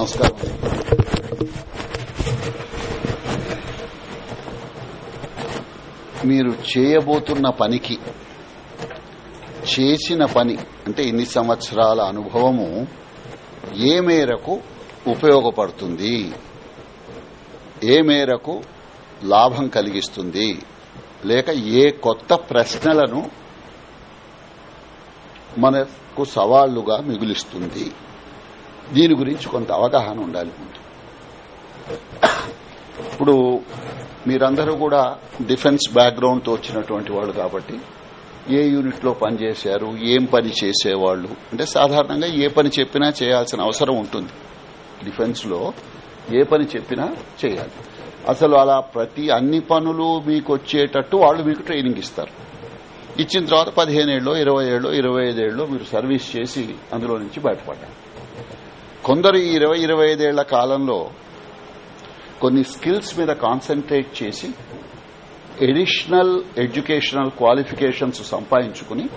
నమస్కారం. మీరు చేయబోతున్న పనికి చేసిన పని అంటే ఇన్ని సంవత్సరాల అనుభవము ఏ మేరకు ఉపయోగపడుతుంది ఏ మేరకు లాభం కలిగిస్తుంది లేక ఏ కొత్త ప్రశ్నలను మనకు సవాళ్ళుగా మిగులుస్తుంది. దీని గురించి కొంత అవగాహన ఉండాలి. ముందు ఇప్పుడు మీరందరూ కూడా డిఫెన్స్ బ్యాక్గ్రౌండ్తో వచ్చినటువంటి వాళ్ళు కాబట్టి ఏ యూనిట్లో పనిచేశారు ఏం పని చేసేవాళ్ళు అంటే సాధారణంగా ఏ పని చెప్పినా చేయాల్సిన అవసరం ఉంటుంది. డిఫెన్స్లో ఏ పని చెప్పినా చేయాలి. అసలు అలా ప్రతి అన్ని పనులు మీకు వచ్చేటట్టు వాళ్ళు మీకు ట్రైనింగ్ ఇస్తారు. ఇచ్చిన తర్వాత పదిహేనేళ్ళు ఇరవై ఏళ్ళు ఇరవై ఐదేళ్ళు మీరు సర్వీస్ చేసి అందులో నుంచి బయటపడ్డారు. కొందరు ఈ ఇరవై ఇరవై ఐదేళ్ళ కాలంలో కొన్ని స్కిల్స్ మీద కాన్సన్ట్రేట్ చేసి ఎడిషనల్ ఎడ్యుకేషనల్ క్వాలిఫికేషన్స్ సంపాదించుకుని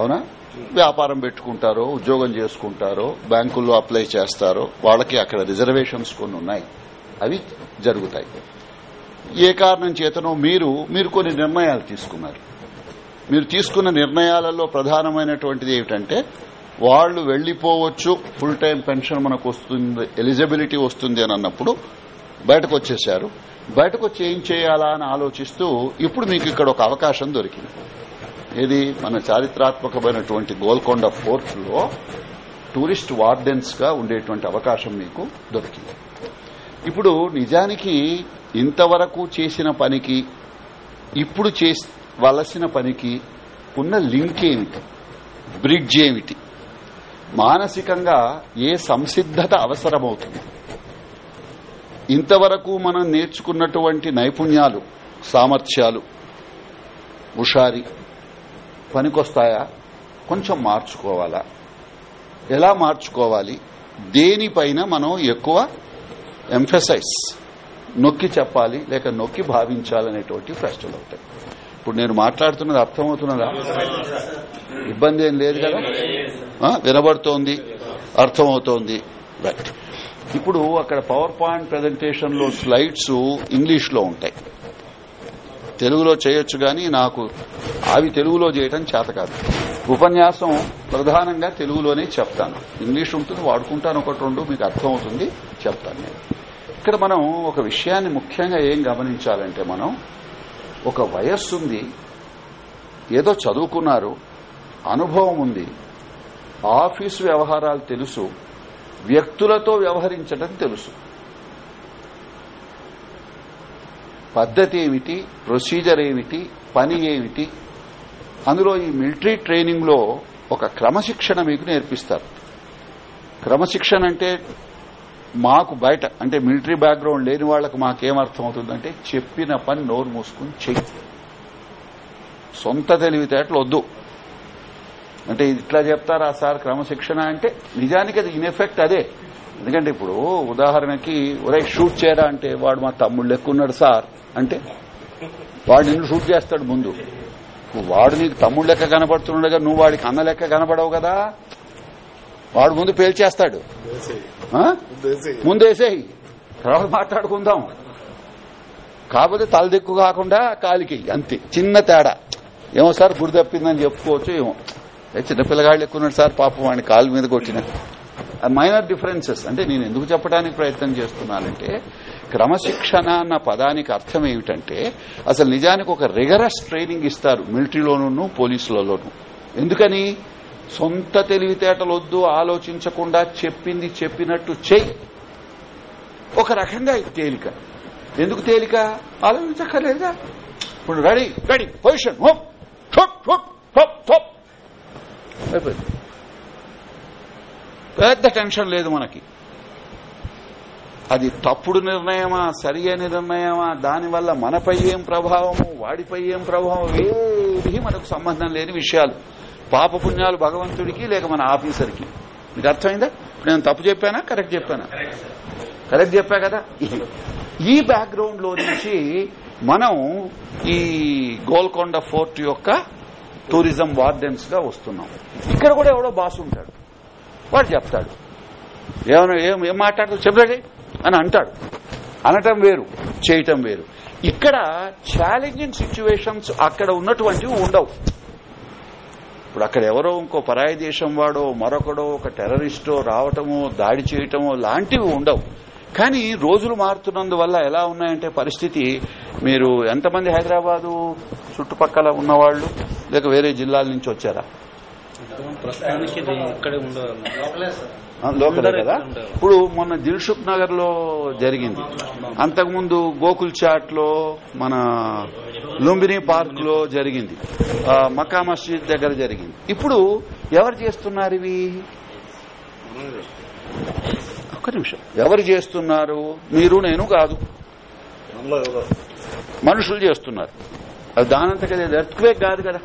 అవునా? వ్యాపారం పెట్టుకుంటారో ఉద్యోగం చేసుకుంటారో బ్యాంకుల్లో అప్లై చేస్తారో వాళ్ళకి అక్కడ రిజర్వేషన్స్ కొన్ని ఉన్నాయి. అవి జరుగుతాయి. ఏ కారణం చేతనో మీరు మీరు కొన్ని నిర్ణయాలు తీసుకున్నారు. మీరు తీసుకున్న నిర్ణయాలలో ప్రధానమైనటువంటిది ఏమిటంటే వాళ్ళు వెళ్ళిపోవచ్చు ఫుల్ టైం పెన్షన్ మనకు వస్తుంది. ఎలిజిబిలిటీ వస్తుంది అని అన్నప్పుడు బయటకు వచ్చేశారు బయటకు వచ్చి ఏం చేయాలా అని ఆలోచిస్తూ ఇప్పుడు మీకు ఇక్కడ ఒక అవకాశం దొరికింది. ఇది మన చారిత్రాత్మకమైనటువంటి గోల్కొండ ఫోర్ట్లో టూరిస్ట్ వార్డెన్స్గా ఉండేటువంటి అవకాశం మీకు దొరికింది. ఇప్పుడు నిజానికి ఇంతవరకు చేసిన పనికి ఇప్పుడు వలసిన పనికి ఉన్న లింక్ ఏమిటి? బ్రిడ్జ్ ఏమిటి? మానసికంగా ఏ సంసిద్ధత అవసరమవుతుంది? ఇంతవరకు మనం నేర్చుకున్నటువంటి నైపుణ్యాలు సామర్థ్యాలు హుషారి పనికొస్తాయా? కొంచెం మార్చుకోవాలా? ఎలా మార్చుకోవాలి? దేనిపైన మనం ఎక్కువ ఎంఫసైజ్? నొక్కి చెప్పాలి లేక నొక్కి భావించాలనేటువంటి ప్రశ్నలు అవుతాయి. ఇప్పుడు నేను మాట్లాడుతున్నది అర్థమవుతున్నదా? ఇబ్బంది ఏం లేదు కదా? వినబడుతోంది అర్థమవుతోంది. రైట్ ఇప్పుడు అక్కడ పవర్ పాయింట్ ప్రజెంటేషన్లో స్లైడ్స్ ఇంగ్లీష్లో ఉంటాయి. తెలుగులో చేయొచ్చు గాని నాకు అవి తెలుగులో చేయటం చేత కాదు. ఉపన్యాసం ప్రధానంగా తెలుగులోనే చెప్తాను. ఇంగ్లీష్ ఉంటుంది వాడుకుంటాను ఒకటి రెండు మీకు అర్థమవుతుంది చెప్తాను నేను. ఇక్కడ మనం ఒక విషయాన్ని ముఖ్యంగా ఏం గమనించాలంటే మనం ఒక వయస్సుంది ఏదో చదువుకున్నారు అనుభవం ఉంది ఆఫీసు వ్యవహారాలు తెలుసు వ్యక్తులతో వ్యవహరించడం తెలుసు. పద్ధతి ఏమిటి ప్రొసీజర్ ఏమిటి పని ఏమిటి అందులో ఈ మిలిటరీ ట్రైనింగ్లో ఒక క్రమశిక్షణ మీకు నేర్పిస్తారు. క్రమశిక్షణ అంటే మాకు బయట అంటే మిలిటరీ బ్యాక్గ్రౌండ్ లేని వాళ్ళకు మాకేమర్థం అవుతుందంటే చెప్పిన పని నోరు మూసుకుని చెయ్యి. సొంత తెలివితేటలు వద్దు. అంటే ఇట్లా చెప్తారా సార్ క్రమశిక్షణ అంటే? నిజానికి అది ఇన్ఎఫెక్ట్ అదే. ఎందుకంటే ఇప్పుడు ఉదాహరణకి ఒరే షూట్ చేయరా? అంటే వాడు మా తమ్ముడు లెక్కున్నాడు సార్ అంటే వాడు నిన్ను షూట్ చేస్తాడు ముందు. వాడు నీకు తమ్ముడు లెక్క కనబడుతుండగా నువ్వు వాడికి అన్న లెక్క కనబడవు కదా. వాడు ముందు పేల్చేస్తాడు. ముందేసేయి. తర్వాత మాట్లాడుకుందాం. కాకపోతే తలదిక్కు కాకుండా కాలికి అంతే. చిన్న తేడా. ఏమో సార్ గురి తప్పిందని చెప్పుకోవచ్చు ఏమో. చిన్నపిల్లగాళ్ళు ఎక్కున్నాడు సార్ పాపం వాడిని కాలు మీద కొట్టిన. మైనర్ డిఫరెన్సెస్ అంటే నేను ఎందుకు చెప్పడానికి ప్రయత్నం చేస్తున్నానంటే క్రమశిక్షణ అన్న పదానికి అర్థం ఏమిటంటే అసలు నిజానికి ఒక రిగరస్ ట్రైనింగ్ ఇస్తారు మిలిటరీలోనూ పోలీసులలోనూ ఎందుకని? సొంత తెలివితేటలు వద్దు ఆలోచించకుండా చెప్పింది చెప్పినట్టు చెయ్యి. ఒక రకంగా తేలిక. ఎందుకు తేలిక? ఆలోచించక్కర్లేదుగా. ఇప్పుడు ready ready position hop hop hop hop hop. అయిపోయింది. పెద్ద టెన్షన్ లేదు మనకి. అది తప్పుడు నిర్ణయమా సరి అయిన నిర్ణయమా? దానివల్ల మనపై ఏం ప్రభావము వాడిపై ఏం ప్రభావం? ఏది మనకు సంబంధం లేని విషయాలు. పాపపుణ్యాలు భగవంతుడికి లేక మన ఆఫీసర్కి. మీకు అర్థమైందా? నేను తప్పు చెప్పానా? కరెక్ట్ చెప్పానా? కరెక్ట్ చెప్పా కదా? ఈ బ్యాక్గ్రౌండ్లో నుంచి మనం ఈ గోల్కొండ ఫోర్ట్ యొక్క టూరిజం వార్డెన్స్గా వస్తున్నాం. ఇక్కడ కూడా ఎవడో బాస్ ఉంటాడు. వాడు చెప్తాడు. ఏమైనా ఏం ఏం మాట్లాడతావు చెప్పండి అని అంటాడు. అనటం వేరు చేయటం వేరు. ఇక్కడ ఛాలెంజింగ్ సిచ్యువేషన్స్ అక్కడ ఉన్నటువంటివి ఉండవు. ఇప్పుడు అక్కడ ఎవరో ఇంకో పరాయి దేశం వాడో మరొకడో ఒక టెర్రరిస్టో రావటమో దాడి చేయటమో లాంటివి ఉండవు. కానీ రోజులు మారుతున్నందువల్ల ఎలా ఉన్నాయంటే పరిస్థితి మీరు ఎంతమంది హైదరాబాదు చుట్టుపక్కల ఉన్నవాళ్ళు లేక వేరే జిల్లాల నుంచి వచ్చారా? లోకలే కదా? ఇప్పుడు మొన్న దిల్సుఖ్ నగర్లో జరిగింది అంతకుముందు గోకుల్ చాట్లో మన లుంబిని పార్క్లో జరిగింది. మకా మక్కా మస్జిద్ దగ్గర జరిగింది. ఇప్పుడు ఎవరు చేస్తున్నారు ఇవి? ఒక్క నిమిషం. ఎవరు చేస్తున్నారు? మీరు నేను కాదు. మనుషులు చేస్తున్నారు. అది దానంతకది ఎర్త్క్వేక్ కాదు కదా.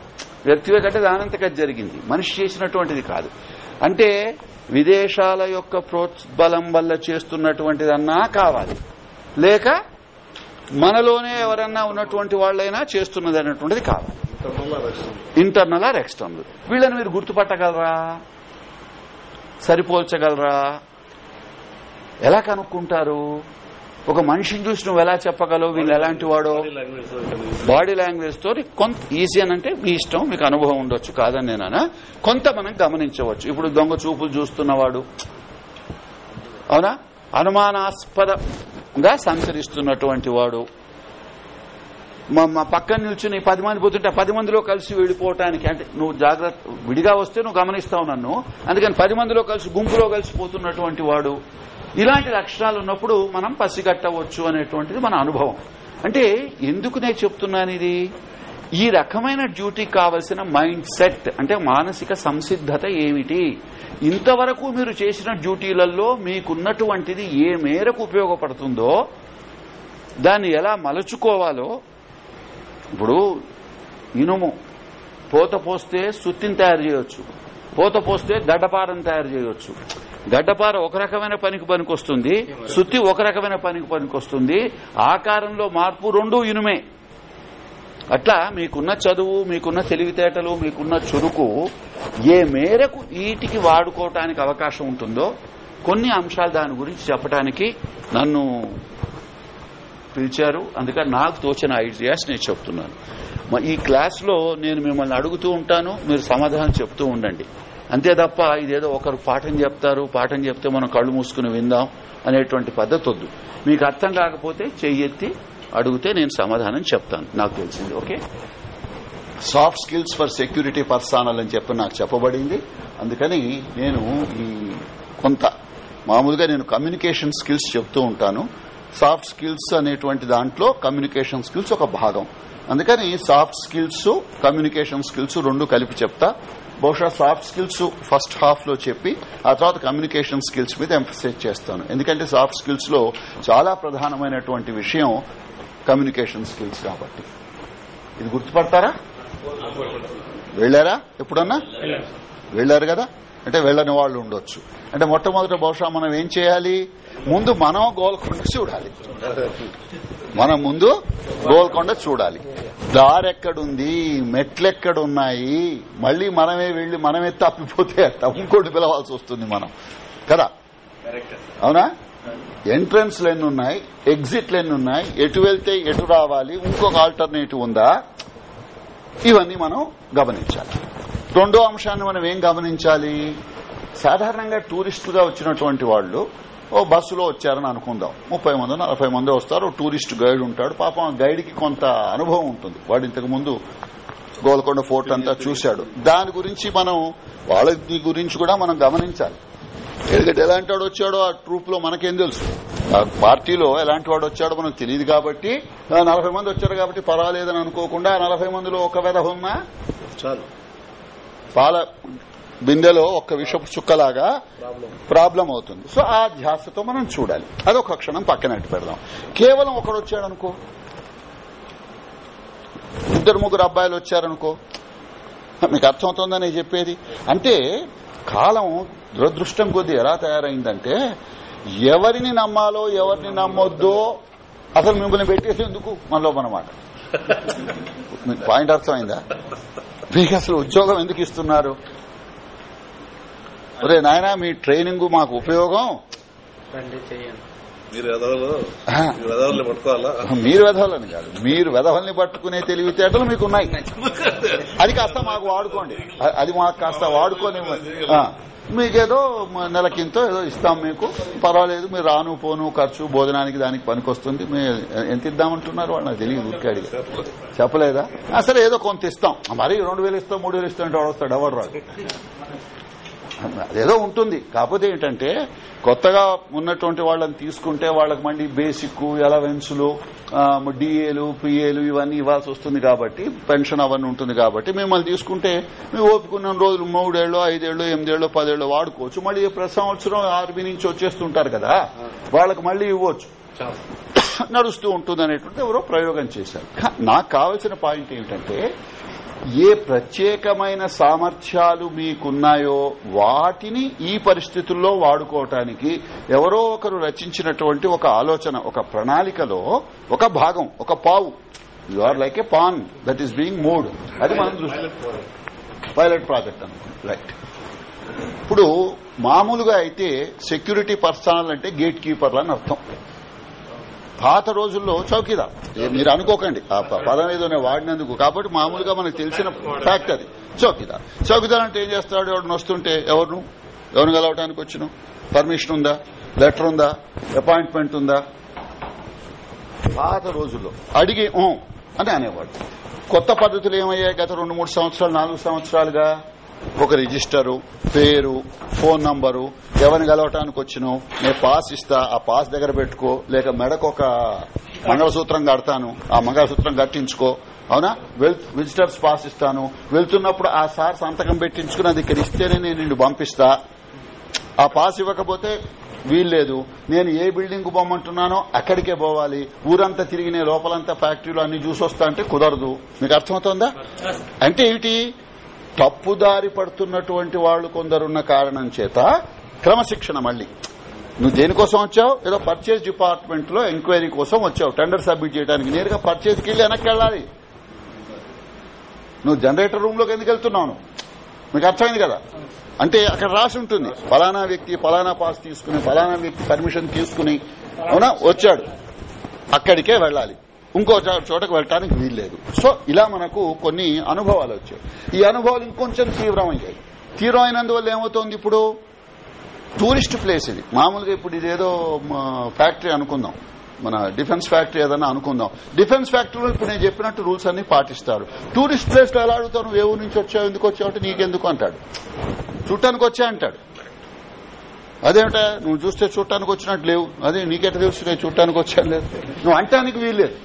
ఎర్త్క్వేక్ అంటే దానంతకది జరిగింది. మనిషి చేసినటువంటిది కాదు. అంటే విదేశాల యొక్క ప్రోత్బలం వల్ల చేస్తున్నటువంటిదన్నా కావాలి. లేక మనలోనే ఎవరన్నా ఉన్నటువంటి వాళ్ళైనా చేస్తున్నది అన్నటువంటిది కావాలి ఇంటర్నల్ ఆర్ ఎక్స్టర్నల్ వీళ్ళని మీరు గుర్తుపట్టగలరా? సరిపోల్చగలరా? ఎలా కనుక్కుంటారు? ఒక మనిషిని చూసి నువ్వు ఎలా చెప్పగలవు? వీళ్ళు ఎలాంటి వాడో? బాడీ లాంగ్వేజ్తో కొంత ఈజీ అని అంటే మీ ఇష్టం మీకు అనుభవం ఉండొచ్చు. కాదని నేనా కొంత మనం గమనించవచ్చు. ఇప్పుడు దొంగ చూపులు చూస్తున్నవాడు. అవునా? గా సంచరిస్తున్నటువంటి వాడు. మా మా పక్కన నిల్చుని పది మంది పోతుంటే పది మందిలో కలిసి వెళ్ళిపోవటానికి అంటే నువ్వు జాగ్రత్త విడిగా వస్తే నువ్వు గమనిస్తావు నన్ను. అందుకని పది మందిలో కలిసి గుంపులో కలిసి పోతున్నటువంటి వాడు. ఇలాంటి లక్షణాలు ఉన్నప్పుడు మనం పసిగట్టవచ్చు అనేటువంటిది మన అనుభవం. అంటే ఎందుకు నేను చెప్తున్నాను ఇది? ఈ రకమైన డ్యూటీకి కావలసిన మైండ్ సెట్ అంటే మానసిక సంసిద్ధత ఏమిటి? ఇంతవరకు మీరు చేసిన డ్యూటీలలో మీకున్నటువంటిది ఏ మేరకు ఉపయోగపడుతుందో దాన్ని ఎలా మలుచుకోవాలో ఇప్పుడు ఇనుము పోత పోస్తే సుత్తిని తయారు చేయొచ్చు పోత పోస్తే గడ్డపారని తయారు చేయొచ్చు. గడ్డపార ఒక రకమైన పనికి పనికొస్తుంది సుత్తి ఒక రకమైన పనికి పనికొస్తుంది ఆకారంలో మార్పు రెండు ఇనుమే. అట్లా మీకున్న చదువు మీకున్న తెలివితేటలు మీకున్న చురుకు ఏ మేరకు వీటికి వాడుకోవటానికి అవకాశం ఉంటుందో కొన్ని అంశాలు దాని గురించి చెప్పడానికి నన్ను పిలిచారు. అందుకని నాకు తోచిన ఐడియాస్ నేను చెప్తున్నాను. ఈ క్లాస్లో నేను మిమ్మల్ని అడుగుతూ ఉంటాను మీరు సమాధానం చెప్తూ ఉండండి. అంతే తప్ప ఇదేదో ఒకరు పాఠం చెప్తారు పాఠం చెప్తే మనం కళ్ళు మూసుకుని విందాం అనేటువంటి పద్ధతి వద్దు మీకు అర్థం కాకపోతే చెయ్యెత్తి అడిగితే నేను సమాధానం చెప్తాను. నాకు తెలిసింది okay? Soft skills for security personnel అని చెప్పి నాకు చెప్పబడింది. అందుకని నేను ఈ కొంత మామూలుగా నేను కమ్యూనికేషన్ స్కిల్స్ చెప్తూ ఉంటాను. సాఫ్ట్ స్కిల్స్ అనేటువంటి దాంట్లో కమ్యూనికేషన్ స్కిల్స్ ఒక భాగం. అందుకని సాఫ్ట్ స్కిల్స్ కమ్యూనికేషన్ స్కిల్స్ రెండు కలిపి చెప్తా. బహుశా సాఫ్ట్ స్కిల్స్ ఫస్ట్ హాఫ్లో చెప్పి ఆ తర్వాత కమ్యూనికేషన్ స్కిల్స్ మీద ఎంఫసైజ్ చేస్తాను. ఎందుకంటే సాఫ్ట్ స్కిల్స్లో చాలా ప్రధానమైనటువంటి విషయం కమ్యూనికేషన్ స్కిల్స్ కాబట్టి. ఇది గుర్తుపడతారా? వెళ్ళారా ఎప్పుడన్నా? వెళ్ళారు కదా? అంటే వెళ్ళని వాళ్ళు ఉండొచ్చు. అంటే మొట్టమొదట బహుశా మనం ఏం చేయాలి? ముందు మనం గోల్కొండ చూడాలి. మనం ముందు గోల్కొండ చూడాలి. దారెక్కడుంది? మెట్లెక్కడున్నాయి? మళ్ళీ మనమే వెళ్ళి మనమే తప్పిపోతే అట్ట. ఇంకోటి పిలవాల్సి వస్తుంది మనం. కదా? అవునా? ఎంట్రన్స్ ఎన్ని ఉన్నాయి ఎగ్జిట్లు ఎన్ని ఉన్నాయి ఎటు వెళ్తే ఎటు రావాలి ఇంకొక ఆల్టర్నేటివ్ ఉందా? ఇవన్నీ మనం గమనించాలి. రెండో అంశాన్ని మనం ఏం గమనించాలి? సాధారణంగా టూరిస్టుగా వచ్చినటువంటి వాళ్ళు ఓ బస్సులో వచ్చారని అనుకుందాం. ముప్పై మంది నలభై మంది వస్తారు టూరిస్ట్ గైడ్ ఉంటాడు. పాపం ఆ గైడ్కి కొంత అనుభవం ఉంటుంది. వాడు ఇంతకు ముందు గోల్కొండ ఫోర్ట్ అంతా చూశాడు. దాని గురించి మనం వాళ్ళ గురించి కూడా మనం గమనించాలి. ఎందుకంటే ఎలాంటి వాడు వచ్చాడో ఆ ట్రూప్లో మనకేం తెలుసు. ఆ పార్టీలో ఎలాంటి వాడు వచ్చాడో మనకు తెలియదు కాబట్టి నలభై మంది వచ్చారు కాబట్టి పర్వాలేదని అనుకోకుండా ఆ నలభై మందిలో ఒక వెధ ఉన్నా చాలు. పాల బిందెలో ఒక్క విషపు చుక్కలాగా ప్రాబ్లం అవుతుంది. సో ఆ ధ్యాసతో మనం చూడాలి. అదొక క్షణం పక్కనట్టు పెడదాం. కేవలం ఒకడు వచ్చాడు అనుకో ఇద్దరు ముగ్గురు అబ్బాయిలు వచ్చారనుకో. మీకు అర్థమవుతుందని నేను చెప్పేది? అంటే కాలం దురదృష్టం కొద్దీ ఎలా తయారైందంటే ఎవరిని నమ్మాలో ఎవరిని నమ్మొద్దో అసలు మిమ్మల్ని పెట్టేసి ఎందుకు మనలో మనమాట మీకు పాయింట్ అర్థమైందా? మీకు అసలు ఉద్యోగం ఎందుకు ఇస్తున్నారు? ఒరే నాయన మీ ట్రైనింగ్ మాకు ఉపయోగం? మీరు వెధవలని కాదు. మీరు వెధవల్ని పట్టుకునే తెలివితేటలు మీకు ఉన్నాయి అది కాస్త మాకు వాడుకోండి. అది మాకు కాస్త వాడుకొని మీకేదో నెలకింతో ఏదో ఇస్తాం మీకు. పర్వాలేదు మీరు రాను పోను ఖర్చు భోజనానికి దానికి పనికొస్తుంది. మీ ఎంత ఇద్దామంటున్నారు వాళ్ళు? నాకు తెలియదు ఉరికాడి చెప్పలేదా. అసలు ఏదో కొంత ఇస్తాం. మరి రెండు వేలు ఇస్తాం మూడు వేలు ఇస్తాం అంటే వాడు వస్తాడు ఎవరు రాడు? అదేదో ఉంటుంది. కాకపోతే ఏంటంటే కొత్తగా ఉన్నటువంటి వాళ్ళని తీసుకుంటే వాళ్ళకి మళ్ళీ బేసిక్ ఎలవెన్సులు డిఏలు పిఏలు ఇవన్నీ ఇవ్వాల్సి వస్తుంది కాబట్టి పెన్షన్ అవన్నీ ఉంటుంది కాబట్టి మిమ్మల్ని తీసుకుంటే మీ ఓపికన్న రోజులు మూడేళ్ళు ఐదేళ్ళు ఎనిమిదేళ్ళు పదేళ్ళు వాడుకోవచ్చు. మళ్ళీ ప్రతి సంవత్సరం ఆర్మీ నుంచి వచ్చేస్తుంటారు కదా వాళ్ళకి మళ్ళీ ఇవ్వచ్చు. నడుస్తూ ఉంటుంది అనేటువంటి ఎవరో ప్రయోగం చేశారు. నాకు కావలసిన పాయింట్ ఏమిటంటే ఏ ప్రత్యేకమైన సామర్థ్యాలు మీకున్నాయో వాటిని ఈ పరిస్థితుల్లో వాడుకోవటానికి ఎవరో ఒకరు రచించినటువంటి ఒక ఆలోచన ఒక ప్రణాళికలో ఒక భాగం ఒక పావు. You are like a pawn that is being moved అది మనం పైలట్ ప్రాజెక్ట్ అనుకోండి. రైట్ ఇప్పుడు మామూలుగా అయితే సెక్యూరిటీ పర్సనల్ అంటే గేట్ కీపర్లు అని అర్థం. పాత రోజుల్లో చౌకీదార్. మీరు అనుకోకండి. ఆ పదం ఏదో వాడినందుకు. కాబట్టి మామూలుగా మనకు తెలిసిన ఫ్యాక్ట్ అది చౌకీదార్. చౌకీదార్ అంటే ఏం చేస్తాడు? ఎవరిని వస్తుంటే ఎవరు ఎవరిని కలవటానికి వచ్చిన? పర్మిషన్ ఉందా? లెటర్ ఉందా? అపాయింట్మెంట్ ఉందా? పాత రోజుల్లో అడిగి అని అనేవాడు. కొత్త పద్ధతులు ఏమయ్యాయి? గత రెండు మూడు సంవత్సరాలు నాలుగు సంవత్సరాలుగా? ఒక రిజిస్టరు పేరు ఫోన్ నంబరు ఎవరిని కలవటానికి వచ్చినావు నేను పాస్ ఇస్తా ఆ పాస్ దగ్గర పెట్టుకో లేక మెడకు ఒక మంగళసూత్రం కడతాను ఆ మంగళసూత్రం కట్టించుకో. అవునా? విజిటర్స్ పాస్ ఇస్తాను. వెళ్తున్నప్పుడు ఆ సార్ సంతకం పెట్టించుకుని అది ఇక్కడ ఇస్తేనే నేను నిన్ను పంపిస్తా. ఆ పాస్ ఇవ్వకపోతే వీల్లేదు. నేను ఏ బిల్డింగ్ పోమంటున్నానో అక్కడికే పోవాలి. ఊరంతా తిరిగి నేను లోపలంతా ఫ్యాక్టరీలో అన్ని చూసొస్తా అంటే కుదరదు. మీకు అర్థమవుతోందా? అంటే ఏమిటి? తప్పుదారి పడుతున్నటువంటి వాళ్ళు కొందరున్న కారణం చేత క్రమశిక్షణ మళ్ళీ. నువ్వు దేనికోసం వచ్చావు? ఏదో పర్చేజ్ డిపార్ట్మెంట్లో ఎంక్వైరీ కోసం వచ్చావు. టెండర్ సబ్మిట్ చేయడానికి. నేరుగా పర్చేస్కి వెళ్ళి వెనక్కి వెళ్ళాలి. నువ్వు జనరేటర్ రూమ్లోకి ఎందుకు వెళ్తున్నావు మీకు అర్థమైంది కదా? అంటే అక్కడ రాసి ఉంటుంది. ఫలానా వ్యక్తి ఫలానా పాస్ తీసుకుని ఫలానా వ్యక్తి పర్మిషన్ తీసుకుని అవునా? వచ్చాడు. అక్కడికే వెళ్ళాలి. ఇంకో చోటకు వెళ్ళటానికి వీల్లేదు. సో ఇలా మనకు కొన్ని అనుభవాలు వచ్చాయి. ఈ అనుభవాలు ఇంకొంచెం తీవ్రమయ్యాయి. తీవ్రమైనందువల్ల ఏమవుతోంది ఇప్పుడు? టూరిస్ట్ ప్లేస్ ఇది. మామూలుగా ఇప్పుడు ఇదేదో ఫ్యాక్టరీ అనుకుందాం. మన డిఫెన్స్ ఫ్యాక్టరీ ఏదన్నా అనుకుందాం. డిఫెన్స్ ఫ్యాక్టరీలో ఇప్పుడు నేను చెప్పినట్టు రూల్స్ అన్ని పాటిస్తారు. టూరిస్ట్ ప్లేస్లో ఎలా అడుగుతావు? నువ్వు ఏ ఊరు నుంచి వచ్చావు? ఎందుకు వచ్చావు? అంటే నీకెందుకు అంటాడు. చుట్టానికి వచ్చా అంటాడు. అదేమిటా? నువ్వు చూస్తే చూడటానికి వచ్చినట్టు లేవు. అదే నీకెట తెలుసు? నేను చూడటానికి వచ్చాను లేదు. నువ్వు అంటానికి వీల్లేదు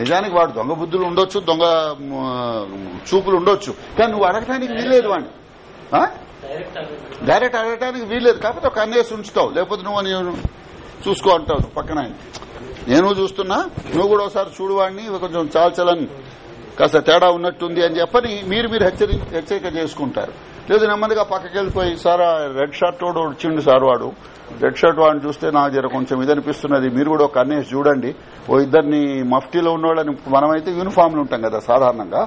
నిజానికి వాడు దొంగ బుద్ధులు ఉండొచ్చు దొంగ చూపులు ఉండొచ్చు. కానీ నువ్వు అడగటానికి వీల్లేదు వాడిని డైరెక్ట్ అడగటానికి వీల్లేదు కాకపోతే ఒక అన్నేసి ఉంచుతావు. లేకపోతే నువ్వు అని చూసుకో అంటావు పక్కన నేను చూస్తున్నా నువ్వు కూడా ఒకసారి చూడు వాడిని కొంచెం చాల్చలని కాస్త తేడా ఉన్నట్టుంది అని చెప్పని మీరు మీరు హెచ్చరి హెచ్చరిక చేసుకుంటారు. లేదు నెమ్మదిగా పక్కకి వెళ్ళిపోయి సార్ రెడ్ షర్ట్ తోడు వచ్చిండు సార్ వాడు. రెడ్ షర్ట్ వాడిని చూస్తే నాకు జర కొంచెం ఇది అనిపిస్తున్నది మీరు కూడా ఒక అన్నేసి చూడండి. ఓ ఇద్దరిని మఫ్టీలో ఉన్నవాళ్ళని మనమైతే యూనిఫామ్లు ఉంటాం కదా సాధారణంగా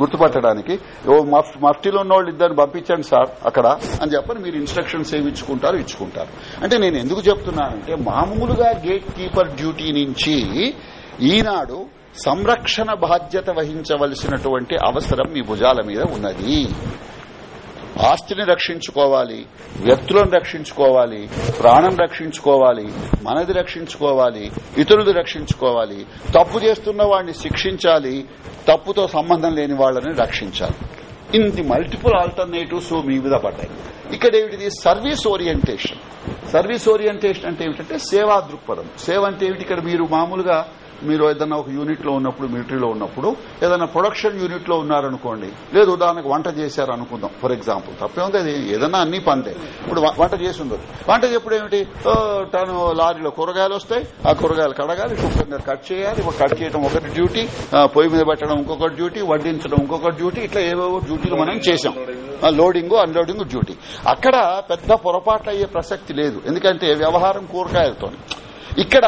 గుర్తుపట్టడానికి. ఓ మఫ్- మఫ్టీలో ఉన్న వాళ్ళు ఇద్దరిని పంపించండి సార్ అక్కడ అని చెప్పని మీరు ఇన్స్ట్రక్షన్స్ ఏమి ఇచ్చుకుంటారు. ఇచ్చుకుంటారు అంటే నేను ఎందుకు చెప్తున్నానంటే మామూలుగా గేట్ కీపర్ డ్యూటీ నుంచి ఈనాడు సంరక్షణ బాధ్యత వహించవలసినటువంటి అవసరం మీ భుజాల మీద ఉన్నది. ఆస్తిని రక్షించుకోవాలి వ్యక్తులను రక్షించుకోవాలి ప్రాణం రక్షించుకోవాలి మనది రక్షించుకోవాలి ఇతరులు రక్షించుకోవాలి. తప్పు చేస్తున్న వాడిని శిక్షించాలి తప్పుతో సంబంధం లేని వాళ్ళని రక్షించాలి. ఇన్ని మల్టిపుల్ ఆల్టర్నేటివ్స్ మీ మీద పడ్డాయి. ఇక్కడ ఏమిటిది? Service orientation. సర్వీస్ ఓరియంటేషన్ అంటే ఏమిటంటే సేవా దృక్పథం సేవ అంటే ఏమిటి? ఇక్కడ మీరు మామూలుగా మీరు ఏదైనా ఒక యూనిట్లో ఉన్నప్పుడు మిలిటరీలో ఉన్నప్పుడు ఏదైనా ప్రొడక్షన్ యూనిట్లో ఉన్నారనుకోండి లేదు ఉదాహరణకు వంట చేశారు అనుకుందాం ఫర్ ఎగ్జాంపుల్. తప్పేముంది అది ఏదైనా అన్ని పనులే ఇప్పుడు వంట చేసి ఉండదు వంట చేప్పుడు ఏమిటి? టను లారీలో కూరగాయలు వస్తాయి ఆ కూరగాయలు కడగాలి శుభ్రంగా కట్ చేయాలి కట్ చేయడం ఒకటి డ్యూటీ పొయ్యి మీద పెట్టడం ఇంకొకటి డ్యూటీ వడ్డించడం ఇంకొకటి డ్యూటీ ఇట్లా ఏవేవో డ్యూటీలు మనం చేశాం. ఆ, లోడింగ్ అన్లోడింగ్ డ్యూటీ. అక్కడ పెద్ద పొరపాట్లు అయ్యే ప్రసక్తి లేదు ఎందుకంటే వ్యవహారం కూరగాయలతో ఇక్కడ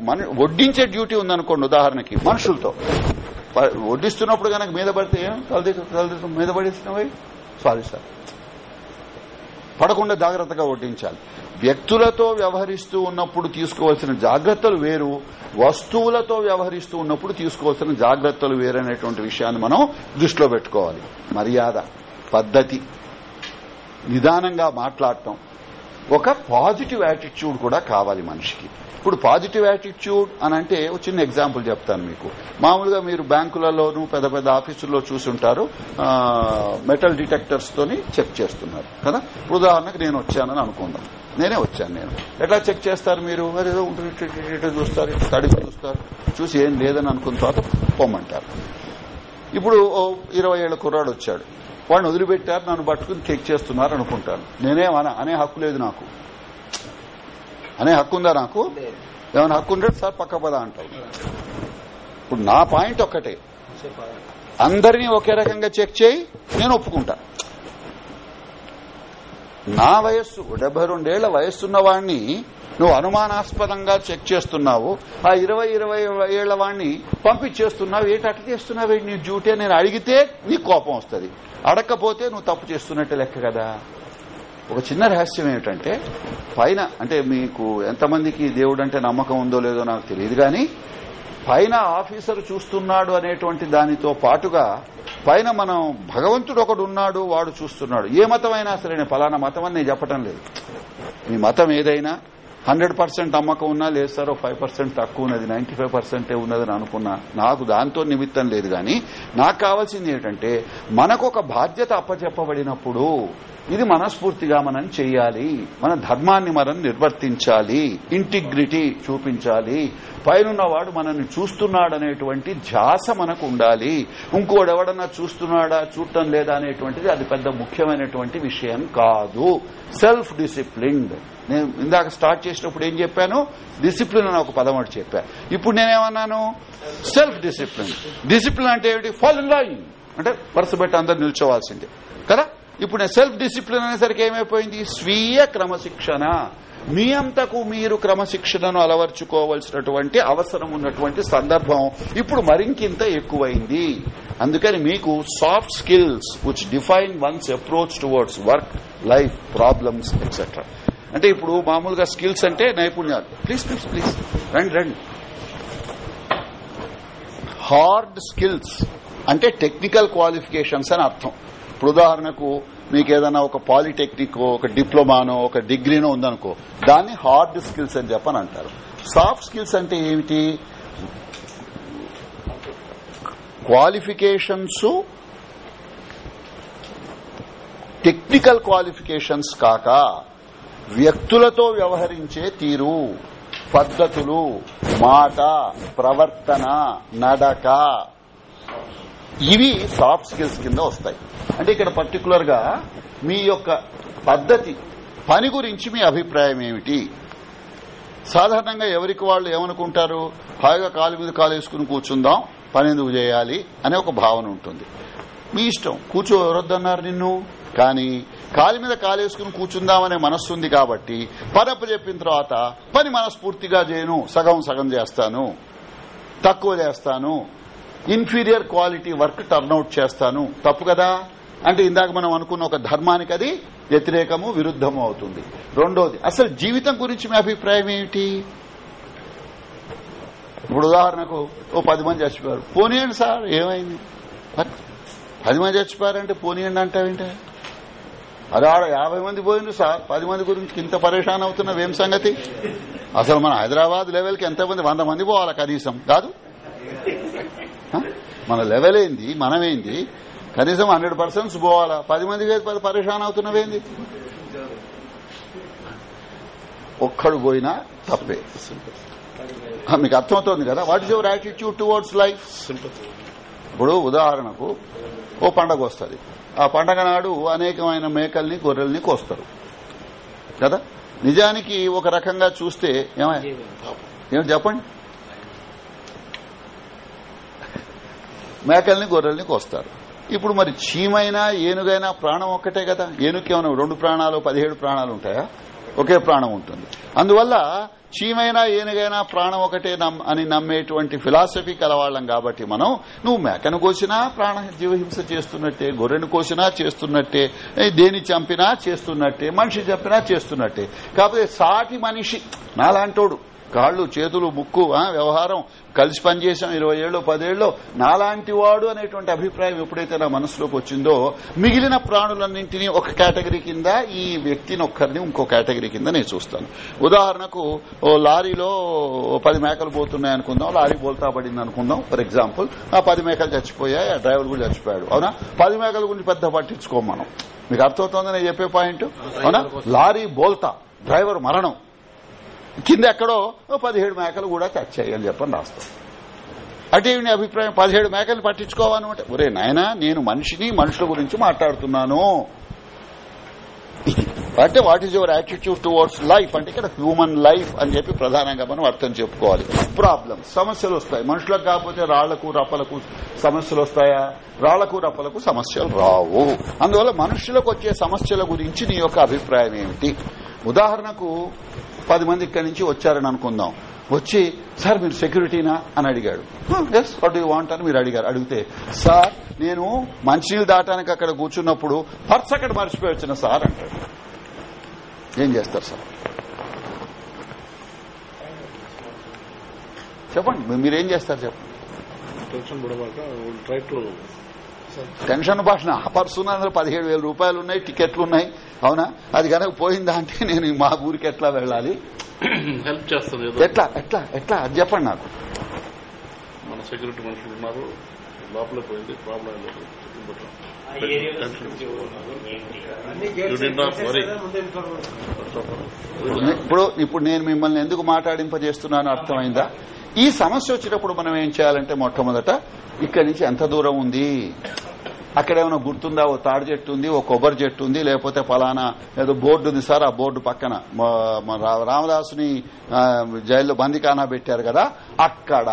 మన వడ్డించే డ్యూటీ ఉందనుకోండి ఉదాహరణకి మనుషులతో. ప- వడ్డిస్తున్నప్పుడు కనుక మీద పడితే ఏం? తలది తలది మీద పడిస్తున్నాయి సారీ సార్ పడకుండా జాగ్రత్తగా వడ్డించాలి. వ్యక్తులతో వ్యవహరిస్తూ ఉన్నప్పుడు తీసుకోవాల్సిన జాగ్రత్తలు వేరు వస్తువులతో వ్యవహరిస్తూ ఉన్నప్పుడు తీసుకోవాల్సిన జాగ్రత్తలు వేరనేటువంటి విషయాన్ని మనం దృష్టిలో పెట్టుకోవాలి. మర్యాద పద్ధతి నిదానంగా మాట్లాడటం. ఒక పాజిటివ్ యాటిట్యూడ్ కూడా కావాలి మనిషికి. ఇప్పుడు పాజిటివ్ యాటిట్యూడ్ అని అంటే ఒక చిన్న ఎగ్జాంపుల్ చెప్తాను మీకు. మామూలుగా మీరు బ్యాంకులలోనూ పెద్ద పెద్ద ఆఫీసుల్లో చూసుంటారు. మెటల్ డిటెక్టర్స్ తోని చెక్ చేస్తున్నారు కదా? ఉదాహరణకు నేను వచ్చానని అనుకుందాం. నేనే వచ్చాను నేను. ఎట్లా చెక్ చేస్తారు మీరు? ఏదో ఇటు చూస్తారు ఇటు చూస్తారు. చూసి ఏం లేదని అనుకున్న తర్వాత పొమ్మంటారు. ఇప్పుడు ఇరవై ఏళ్ళ కుర్రాడు వచ్చాడు. వాడిని వదిలిపెట్టారు నన్ను పట్టుకుని చెక్ చేస్తున్నారు అనుకుంటాను. నేనేమన అనే హక్కు లేదు నాకు. అనే హక్కు ఉందా నాకు? ఏమైనా హక్కు ఉంటే సార్ పక్క పద అంటావు. ఇప్పుడు నా పాయింట్ ఒక్కటే. అందరినీ ఒకే రకంగా చెక్ చేయి నేను ఒప్పుకుంటా. నా వయస్సు డెబ్బై రెండేళ్ళ వయస్సున్న వాడిని నువ్వు అనుమానాస్పదంగా చెక్ చేస్తున్నావు ఆ ఇరవై ఇరవై ఏళ్ళ వాడిని పంపించేస్తున్నావు ఏంటి అట్లా చేస్తున్నావు? నీ డ్యూటీ నేను అడిగితే నీకు కోపం వస్తుంది. అడగకపోతే నువ్వు తప్పు చేస్తున్నట్టే లెక్క కదా. ఒక చిన్న రహస్యం ఏమిటంటే పైన అంటే మీకు ఎంతమందికి దేవుడు అంటే నమ్మకం ఉందో లేదో నాకు తెలియదు కానీ పైన ఆఫీసర్ చూస్తున్నాడు అనేటువంటి దానితో పాటుగా పైన మనం భగవంతుడు ఒకడు ఉన్నాడు వాడు చూస్తున్నాడు. ఏ మతం అయినా సరే నేను ఫలానా మతం అని నేను చెప్పటం లేదు. మీ మతం ఏదైనా హండ్రెడ్ పర్సెంట్ నమ్మకం ఉన్నా లేదు సార్ ఫైవ్ పర్సెంట్ తక్కువ ఉన్నది నైన్టీ ఫైవ్ పర్సెంటే ఉన్నదని అనుకున్నా నాకు దాంతో నిమిత్తం లేదు కానీ నాకు కావాల్సింది ఏంటంటే మనకు ఒక బాధ్యత అప్పచెప్పబడినప్పుడు ఇది మనస్ఫూర్తిగా మనం చేయాలి మన ధర్మాన్ని మనం నిర్వర్తించాలి. ఇంటిగ్రిటీ చూపించాలి. పైనున్నవాడు మనల్ని చూస్తున్నాడనేటువంటి ధ్యాస మనకు ఉండాలి. ఇంకోడెవడన్నా చూస్తున్నాడా చూడటం లేదా అనేటువంటిది అది పెద్ద ముఖ్యమైనటువంటి విషయం కాదు. సెల్ఫ్ డిసిప్లిన్డ్ నేను ఇందాక స్టార్ట్ చేసినప్పుడు ఏం చెప్పాను? డిసిప్లిన్ అని ఒక పదం ఒకటి చెప్పాను ఇప్పుడు నేనేమన్నాను? సెల్ఫ్ డిసిప్లిన్ డిసిప్లిన్ అంటే ఏమిటి? ఫాల్ లైన్ అంటే వరుస పెట్టి అందరు నిల్చోవాల్సిందే. కదా? ఇప్పుడు సెల్ఫ్ డిసిప్లిన్ అనేసరికి ఏమైపోయింది? స్వీయ క్రమశిక్షణ. మీ అంతకు మీరు క్రమశిక్షణను అలవర్చుకోవలసినటువంటి అవసరం ఉన్నటువంటి సందర్భం ఇప్పుడు మరింకింత ఎక్కువైంది. అందుకని మీకు soft skills which define one's approach towards work life problems etcetera అంటే ఇప్పుడు మామూలుగా స్కిల్స్ అంటే నైపుణ్యాలు. ప్లీజ్ ప్లీజ్ ప్లీజ్ రండి రండి. హార్డ్ స్కిల్స్ అంటే టెక్నికల్ క్వాలిఫికేషన్స్ అని అర్థం. ఇప్పుడు ఉదాహరణకు మీకు ఏదైనా ఒక పాలిటెక్నిక్ ఒక డిప్లొమానో ఒక డిగ్రీనో ఉందనుకో దాన్ని హార్డ్ స్కిల్స్ అని చెప్పని అంటారు సాఫ్ట్ స్కిల్స్ అంటే ఏమిటి? క్వాలిఫికేషన్స్ టెక్నికల్ క్వాలిఫికేషన్స్ కాక వ్యక్తులతో వ్యవహరించే తీరు పద్ధతులు మాట ప్రవర్తన నడక ఇవి సాఫ్ట్ స్కిల్స్ కింద వస్తాయి. అంటే ఇక్కడ పర్టికులర్గా మీ యొక్క పద్ధతి పని గురించి మీ అభిప్రాయం ఏమిటి? సాధారణంగా ఎవరికి వాళ్ళు ఏమనుకుంటారు? హాయిగా కాలు మీద కాలు వేసుకుని కూర్చుందాం పని ఎందుకు చేయాలి అనే ఒక భావన ఉంటుంది. మీ ఇష్టం. కూర్చో ఎవరొద్దన్నారు నిన్ను? కానీ కాలి మీద కాలేసుకుని కూర్చుందామనే మనస్సు ఉంది కాబట్టి పనప్పు చెప్పిన తర్వాత పని మనస్ఫూర్తిగా చేయను సగం సగం చేస్తాను తక్కువ చేస్తాను ఇన్ఫీరియర్ క్వాలిటీ వర్క్ టర్న్అవుట్ చేస్తాను. తప్పు కదా? అంటే ఇందాక మనం అనుకున్న ఒక ధర్మానికి అది వ్యతిరేకము విరుద్ధము అవుతుంది. రెండోది అసలు జీవితం గురించి మీ అభిప్రాయం ఏమిటి? ఇప్పుడు ఉదాహరణకు ఓ పది మంది చచ్చిపోయారు. పోనీయండి సార్ ఏమైంది? పది మంది చచ్చిపోయారంటే పోనీయండి అంటావేంటే అదే ఆడ యాభై మంది పోయిండ్రు సార్. పది మంది గురించి ఇంత పరేషాన్ అవుతున్నావేం సంగతి? అసలు మన హైదరాబాద్ లెవెల్కి ఎంతమంది? వంద మంది పోవాలా కనీసం? కాదు? మన లెవెల్ ఏంది? మనమేంది? కనీసం హండ్రెడ్ పర్సెంట్స్ పోవాలా? పది మంది పది పరేషాన్ అవుతున్నవేంది? ఒక్కడు పోయినా తప్పే. మీకు అర్థమవుతోంది కదా? What is your attitude towards life ఇప్పుడు ఉదాహరణకు ఓ పండగ వస్తుంది. ఆ పండగ నాడు అనేకమైన మేకల్ని గొర్రెల్ని కోస్తారు. కదా? నిజానికి ఒక రకంగా చూస్తే ఏమై ఏమిటి చెప్పండి? మేకల్ని గొర్రెల్ని కోస్తారు. ఇప్పుడు మరి చీమైనా ఏనుగైనా ప్రాణం ఒక్కటే కదా? ఏనుకేమైనా రెండు ప్రాణాలు పదిహేడు ప్రాణాలు ఉంటాయా? ఒకే ప్రాణం ఉంటుంది. అందువల్ల చీమైనా ఏనుగైనా ప్రాణం ఒకటే నమ్- అని నమ్మేటువంటి ఫిలాసఫీ కలవాళ్ళం కాబట్టి మనం నువ్వు మేకను కోసినా ప్రాణ జీవహింస చేస్తున్నట్టే గొర్రెను కోసినా చేస్తున్నట్టే దేని చంపినా చేస్తున్నట్టే మనిషి చంపినా చేస్తున్నట్టే. కాకపోతే సాటి మనిషి నాలాంటోడు. కాళ్ళు చేతులు ముక్కు వ్యవహారం కలిసి పనిచేసాం ఇరవై ఏళ్ళు పదేళ్ళు నాలాంటి వాడు అనేటువంటి అభిప్రాయం ఎప్పుడైతే నా మనసులోకి వచ్చిందో మిగిలిన ప్రాణులన్నింటినీ ఒక కేటగిరీ కింద ఈ వ్యక్తిని ఒక్కరిని ఇంకో కేటగిరీ కింద నేను చూస్తాను. ఉదాహరణకు ఓ లారీలో పది మేకలు పోతున్నాయి అనుకుందాం లారీ బోల్తా పడింది అనుకుందాం ఫర్ ఎగ్జాంపుల్. ఆ పది మేకలు చచ్చిపోయాయి ఆ డ్రైవర్ కూడా చచ్చిపోయాడు. అవునా? పది మేకల గురించి పెద్ద పట్టించుకోం మనం. మీకు అర్థమవుతోందని నేను చెప్పే పాయింట్? అవునా? లారీ బోల్తా డ్రైవర్ మరణం. కింద ఎక్కడో పదిహేడు మేకలు కూడా చచ్చాయి అని చెప్పని రాస్తాం. అంటే నీ అభిప్రాయం? పదిహేడు మేకలు పట్టించుకోవాలన్నమాట ఒరే నాయనా నేను మనిషిని మనుషుల గురించి మాట్లాడుతున్నాను. అంటే what is your attitude towards life అంటే ఇక్కడ హ్యూమన్ లైఫ్ అని చెప్పి ప్రధానంగా మనం అర్థం చెప్పుకోవాలి. ప్రాబ్లం సమస్యలు వస్తాయి. మనుషులకు కాకపోతే రాళ్ళకు రప్పలకు సమస్యలు వస్తాయా? రాళ్ళకు రప్పలకు సమస్యలు రావు. అందువల్ల మనుషులకు వచ్చే సమస్యల గురించి నీ యొక్క అభిప్రాయం ఏమిటి? ఉదాహరణకు పది మంది ఇక్కడి నుంచి వచ్చారని అనుకుందాం. వచ్చి సార్ మీరు సెక్యూరిటీనా? అని అడిగాడు. ఎస్ వాట్ యూ వాంట్ అని మీరు అడిగారు. అడిగితే సార్ నేను మంచినీళ్ళు దాటానికి అక్కడ కూర్చున్నప్పుడు పర్స్ అక్కడ మర్చిపోయి వచ్చిన సార్ అంటాడు. ఏం చేస్తారు సార్? చెప్పండి మీరేం చేస్తారు చెప్పండి. టెన్షన్ భాషణ ఆ పర్సు అందులో పదిహేడు వేల రూపాయలు ఉన్నాయి టికెట్లు ఉన్నాయి. అవునా? అది కనుక పోయిందా అంటే నేను మా ఊరికి ఎట్లా వెళ్ళాలి? హెల్ప్ చేస్తుంది ఏదో. ఎట్లా ఎట్లా ఎట్లా? అది చెప్పండి నాకు. మన సెక్యూరిటీ మనుషులు ఉన్నారు. లోపల పోయింది ప్రాబ్లం. ఇప్పుడు ఇప్పుడు నేను మిమ్మల్ని ఎందుకు మాట్లాడింపజేస్తున్నానో అర్థమైందా? ఈ సమస్య వచ్చేటప్పుడు మనం ఏం చేయాలంటే మొట్టమొదట ఇక్కడి నుంచి ఎంత దూరం ఉంది? అక్కడ ఏమైనా గుర్తుందా? ఓ తాడి చెట్టు ఉంది ఓ కొబ్బరి చెట్టు ఉంది లేకపోతే ఫలానా ఏదో బోర్డు ఉంది సార్ ఆ బోర్డు పక్కన. రా- రామదాసుని జైల్లో బందికానా పెట్టారు కదా అక్కడ.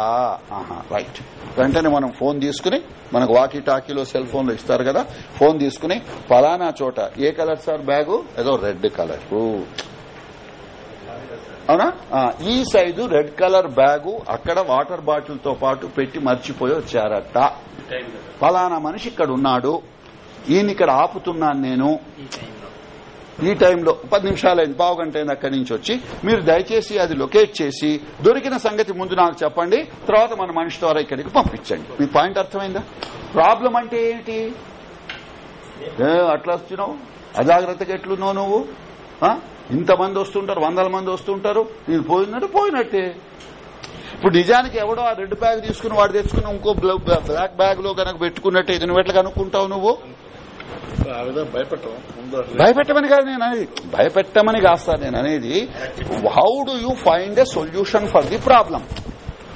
ఆహా, రైట్. వెంటనే మనం ఫోన్ తీసుకుని మనకు వాకీ టాకీలో సెల్ ఫోన్లో ఇస్తారు కదా ఫోన్ తీసుకుని ఫలానా చోట ఏ కలర్ సార్ బ్యాగు? ఏదో రెడ్ కలర్. అవునా? ఈ సైజు రెడ్ కలర్ బ్యాగు అక్కడ వాటర్ బాటిల్తో పాటు పెట్టి మర్చిపోయి వచ్చారట. ఫలానా మనిషి ఇక్కడ ఉన్నాడు. ఈయన ఇక్కడ ఆపుతున్నాను నేను. ఈ టైంలో. పది నిమిషాలైంది పావు గంట అయింది అక్కడి నుంచి వచ్చి. మీరు దయచేసి అది లొకేట్ చేసి దొరికిన సంగతి ముందు నాకు చెప్పండి. తర్వాత మన మనిషి ద్వారా ఇక్కడికి పంపించండి. మీ పాయింట్ అర్థమైందా? ప్రాబ్లం అంటే ఏంటి? అట్లా వస్తున్నావు? అజాగ్రత్తగా ఎట్లున్నావు నువ్వు? ఇంతమంది వస్తుంటారు వందల మంది వస్తుంటారు. ఇది పోయిందంటే పోయినట్టే. ఇప్పుడు నిజానికి ఎవడో ఆ రెడ్ బ్యాగ్ తీసుకుని వాడు తెచ్చుకుని ఇంకో బ్ల- బ్లాక్ బ్యాగ్లో కనుక పెట్టుకున్నట్టే ఇది నువ్వు? ఎట్లా కనుక్కుంటావు నువ్వు భయపెట్టమని కాదు నేను అనేది. భయపెట్టమని కాదు సార్ నేను అనేది. How do you find a solution for the problem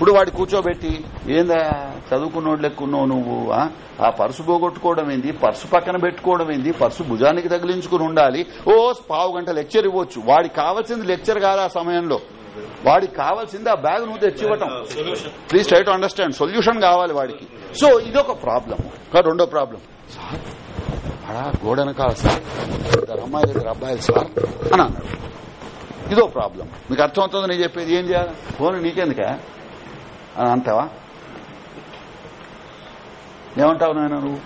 ఇప్పుడు వాడి కూర్చోబెట్టి ఏందా చదువుకున్నోడు లెక్కున్నావు నువ్వు ఆ? పర్సు పోగొట్టుకోవడం ఏంది? పర్సు పక్కన పెట్టుకోవడం ఏంది? పర్సు భుజానికి తగిలించుకుని ఉండాలి. ఓ పావు గంట లెక్చర్ ఇవ్వచ్చు. వాడికి కావాల్సింది లెక్చర్ కాదు ఆ సమయంలో. వాడికి కావాల్సింది ఆ బ్యాగ్ నువ్వు తెచ్చివ్వటం please try to understand solution కావాలి వాడికి. సో ఇదొక ప్రాబ్లం రెండో ప్రాబ్లం సార్ అడా గోడన కాదు సార్. ఇద్దరు అమ్మాయిలు ఇద్దరు అబ్బాయిలు సార్. అని అన్నాడు. ఇదో ప్రాబ్లం మీకు అర్థమవుతుంది నేను చెప్పేది? ఏం చేయాలి? ఫోన్ నీకెందుకా? అని అంటావా? ఏమంటావు నాయన నువ్వు?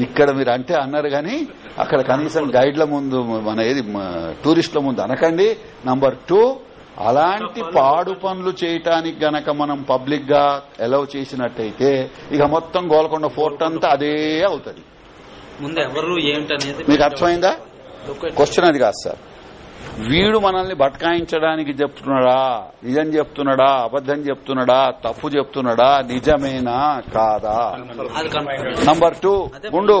ఇక్కడ మీరు అంటే అన్నారు కానీ అక్కడ కనీసం గైడ్ల ముందు మన ఏది టూరిస్టుల ముందు అనకండి. నంబర్ టూ అలాంటి పాడు పనులు చేయటానికి గనక మనం పబ్లిక్గా అలౌ చేసినట్టయితే ఇక మొత్తం గోల్కొండ ఫోర్ట్ అంతా అదే అవుతుంది. ముందు ఎవరు ఏంటనేది మీకు అర్థమైందా? క్వశ్చన్ అది కాదు సార్. వీడు మనల్ని బట్కాయించడానికి చెప్తున్నాడా? నిజం చెప్తున్నాడా? అబద్దం చెప్తున్నాడా? తప్పు చెప్తున్నాడా? నిజమేనా? కాదా? నంబర్ టూ ఉండు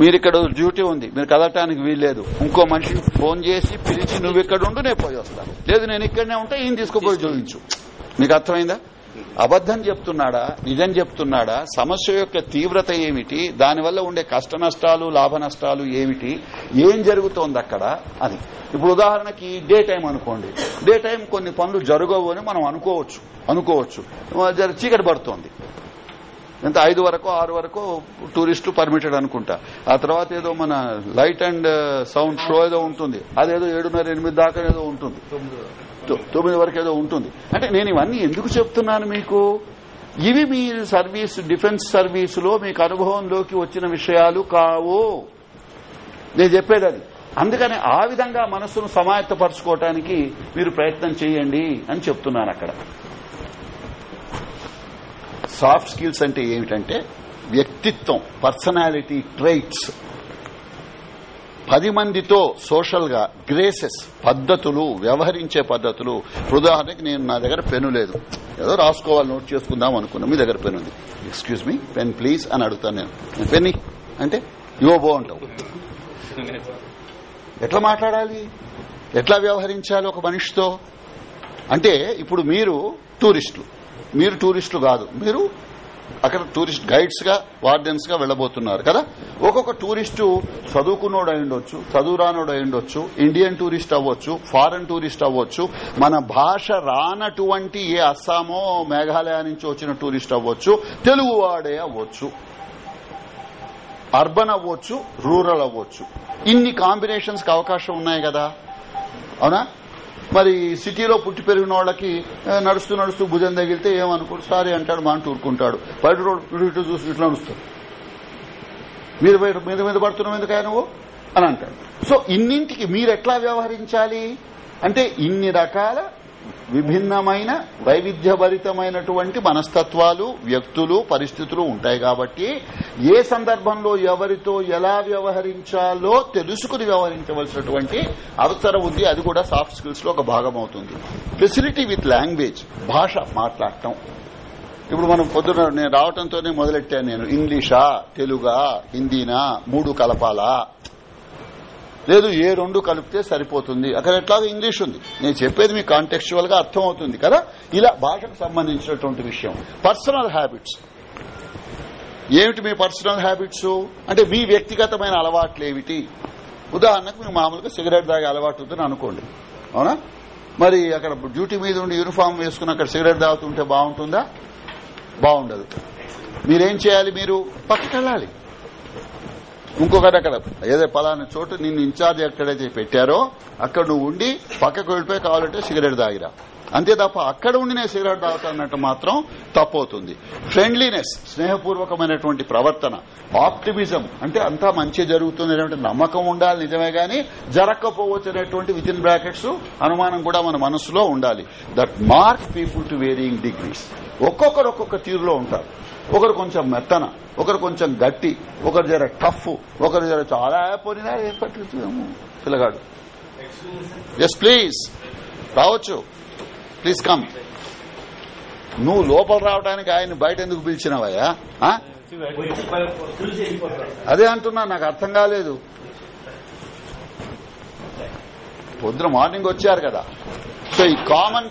మీరు ఇక్కడ డ్యూటీ ఉంది. మీరు కదలటానికి వీల్లేదు. ఇంకో మనిషిని ఫోన్ చేసి పిలిచి నువ్వు ఇక్కడ ఉండు నేను పోయి వస్తాను లేదు నేను ఇక్కడనే ఉంటే ఈయన తీసుకుపోయి చూపించు. మీకు అర్థమైందా? అబద్దం చెప్తున్నాడా? నిజం చెప్తున్నాడా? సమస్య యొక్క తీవ్రత ఏమిటి? దానివల్ల ఉండే కష్ట నష్టాలు లాభ నష్టాలు ఏమిటి? ఏం జరుగుతోంది అక్కడ అది ఇప్పుడు ఉదాహరణకి డే టైం అనుకోండి. డే టైం కొన్ని పనులు జరగవు అని మనం అనుకోవచ్చు. అనుకోవచ్చు. చీకటి పడుతోంది. ఎంత? ఐదు వరకు ఆరు వరకు టూరిస్టులు పర్మిటెడ్ అనుకుంటా. ఆ తర్వాత ఏదో మన లైట్ అండ్ సౌండ్ షో ఏదో ఉంటుంది. అదేదో ఏడున్నర ఎనిమిది దాకా ఏదో ఉంటుంది. తొమ్మిది వరకు ఏదో ఉంటుంది. అంటే నేను ఇవన్నీ ఎందుకు చెప్తున్నాను మీకు? ఇవి మీ సర్వీస్ డిఫెన్స్ సర్వీసులో మీకు అనుభవంలోకి వచ్చిన విషయాలు కావు. నేను చెప్పేది అది. అందుకని ఆ విధంగా మనస్సును సమాయత్తపరచుకోవటానికి మీరు ప్రయత్నం చేయండి అని చెప్తున్నాను అక్కడ. సాఫ్ట్ స్కిల్స్ అంటే ఏమిటంటే వ్యక్తిత్వం పర్సనాలిటీ ట్రైట్స్. పది మందితో సోషల్గా గ్రేసెస్ పద్ధతులు వ్యవహరించే పద్ధతులు. ఉదాహరణకి నేను నా దగ్గర పెను లేదు. ఏదో రాసుకోవాలి నోట్ చేసుకుందాం అనుకున్నా. మీ దగ్గర పెన్ ఉంది. ఎక్స్క్యూజ్ మీ పెన్ ప్లీజ్ అని అడుగుతాను నేను. పెన్ని. అంటే? ఇవో బాగుంటావు ఎట్లా మాట్లాడాలి? ఎట్లా వ్యవహరించాలి ఒక మనిషితో? అంటే ఇప్పుడు మీరు టూరిస్టులు. మీరు టూరిస్టులు కాదు. మీరు అక్కడ టూరిస్ట్ గైడ్స్గా వార్డెన్స్గా వెళ్ళబోతున్నారు కదా? ఒక్కొక్క టూరిస్టు చదువుకున్నోడు అయి ఉండొచ్చు చదువు రానోడు అయి ఉండొచ్చు ఇండియన్ టూరిస్ట్ అవ్వచ్చు ఫారెన్ టూరిస్ట్ అవ్వచ్చు మన భాష రానటువంటి ఏ అస్సామో మేఘాలయ నుంచి వచ్చిన టూరిస్ట్ అవ్వచ్చు తెలుగు వాడే అవ్వచ్చు అర్బన్ అవ్వచ్చు రూరల్ అవ్వచ్చు. ఇన్ని కాంబినేషన్స్కి అవకాశం ఉన్నాయి కదా? అవునా? మరి సిటీలో పుట్టి పెరిగిన వాళ్ళకి నడుస్తూ నడుస్తూ భుజం తగిలితే ఏమనుకోడు సారీ అంటాడు మా ఊరుకుంటాడు. బయట రోడ్డు ఇటు చూసి ఇట్లా నడుస్తాడు. మీరు బయట మీద మీద పడుతున్నావు ఎందుకయ్యా నువ్వు? అని అంటాడు. సో ఇన్నింటికి మీరు ఎట్లా వ్యవహరించాలి? అంటే ఇన్ని రకాల విభిన్నమైన వైవిధ్యభరితమైనటువంటి మనస్తత్వాలు వ్యక్తులు పరిస్థితులు ఉంటాయి కాబట్టి ఏ సందర్భంలో ఎవరితో ఎలా వ్యవహరించాలో తెలుసుకుని వ్యవహరించవలసినటువంటి అవసరం ఉంది. అది కూడా సాఫ్ట్ స్కిల్స్లో ఒక భాగం అవుతుంది. ఫెసిలిటీ విత్ లాంగ్వేజ్ భాష మాట్లాడటం. ఇప్పుడు మనం పొద్దున నేను రావటంతోనే మొదలెట్టాను నేను. ఇంగ్లీషా తెలుగా హిందీనా మూడు కలపాలా? లేదు ఏ రెండు కలిపితే సరిపోతుంది. అక్కడ ఎట్లాగో ఇంగ్లీష్ ఉంది. నేను చెప్పేది మీ కాంటెక్చువల్గా అర్థం అవుతుంది కదా? ఇలా భాషకు సంబంధించినటువంటి విషయం. పర్సనల్ హ్యాబిట్స్ ఏమిటి మీ పర్సనల్ హ్యాబిట్స్ అంటే మీ వ్యక్తిగతమైన అలవాట్లు ఏమిటి ఉదాహరణకు మీకు మామూలుగా సిగరెట్ తాగే అలవాటు ఉందని అనుకోండి. అవునా? మరి అక్కడ డ్యూటీ మీద ఉండి యూనిఫామ్ వేసుకుని అక్కడ సిగరెట్ తాగుతుంటే బాగుంటుందా? బాగుండదు. మీరేం చేయాలి మీరు? పక్కకి వెళ్ళాలి ఇంకొకటి అక్కడ ఏదో పలానా చోటు నిన్ను ఇన్ఛార్జ్ ఎక్కడైతే పెట్టారో అక్కడ నువ్వు ఉండి పక్కకు వెళ్ళిపోయి కావాలంటే సిగరెట్ తాగిరా. అంతే తప్ప అక్కడ ఉండి నేను సిగరెట్ తాగుతానంటే మాత్రం తప్పవుతుంది. ఫ్రెండ్లీనెస్ స్నేహపూర్వకమైనటువంటి ప్రవర్తన ఆప్టిమిజం అంటే అంతా మంచి జరుగుతుంది అనేటువంటి నమ్మకం ఉండాలి నిజమే గాని జరగకపోవచ్చు అనేటువంటి విత్ ఇన్ బ్రాకెట్స్ అనుమానం కూడా మన మనసులో ఉండాలి. That mark people to varying degrees ఒక్కొక్కరు ఒక్కొక్క తీరులో ఉంటారు. ఒకరు కొంచెం మెత్తన ఒకరు కొంచెం గట్టి ఒకరు జర టఫ్ ఒకరు జర చాలా పోయినా ఏం పట్టించాము పిల్లగాడు. ఎస్ ప్లీజ్ రావచ్చు. ప్లీజ్ కమ్ నువ్వు లోపల రావడానికి ఆయన బయట ఎందుకు పిలిచినావయ్యా అదే అంటున్నా నాకు అర్థం కాలేదు. పొద్దున మార్నింగ్ వచ్చారు కదా. సో ఈ కామన్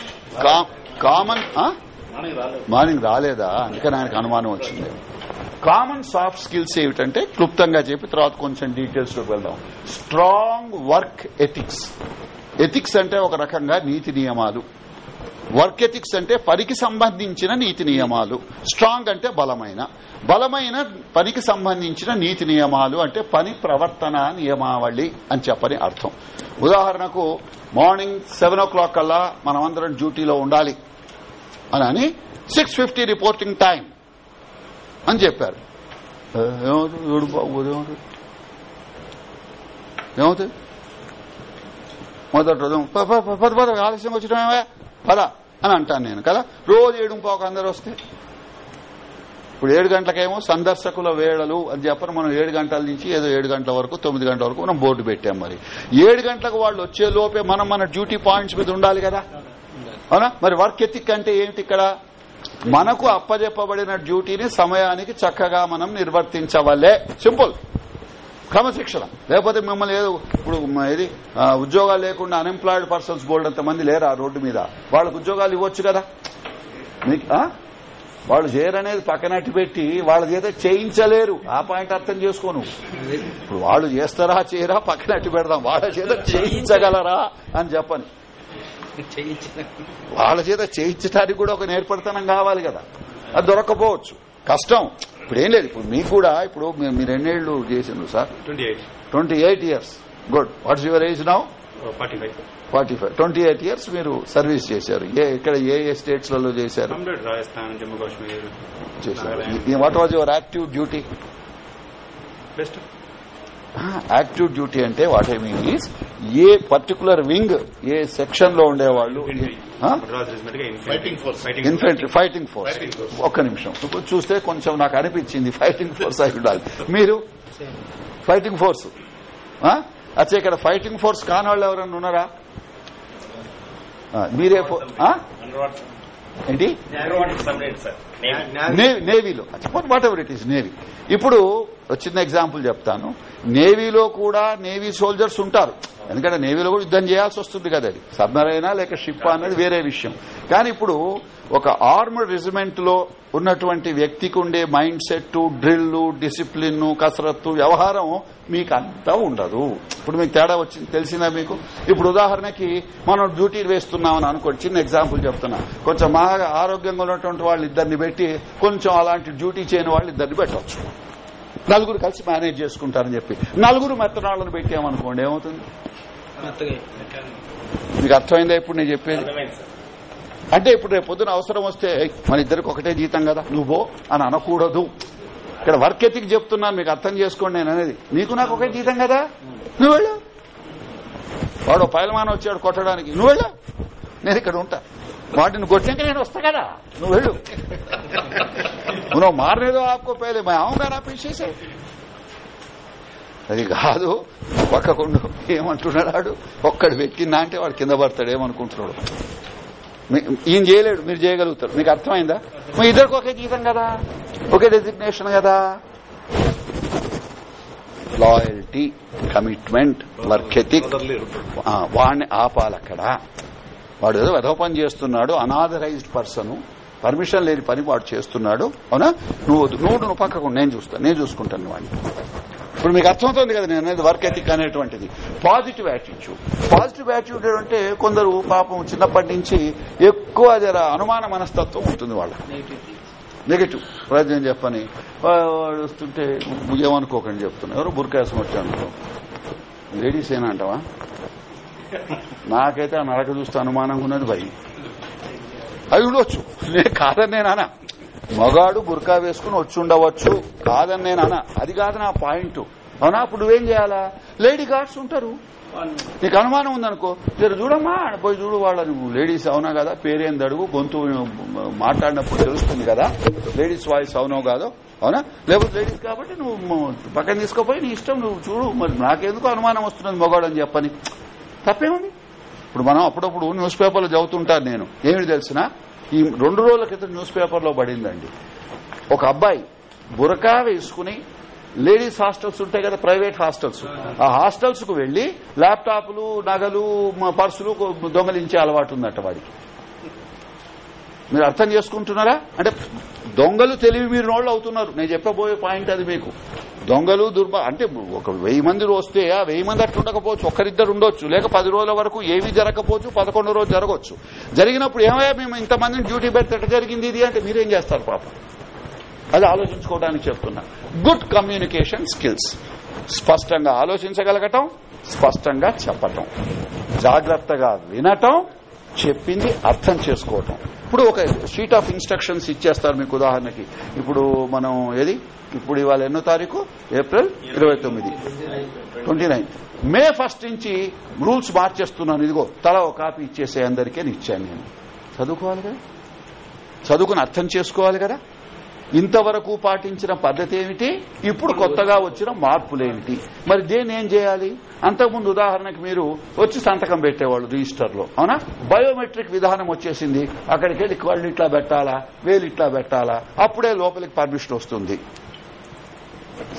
కామన్ మార్నింగ్ రాలేదా? అందుకని ఆయనకు అనుమానం వచ్చింది. కామన్ సాఫ్ట్ స్కిల్స్ ఏమిటంటే క్లుప్తంగా చెప్పి తర్వాత కొంచెం డీటెయిల్స్లోకి వెళ్దాం. స్ట్రాంగ్ వర్క్ ఎథిక్స్ ఎథిక్స్ అంటే ఒక రకంగా నీతి నియమాలు. వర్క్ ఎథిక్స్ అంటే పనికి సంబంధించిన నీతి నియమాలు. స్ట్రాంగ్ అంటే బలమైన. బలమైన పనికి సంబంధించిన నీతి నియమాలు అంటే పని ప్రవర్తన నియమావళి అని చెప్పని అర్థం. ఉదాహరణకు మార్నింగ్ సెవెన్ ఓ క్లాక్ కల్లా మనమందరం డ్యూటీలో ఉండాలి. అని అని సిక్స్ ఫిఫ్టీ రిపోర్టింగ్ టైం అని చెప్పారు. ఏమవుతుంది? ఏడు బాబు ఏమవుతుంది? ఏమవుతుంది? మొదటి రోజు పద పద ఆలస్యం వచ్చినామే పద అని అంటాను నేను కదా? రోజు ఏడు పోక అందరు వస్తే. ఇప్పుడు ఏడు గంటలకేమో సందర్శకుల వేళలు అని చెప్పని మనం ఏడు గంటల నుంచి ఏదో ఏడు గంటల వరకు తొమ్మిది గంటల వరకు మనం బోర్డు పెట్టాం మరి. ఏడు గంటలకు వాళ్ళు వచ్చే లోపే మనం మన డ్యూటీ పాయింట్స్ మీద ఉండాలి కదా. అవునా? మరి వర్క్ ఎథిక్ అంటే ఏమిటి ఇక్కడ? మనకు అప్పజెప్పబడిన డ్యూటీని సమయానికి చక్కగా మనం నిర్వర్తించవల్లే సింపుల్. క్రమశిక్షణ. లేకపోతే మిమ్మల్ని ఏదో ఇప్పుడు ఇది ఉద్యోగాలు లేకుండా అన్ఎంప్లాయిడ్ పర్సన్స్ బోల్డ్ అంత మంది లేరా రోడ్డు మీద? వాళ్ళకు ఉద్యోగాలు ఇవ్వచ్చు కదా? మీకు వాళ్ళు చేయరనేది పక్కనట్టు పెట్టి వాళ్ళ చేత చేయించలేరు. ఆ పాయింట్ అర్థం చేసుకోను ఇప్పుడు వాళ్ళు చేస్తారా చేయరా పక్కనట్టు పెడదాం. వాళ్ళ చేత చేయించగలరా అని చెప్పని. వాళ్ళ చేత చేయించడానికి కూడా ఒక నేర్పడతనం కావాలి కదా. అది దొరకపోవచ్చు. కష్టం. ఇప్పుడు ఏం లేదు. ఇప్పుడు మీకు కూడా ఇప్పుడు మీరు ఎన్నేళ్ళు చేసిండ్రు sir? Twenty eight. Years. Good. What's your age now? Forty five. Forty five. Twenty eight years మీరు సర్వీస్ చేశారు. ఏ ఇక్కడ ఏ ఏ స్టేట్స్లలో చేశారు. What was your active duty best. Active duty అంటే what I mean is a particular wing ఏ సెక్షన్లో ఉండేవాళ్ళు ఇన్ఫెంట్రీ ఫైటింగ్ ఫోర్స్. ఒక్క నిమిషం. ఇప్పుడు చూస్తే కొంచెం నాకు అనిపించింది ఫైటింగ్ ఫోర్స్ అయి ఉండాలి. మీరు ఫైటింగ్ ఫోర్స్ అచ్చా ఇక్కడ ఫైటింగ్ ఫోర్స్ కాని వాళ్ళు ఎవరన్నా ఉన్నారా? మీరే? ఏంటి? నేవీ నేవీలో whatever it is navy ఇప్పుడు చిన్న ఎగ్జాంపుల్ చెప్తాను. నేవీలో కూడా నేవీ సోల్జర్స్ ఉంటారు. ఎందుకంటే నేవీలో కూడా యుద్దం చేయాల్సి వస్తుంది కదా అది. సబ్మరైనా లేక షిప్ అనేది వేరే విషయం. కానీ ఇప్పుడు ఒక ఆర్మడ్ రెజిమెంట్లో ఉన్నటువంటి వ్యక్తికి ఉండే మైండ్ సెట్ డ్రిల్ డిసిప్లిన్ కసరత్తు వ్యవహారం మీకు అంతా ఉండదు. ఇప్పుడు మీకు తేడా వచ్చింది తెలిసిందా మీకు? ఇప్పుడు ఉదాహరణకి మనం డ్యూటీలు వేస్తున్నామని అనుకోండి చిన్న ఎగ్జాంపుల్ చెప్తున్నా. కొంచెం బాగా ఆరోగ్యంగా ఉన్నటువంటి వాళ్ళు ఇద్దరిని పెట్టి కొంచెం అలాంటి డ్యూటీ చేయని వాళ్ళు ఇద్దరిని పెట్టవచ్చు నలుగురు కలిసి మేనేజ్ చేసుకుంటారని చెప్పి. నలుగురు మెత్తనాళ్ళను పెట్టామనుకోండి ఏమవుతుంది? మీకు అర్థమైందా ఇప్పుడు నేను చెప్పేది? అంటే ఇప్పుడు రేపు పొద్దున అవసరం వస్తే మన ఇద్దరికి ఒకటే జీతం కదా నువ్వో అని అనకూడదు. ఇక్కడ వర్క్ ఎతికి చెప్తున్నాను మీకు అర్థం చేసుకోండి నేను అనేది. నీకు నాకు ఒకే జీతం కదా? నువ్వు వెళ్ళు. వాడు పైలమాన వచ్చాడు కొట్టడానికి. నువ్వు వెళ్ళు. నేను ఇక్కడ ఉంటా. వాటిని కొట్టాక నేను వస్తా కదా. నువ్వు వెళ్ళు. నువ్వు మారనేదో ఆపుకోపోయలే మా అవుగారా ఆపించేసే అది కాదు. పక్కకుండు ఏమంటున్నాడు ఒక్కడు వెక్కిందా అంటే వాడు కింద పడతాడు ఏమనుకుంటున్నాడు? ఈయన చేయలేడు మీరు చేయగలుగుతారు. మీకు అర్థమైందా? మీ ఇద్దరికి ఒకే జీతం కదా? ఒకే డెసిగ్నేషన్ కదా? లాయల్టీ కమిట్మెంట్ వర్క్ ఎథిక్ వాడిని ఆపాలక్కడ. వాడు ఏదో వెధవ పని చేస్తున్నాడు అనాథరైజ్డ్ పర్సన్ పర్మిషన్ లేని పని వాడు చేస్తున్నాడు. అవునా? నువ్వు వద్దు. నువ్వు నువ్వు నేను చూస్తాను నేను చూసుకుంటాను వాడిని ఇప్పుడు మీకు అర్థమవుతుంది కదా నేను అనేది వర్క్ ఎథిక్ అనేటువంటిది. పాజిటివ్ యాటిట్యూడ్ పాజిటివ్ యాటిట్యూడ్ అంటే కొందరు పాపం చిన్నప్పటి నుంచి ఎక్కువ జర అనుమాన మనస్తత్వం ఉంటుంది వాళ్ళ నెగటివ్ ప్రజలు చెప్పని. వాడు వస్తుంటే ఏమనుకోకండి చెప్తున్నా. ఎవరు బుర్కాసం వచ్చాను లేడీస్ ఏనా అంటావా? నాకైతే ఆ నడక చూస్తే అనుమానంగా ఉన్నది భయం అవి ఉండొచ్చు. నేను కాదని నేను మగాడు బుర్కా వేసుకుని వచ్చి ఉండవచ్చు కాదని నేను అనా అది కాదు నా పాయింట్. అవునా? అప్పుడు నువ్వేం చేయాలా? లేడీ గార్డ్స్ ఉంటారు. నీకు అనుమానం ఉందనుకో జర చూడమ్మా పోయి చూడు వాళ్ళ నువ్వు. లేడీస్ అవునా కదా? పేరేంది అడుగు గొంతు మాట్లాడినప్పుడు తెలుస్తుంది కదా. లేడీస్ వాయిస్ అవునో కాదో? అవునా? లేకపోతే లేడీస్ కాబట్టి నువ్వు పక్కన తీసుకోపోయి నీ ఇష్టం నువ్వు చూడు. మరి నాకెందుకు అనుమానం వస్తున్నది మగవాడు అని చెప్పని? తప్పేముంది? ఇప్పుడు మనం అప్పుడప్పుడు న్యూస్ పేపర్లో చదువుతుంటాను నేను. ఏమిటి తెలిసినా? ఈ రెండు రోజుల క్రితం న్యూస్ పేపర్లో పడిందండి. ఒక అబ్బాయి బురకా వేసుకుని లేడీస్ హాస్టల్స్ ఉంటాయి కదా ప్రైవేట్ హాస్టల్స్. ఆ హాస్టల్స్కు వెళ్ళి ల్యాప్టాప్లు నగలు పర్సులు దొంగలించే అలవాటు ఉందట వాడికి. మీరు అర్థం చేసుకుంటున్నారా? అంటే దొంగలు తెలివి మీరు నోళ్ళు అవుతున్నారు. నేను చెప్పబోయే పాయింట్ అది మీకు. దొంగలు దుర్మ అంటే ఒక వెయ్యి మంది వస్తే ఆ వెయ్యి మంది అట్లా ఉండకపోవచ్చు. ఒక్కరిద్దరు ఉండొచ్చు. లేక పది రోజుల వరకు ఏవి జరగకపోవచ్చు పదకొండు రోజులు జరగవచ్చు జరిగినప్పుడు ఏమయ్యా మేము ఇంతమందిని డ్యూటీ పెడితే ఎట్లా జరిగింది ఇది అంటే మీరేం చేస్తారు పాపం? అది ఆలోచించుకోవడానికి చెప్తున్నా. గుడ్ కమ్యూనికేషన్ స్కిల్స్ స్పష్టంగా ఆలోచించగలగటం స్పష్టంగా చెప్పటం. జాగ్రత్తగా వినటం చెప్పింది అర్థం చేసుకోవటం. ఇప్పుడు ఒక షీట్ ఆఫ్ ఇన్స్ట్రక్షన్స్ ఇచ్చేస్తారు మీకు ఉదాహరణకి. ఇప్పుడు మనం ఏది? ఇప్పుడు ఇవాళ ఎన్నో తారీఖు? ఏప్రిల్ ఇరవై తొమ్మిది. ట్వంటీ నైన్ మే ఫస్ట్ నుంచి రూల్స్ మార్చేస్తున్నాను. ఇదిగో తల ఒక కాపీ ఇచ్చేసే అందరికీ ఇచ్చాను నేను. చదువుకోవాలి కదా? చదువుకుని అర్థం చేసుకోవాలి కదా? ఇంతవరకు పాటించిన పద్ధతి ఏమిటి? ఇప్పుడు కొత్తగా వచ్చిన మార్పులేమిటి మరి దేని ఏం చేయాలి? అంతకుముందు ఉదాహరణకు మీరు వచ్చి సంతకం పెట్టేవాళ్ళు రిజిస్టర్లో అవునా? బయోమెట్రిక్ విధానం వచ్చేసింది. అక్కడికి వెళ్ళి కళ్ళు ఇట్లా పెట్టాలా? వేలు ఇట్లా పెట్టాలా? అప్పుడే లోపలికి పర్మిషన్ వస్తుంది.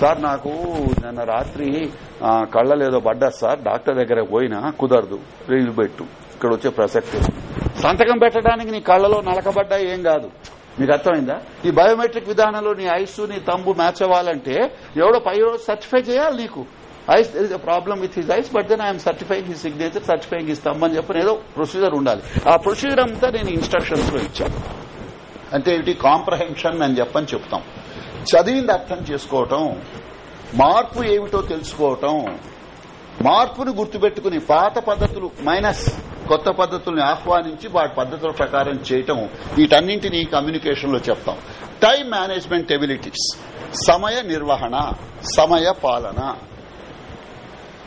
సార్ నాకు నిన్న రాత్రి కళ్ళలేదో పడ్డా సార్. డాక్టర్ దగ్గర పోయినా కుదరదు. రీలు పెట్టు. ఇక్కడ వచ్చే ప్రసక్తి. సంతకం పెట్టడానికి నీ కళ్ళలో నలకబడ్డా ఏం కాదు. మీకు అర్థమైందా? ఈ బయోమెట్రిక్ విధానంలో నీ ఐసు నీ తంబు మ్యాచ్ అవ్వాలంటే ఎవడో పై రోజు సర్టిఫై చేయాలి నీకు. Eyes is problem with his eyes but then I'm certifying his signature certifying his thumb అని చెప్పని ఏదో ప్రొసీజర్ ఉండాలి. ఆ ప్రొసీజర్ అంతా నేను ఇన్స్ట్రక్షన్స్లో ఇచ్చాను. అంటే ఏమిటి? కాంప్రహెన్షన్ అని చెప్పని చెప్తాం. చదివింది అర్థం చేసుకోవటం మార్పు ఏమిటో తెలుసుకోవటం మార్పును గుర్తుపెట్టుకుని పాత పద్ధతులు మైనస్ కొత్త పద్ధతుల్ని ఆహ్వానించి వాటి పద్ధతుల ప్రకారం చేయటం వీటన్నింటినీ కమ్యూనికేషన్లో చెప్తాం. Time management abilities. సమయ నిర్వహణ సమయ పాలన.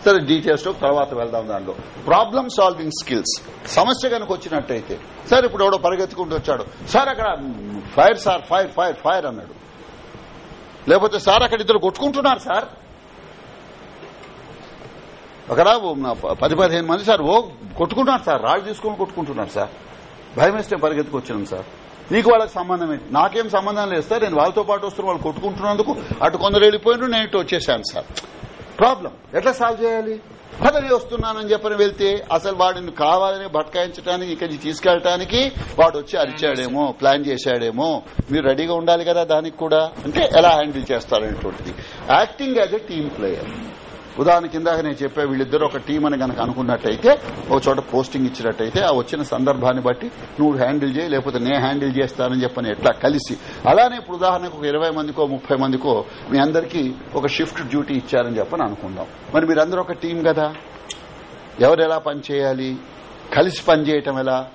సరే డీటెయిల్స్లో తర్వాత వెళ్దాం దానిలో. ప్రాబ్లం సాల్వింగ్ స్కిల్స్ సమస్య కనుక వచ్చినట్టయితే సార్ ఇప్పుడు ఎవడో పరిగెత్తుకుంటూ వచ్చాడు. సార్ అక్కడ fire sir fire fire fire అన్నాడు. లేకపోతే సార్ అక్కడ ఇద్దరు కొట్టుకుంటున్నారు సార్. అక్కడ పది పదిహేను మంది సార్ ఓ కొట్టుకుంటున్నారు సార్ రాళ్ళు తీసుకొని కొట్టుకుంటున్నారు సార్. భయం వేస్తే పరిగెత్తుకు సార్. నీకు వాళ్ళకి సంబంధం ఏంటి? నాకేం సంబంధం లేదు సార్ నేను వాళ్ళతో పాటు వస్తున్న వాళ్ళు కొట్టుకుంటున్నందుకు అటు కొందరు వెళ్ళిపోయిన నేను ఇటు వచ్చేసాను సార్. ప్రాబ్లం. ఎట్లా సాల్వ్ చేయాలి? పదవి వస్తున్నానని చెప్పని వెళ్తే అసలు వాడిని కావాలని బట్కాయించడానికి ఇక్కడి నుంచి తీసుకెళ్ళటానికి వాడు వచ్చి అరిచాడేమో ప్లాన్ చేశాడేమో. మీరు రెడీగా ఉండాలి కదా దానికి కూడా. అంటే ఎలా handle చేస్తారనేటువంటిది acting as a team player. ఉదాహరణ కిందాక నేను చెప్పే వీళ్ళిద్దరు ఒక టీం అని గనక అనుకున్నట్టయితే ఒక చోట పోస్టింగ్ ఇచ్చినట్టయితే ఆ వచ్చిన సందర్భాన్ని బట్టి నువ్వు హ్యాండిల్ చేయి లేకపోతే నేను హ్యాండిల్ చేస్తానని చెప్పని ఎట్లా కలిసి. అలానే ఇప్పుడు ఉదాహరణకు ఒక ఇరవై మందికో ముప్పై మందికో మీ అందరికీ ఒక షిఫ్ట్ డ్యూటీ ఇచ్చారని చెప్పని అనుకుందాం. మరి మీరందరూ ఒక టీం కదా? ఎవరు ఎలా పనిచేయాలి కలిసి పనిచేయటం ఎలా?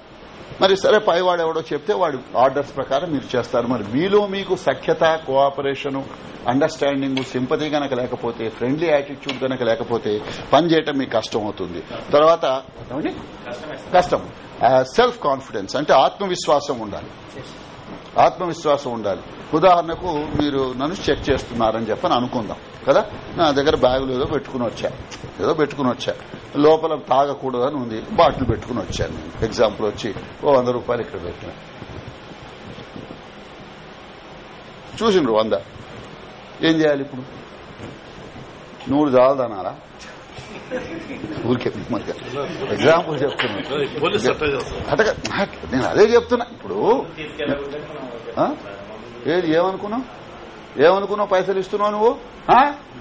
మరి సరే పైవాడు ఎవడో చెప్తే వాడు ఆర్డర్స్ ప్రకారం మీరు చేస్తారు. మరి మీలో మీకు సఖ్యత కోఆపరేషన్ అండర్స్టాండింగ్ సింపతి గనక లేకపోతే ఫ్రెండ్లీ యాటిట్యూడ్ గనక లేకపోతే పని చేయటం మీకు కష్టం అవుతుంది. తర్వాత? కష్టం సెల్ఫ్ కాన్ఫిడెన్స్ అంటే ఆత్మవిశ్వాసం ఉండాలి. ఆత్మవిశ్వాసం ఉండాలి. ఉదాహరణకు మీరు నన్ను చెక్ చేస్తున్నారని చెప్పని అనుకుందాం కదా? నా దగ్గర బ్యాగులు ఏదో పెట్టుకుని వచ్చా ఏదో పెట్టుకుని వచ్చా. లోపల తాగకూడదని ఉంది బాటిల్ పెట్టుకుని వచ్చాను నేను. ఎగ్జాంపుల్ వచ్చి ఓ వంద రూపాయలు ఇక్కడ పెట్టిన. చూసిండ్రు వంద. ఏం చేయాలి ఇప్పుడు? నూరు చాలదనాలా ఊరికే ఎగ్జాంపుల్ అటక నేను అదే చెప్తున్నా. ఇప్పుడు? ఏది ఏమనుకున్నావు? ఏమనుకున్నావు? పైసలు ఇస్తున్నావు నువ్వు? ఆ?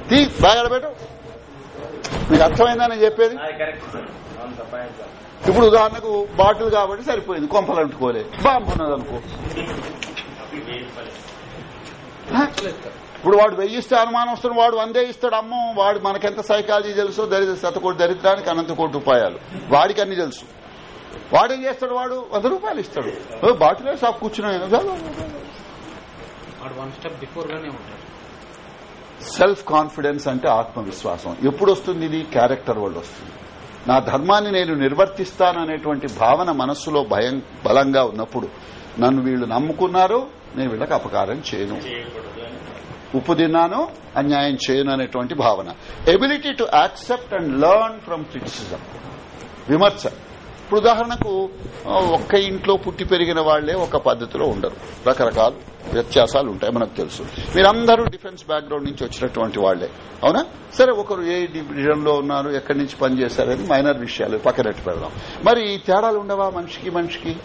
తీ బాగా పెట్టు. మీకు అర్థమైందా నేను చెప్పేది? ఇప్పుడు ఉదాహరణకు బాటిల్ కాబట్టి సరిపోయింది కొంపలు అంటుకోలే. బాగున్నది అనుకో ఆ? ఇప్పుడు వాడు వెయ్యిస్తే అనుమానం వస్తున్న వాడు వందే ఇస్తాడు. అమ్మో వాడు మనకెంత సైకాలజీ తెలుసో దరిద్ర శతకోటి దరిద్రానికి అనంత కోటి ఉపాయాలు వాడికి అన్ని తెలుసు. వాడేం చేస్తాడు వాడు? వంద రూపాయలు ఇస్తాడు. బాటిలే షాప్ ఉంటాడు. సెల్ఫ్ కాన్ఫిడెన్స్ అంటే ఆత్మవిశ్వాసం. ఎప్పుడు వస్తుంది ఇది? క్యారెక్టర్ వల్ల వస్తుంది. నా ధర్మాన్ని నేను నిర్వర్తిస్తాననేటువంటి భావన మనస్సులో భయం బలంగా ఉన్నప్పుడు నన్ను వీళ్ళు నమ్ముకున్నారు నేను వీళ్ళకి అపకారం చేయను. ఉప్పు తిన్నాను అన్యాయం చేయను అనేటువంటి భావన. Ability to accept and learn from criticism విమర్శ. ఇప్పుడు ఉదాహరణకు ఒక్క ఇంట్లో పుట్టి పెరిగిన వాళ్ళే ఒక పద్ధతిలో ఉండరు. రకరకాల వ్యత్యాసాలు ఉంటాయి మనకు తెలుసు. మీరందరూ డిఫెన్స్ బ్యాక్గ్రౌండ్ నుంచి వచ్చినటువంటి వాళ్ళే అవునా? సరే ఒకరు ఏ డివిజన్లో ఉన్నారు ఎక్కడి నుంచి పనిచేశారని మైనర్ విషయాలు పక్కనట్టు పెడదాం. మరి ఈ తేడాలు ఉండవా మనిషికి మనిషికి?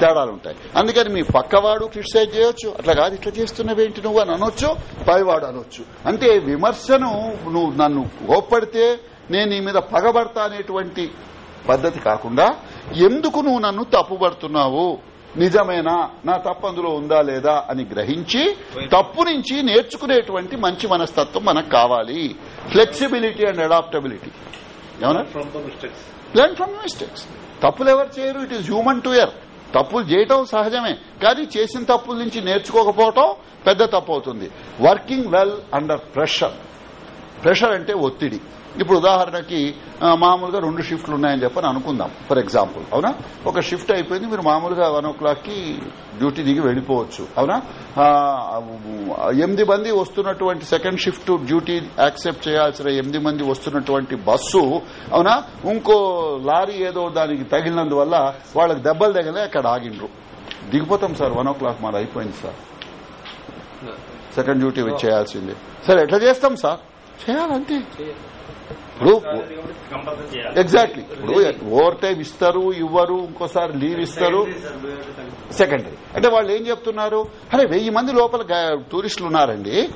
తేడాలు ఉంటాయి. అందుకని మీ పక్కవాడు క్రిటిసైజ్ చేయొచ్చు. అట్లా కాదు ఇట్లా చేస్తున్నవేంటి నువ్వు అని అనొచ్చు పైవాడు అనొచ్చు. అంటే విమర్శను నువ్వు నన్ను కోప్పడితే నేను నీ మీద పగబడతా అనేటువంటి పద్ధతి కాకుండా ఎందుకు నువ్వు నన్ను తప్పుపడుతున్నావు? నిజమేనా? నా తప్పు అందులో ఉందా లేదా అని గ్రహించి తప్పు నుంచి నేర్చుకునేటువంటి మంచి మనస్తత్వం మనకు కావాలి. Flexibility and adaptability. ఏమన్నా? From the learn from mistakes తప్పులు ఎవరు చేయరు? It is human to err తప్పులు చేయటం సహజమే కానీ చేసిన తప్పుల నుంచి నేర్చుకోకపోవటం పెద్ద తప్పు అవుతుంది. Working well under pressure. Pressure అంటే ఒత్తిడి. ఇప్పుడు ఉదాహరణకి మామూలుగా రెండు షిఫ్ట్లు ఉన్నాయని చెప్పని అనుకుందాం ఫర్ ఎగ్జాంపుల్ అవునా? ఒక షిఫ్ట్ అయిపోయింది మీరు మామూలుగా వన్ ఓ క్లాక్కి డ్యూటీ దిగి వెళ్ళిపోవచ్చు. అవునా? ఎనిమిది మంది వస్తున్నటువంటి సెకండ్ షిఫ్ట్ డ్యూటీ యాక్సెప్ట్ చేయాల్సిన ఎనిమిది మంది వస్తున్నటువంటి బస్సు అవునా? ఇంకో లారీ ఏదో దానికి తగిలినందువల్ల వాళ్ళకి దెబ్బలు తగిలే అక్కడ ఆగిండ్రు. దిగిపోతాం సార్ వన్ ఓ క్లాక్ మాది అయిపోయింది సార్. సెకండ్ డ్యూటీ చేయాల్సిందే. సరే ఎట్లా చేస్తాం సార్? చేయాలంతే ఇప్పుడు ఎగ్జాక్ట్లీ ఇప్పుడు ఓవర్ టైం ఇస్తారు ఇవ్వరు ఇంకోసారి లీవ్ ఇస్తారు. సెకండరీ అంటే వాళ్ళు ఏం చెప్తున్నారు? అరే వెయ్యి మంది లోపల టూరిస్టులు ఉన్నారండి.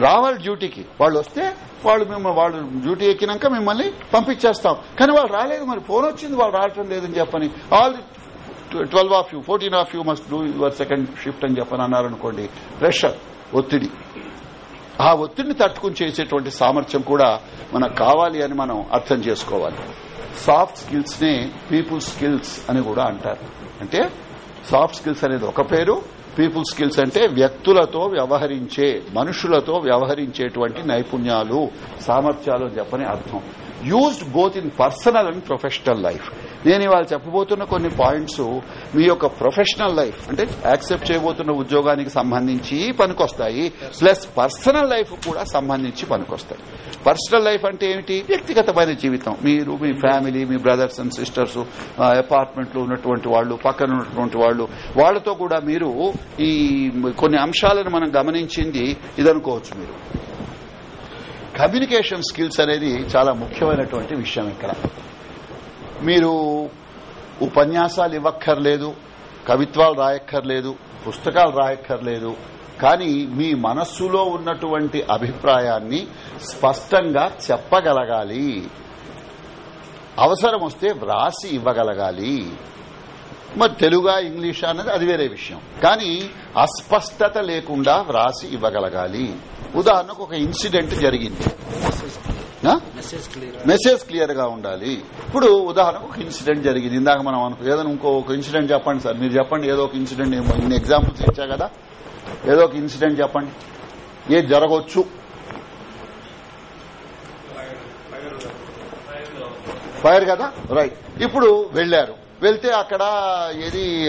రావాలి డ్యూటీకి. వాళ్ళు వస్తే వాళ్ళు మిమ్మల్ని వాళ్ళు డ్యూటీ ఎక్కినాక మిమ్మల్ని పంపించేస్తాం. కానీ వాళ్ళు రాలేదు మరి. ఫోన్ వచ్చింది వాళ్ళు రావటం లేదని చెప్పని. All twelve of you fourteen of you must do your second shift అని చెప్పని అన్నారనుకోండి. ప్రెషర్ ఒత్తిడి. ఆ ఒత్తిడిని తట్టుకుని చేసేటువంటి సామర్థ్యం కూడా మనకు కావాలి అని మనం అర్థం చేసుకోవాలి. సాఫ్ట్ స్కిల్స్ని పీపుల్ స్కిల్స్ అని కూడా అంటారు. అంటే సాఫ్ట్ స్కిల్స్ అనేది ఒక పేరు పీపుల్ స్కిల్స్ అంటే వ్యక్తులతో వ్యవహరించే మనుషులతో వ్యవహరించేటువంటి నైపుణ్యాలు సామర్థ్యాలు చెప్పని అర్థం. Used both in personal and professional life. నేను ఇవాళ చెప్పబోతున్న కొన్ని పాయింట్స్ మీ యొక్క ప్రొఫెషనల్ లైఫ్ అంటే యాక్సెప్ట్ చేయబోతున్న ఉద్యోగానికి సంబంధించి పనికొస్తాయి ప్లస్ పర్సనల్ లైఫ్ కూడా సంబంధించి పనికొస్తాయి. పర్సనల్ లైఫ్ అంటే ఏమిటి? వ్యక్తిగతమైన జీవితం. మీరు మీ ఫ్యామిలీ మీ బ్రదర్స్ అండ్ సిస్టర్స్ అపార్ట్మెంట్లో ఉన్నటువంటి వాళ్ళు పక్కన ఉన్నటువంటి వాళ్ళు వాళ్ళతో కూడా మీరు ఈ కొన్ని అంశాలను మనం గమనించింది ఇదనుకోవచ్చు మీరు. కమ్యూనికేషన్ స్కిల్స్ అనేది చాలా ముఖ్యమైనటువంటి విషయం ఇక్కడ. మీరు ఉపన్యాసాలు ఇవ్వక్కర్లేదు కవిత్వాలు రాయక్కర్లేదు పుస్తకాలు రాయక్కర్లేదు కానీ మీ మనస్సులో ఉన్నటువంటి అభిప్రాయాన్ని స్పష్టంగా చెప్పగలగాలి. అవసరం వస్తే వ్రాసి ఇవ్వగలగాలి. మరి తెలుగా ఇంగ్లీష్ అన్నది అది వేరే విషయం. కానీ అస్పష్టత లేకుండా వ్రాసి ఇవ్వగలగాలి. ఉదాహరణకు ఒక ఇన్సిడెంట్ జరిగింది? మెసేజ్ క్లియర్గా ఉండాలి. ఇప్పుడు ఉదాహరణకు ఒక ఇన్సిడెంట్ జరిగింది. ఇందాక మనం అనుకో ఏదైనా ఇంకో ఒక ఇన్సిడెంట్ చెప్పండి సార్. మీరు చెప్పండి ఏదో ఒక ఇన్సిడెంట్ ఇన్ని ఎగ్జాంపుల్స్ ఇచ్చా కదా. ఏదో ఒక ఇన్సిడెంట్ చెప్పండి. ఏది జరగవచ్చు ఫైర్ కదా? రైట్ ఇప్పుడు వెళ్ళారు వెళ్తే అక్కడ ఏది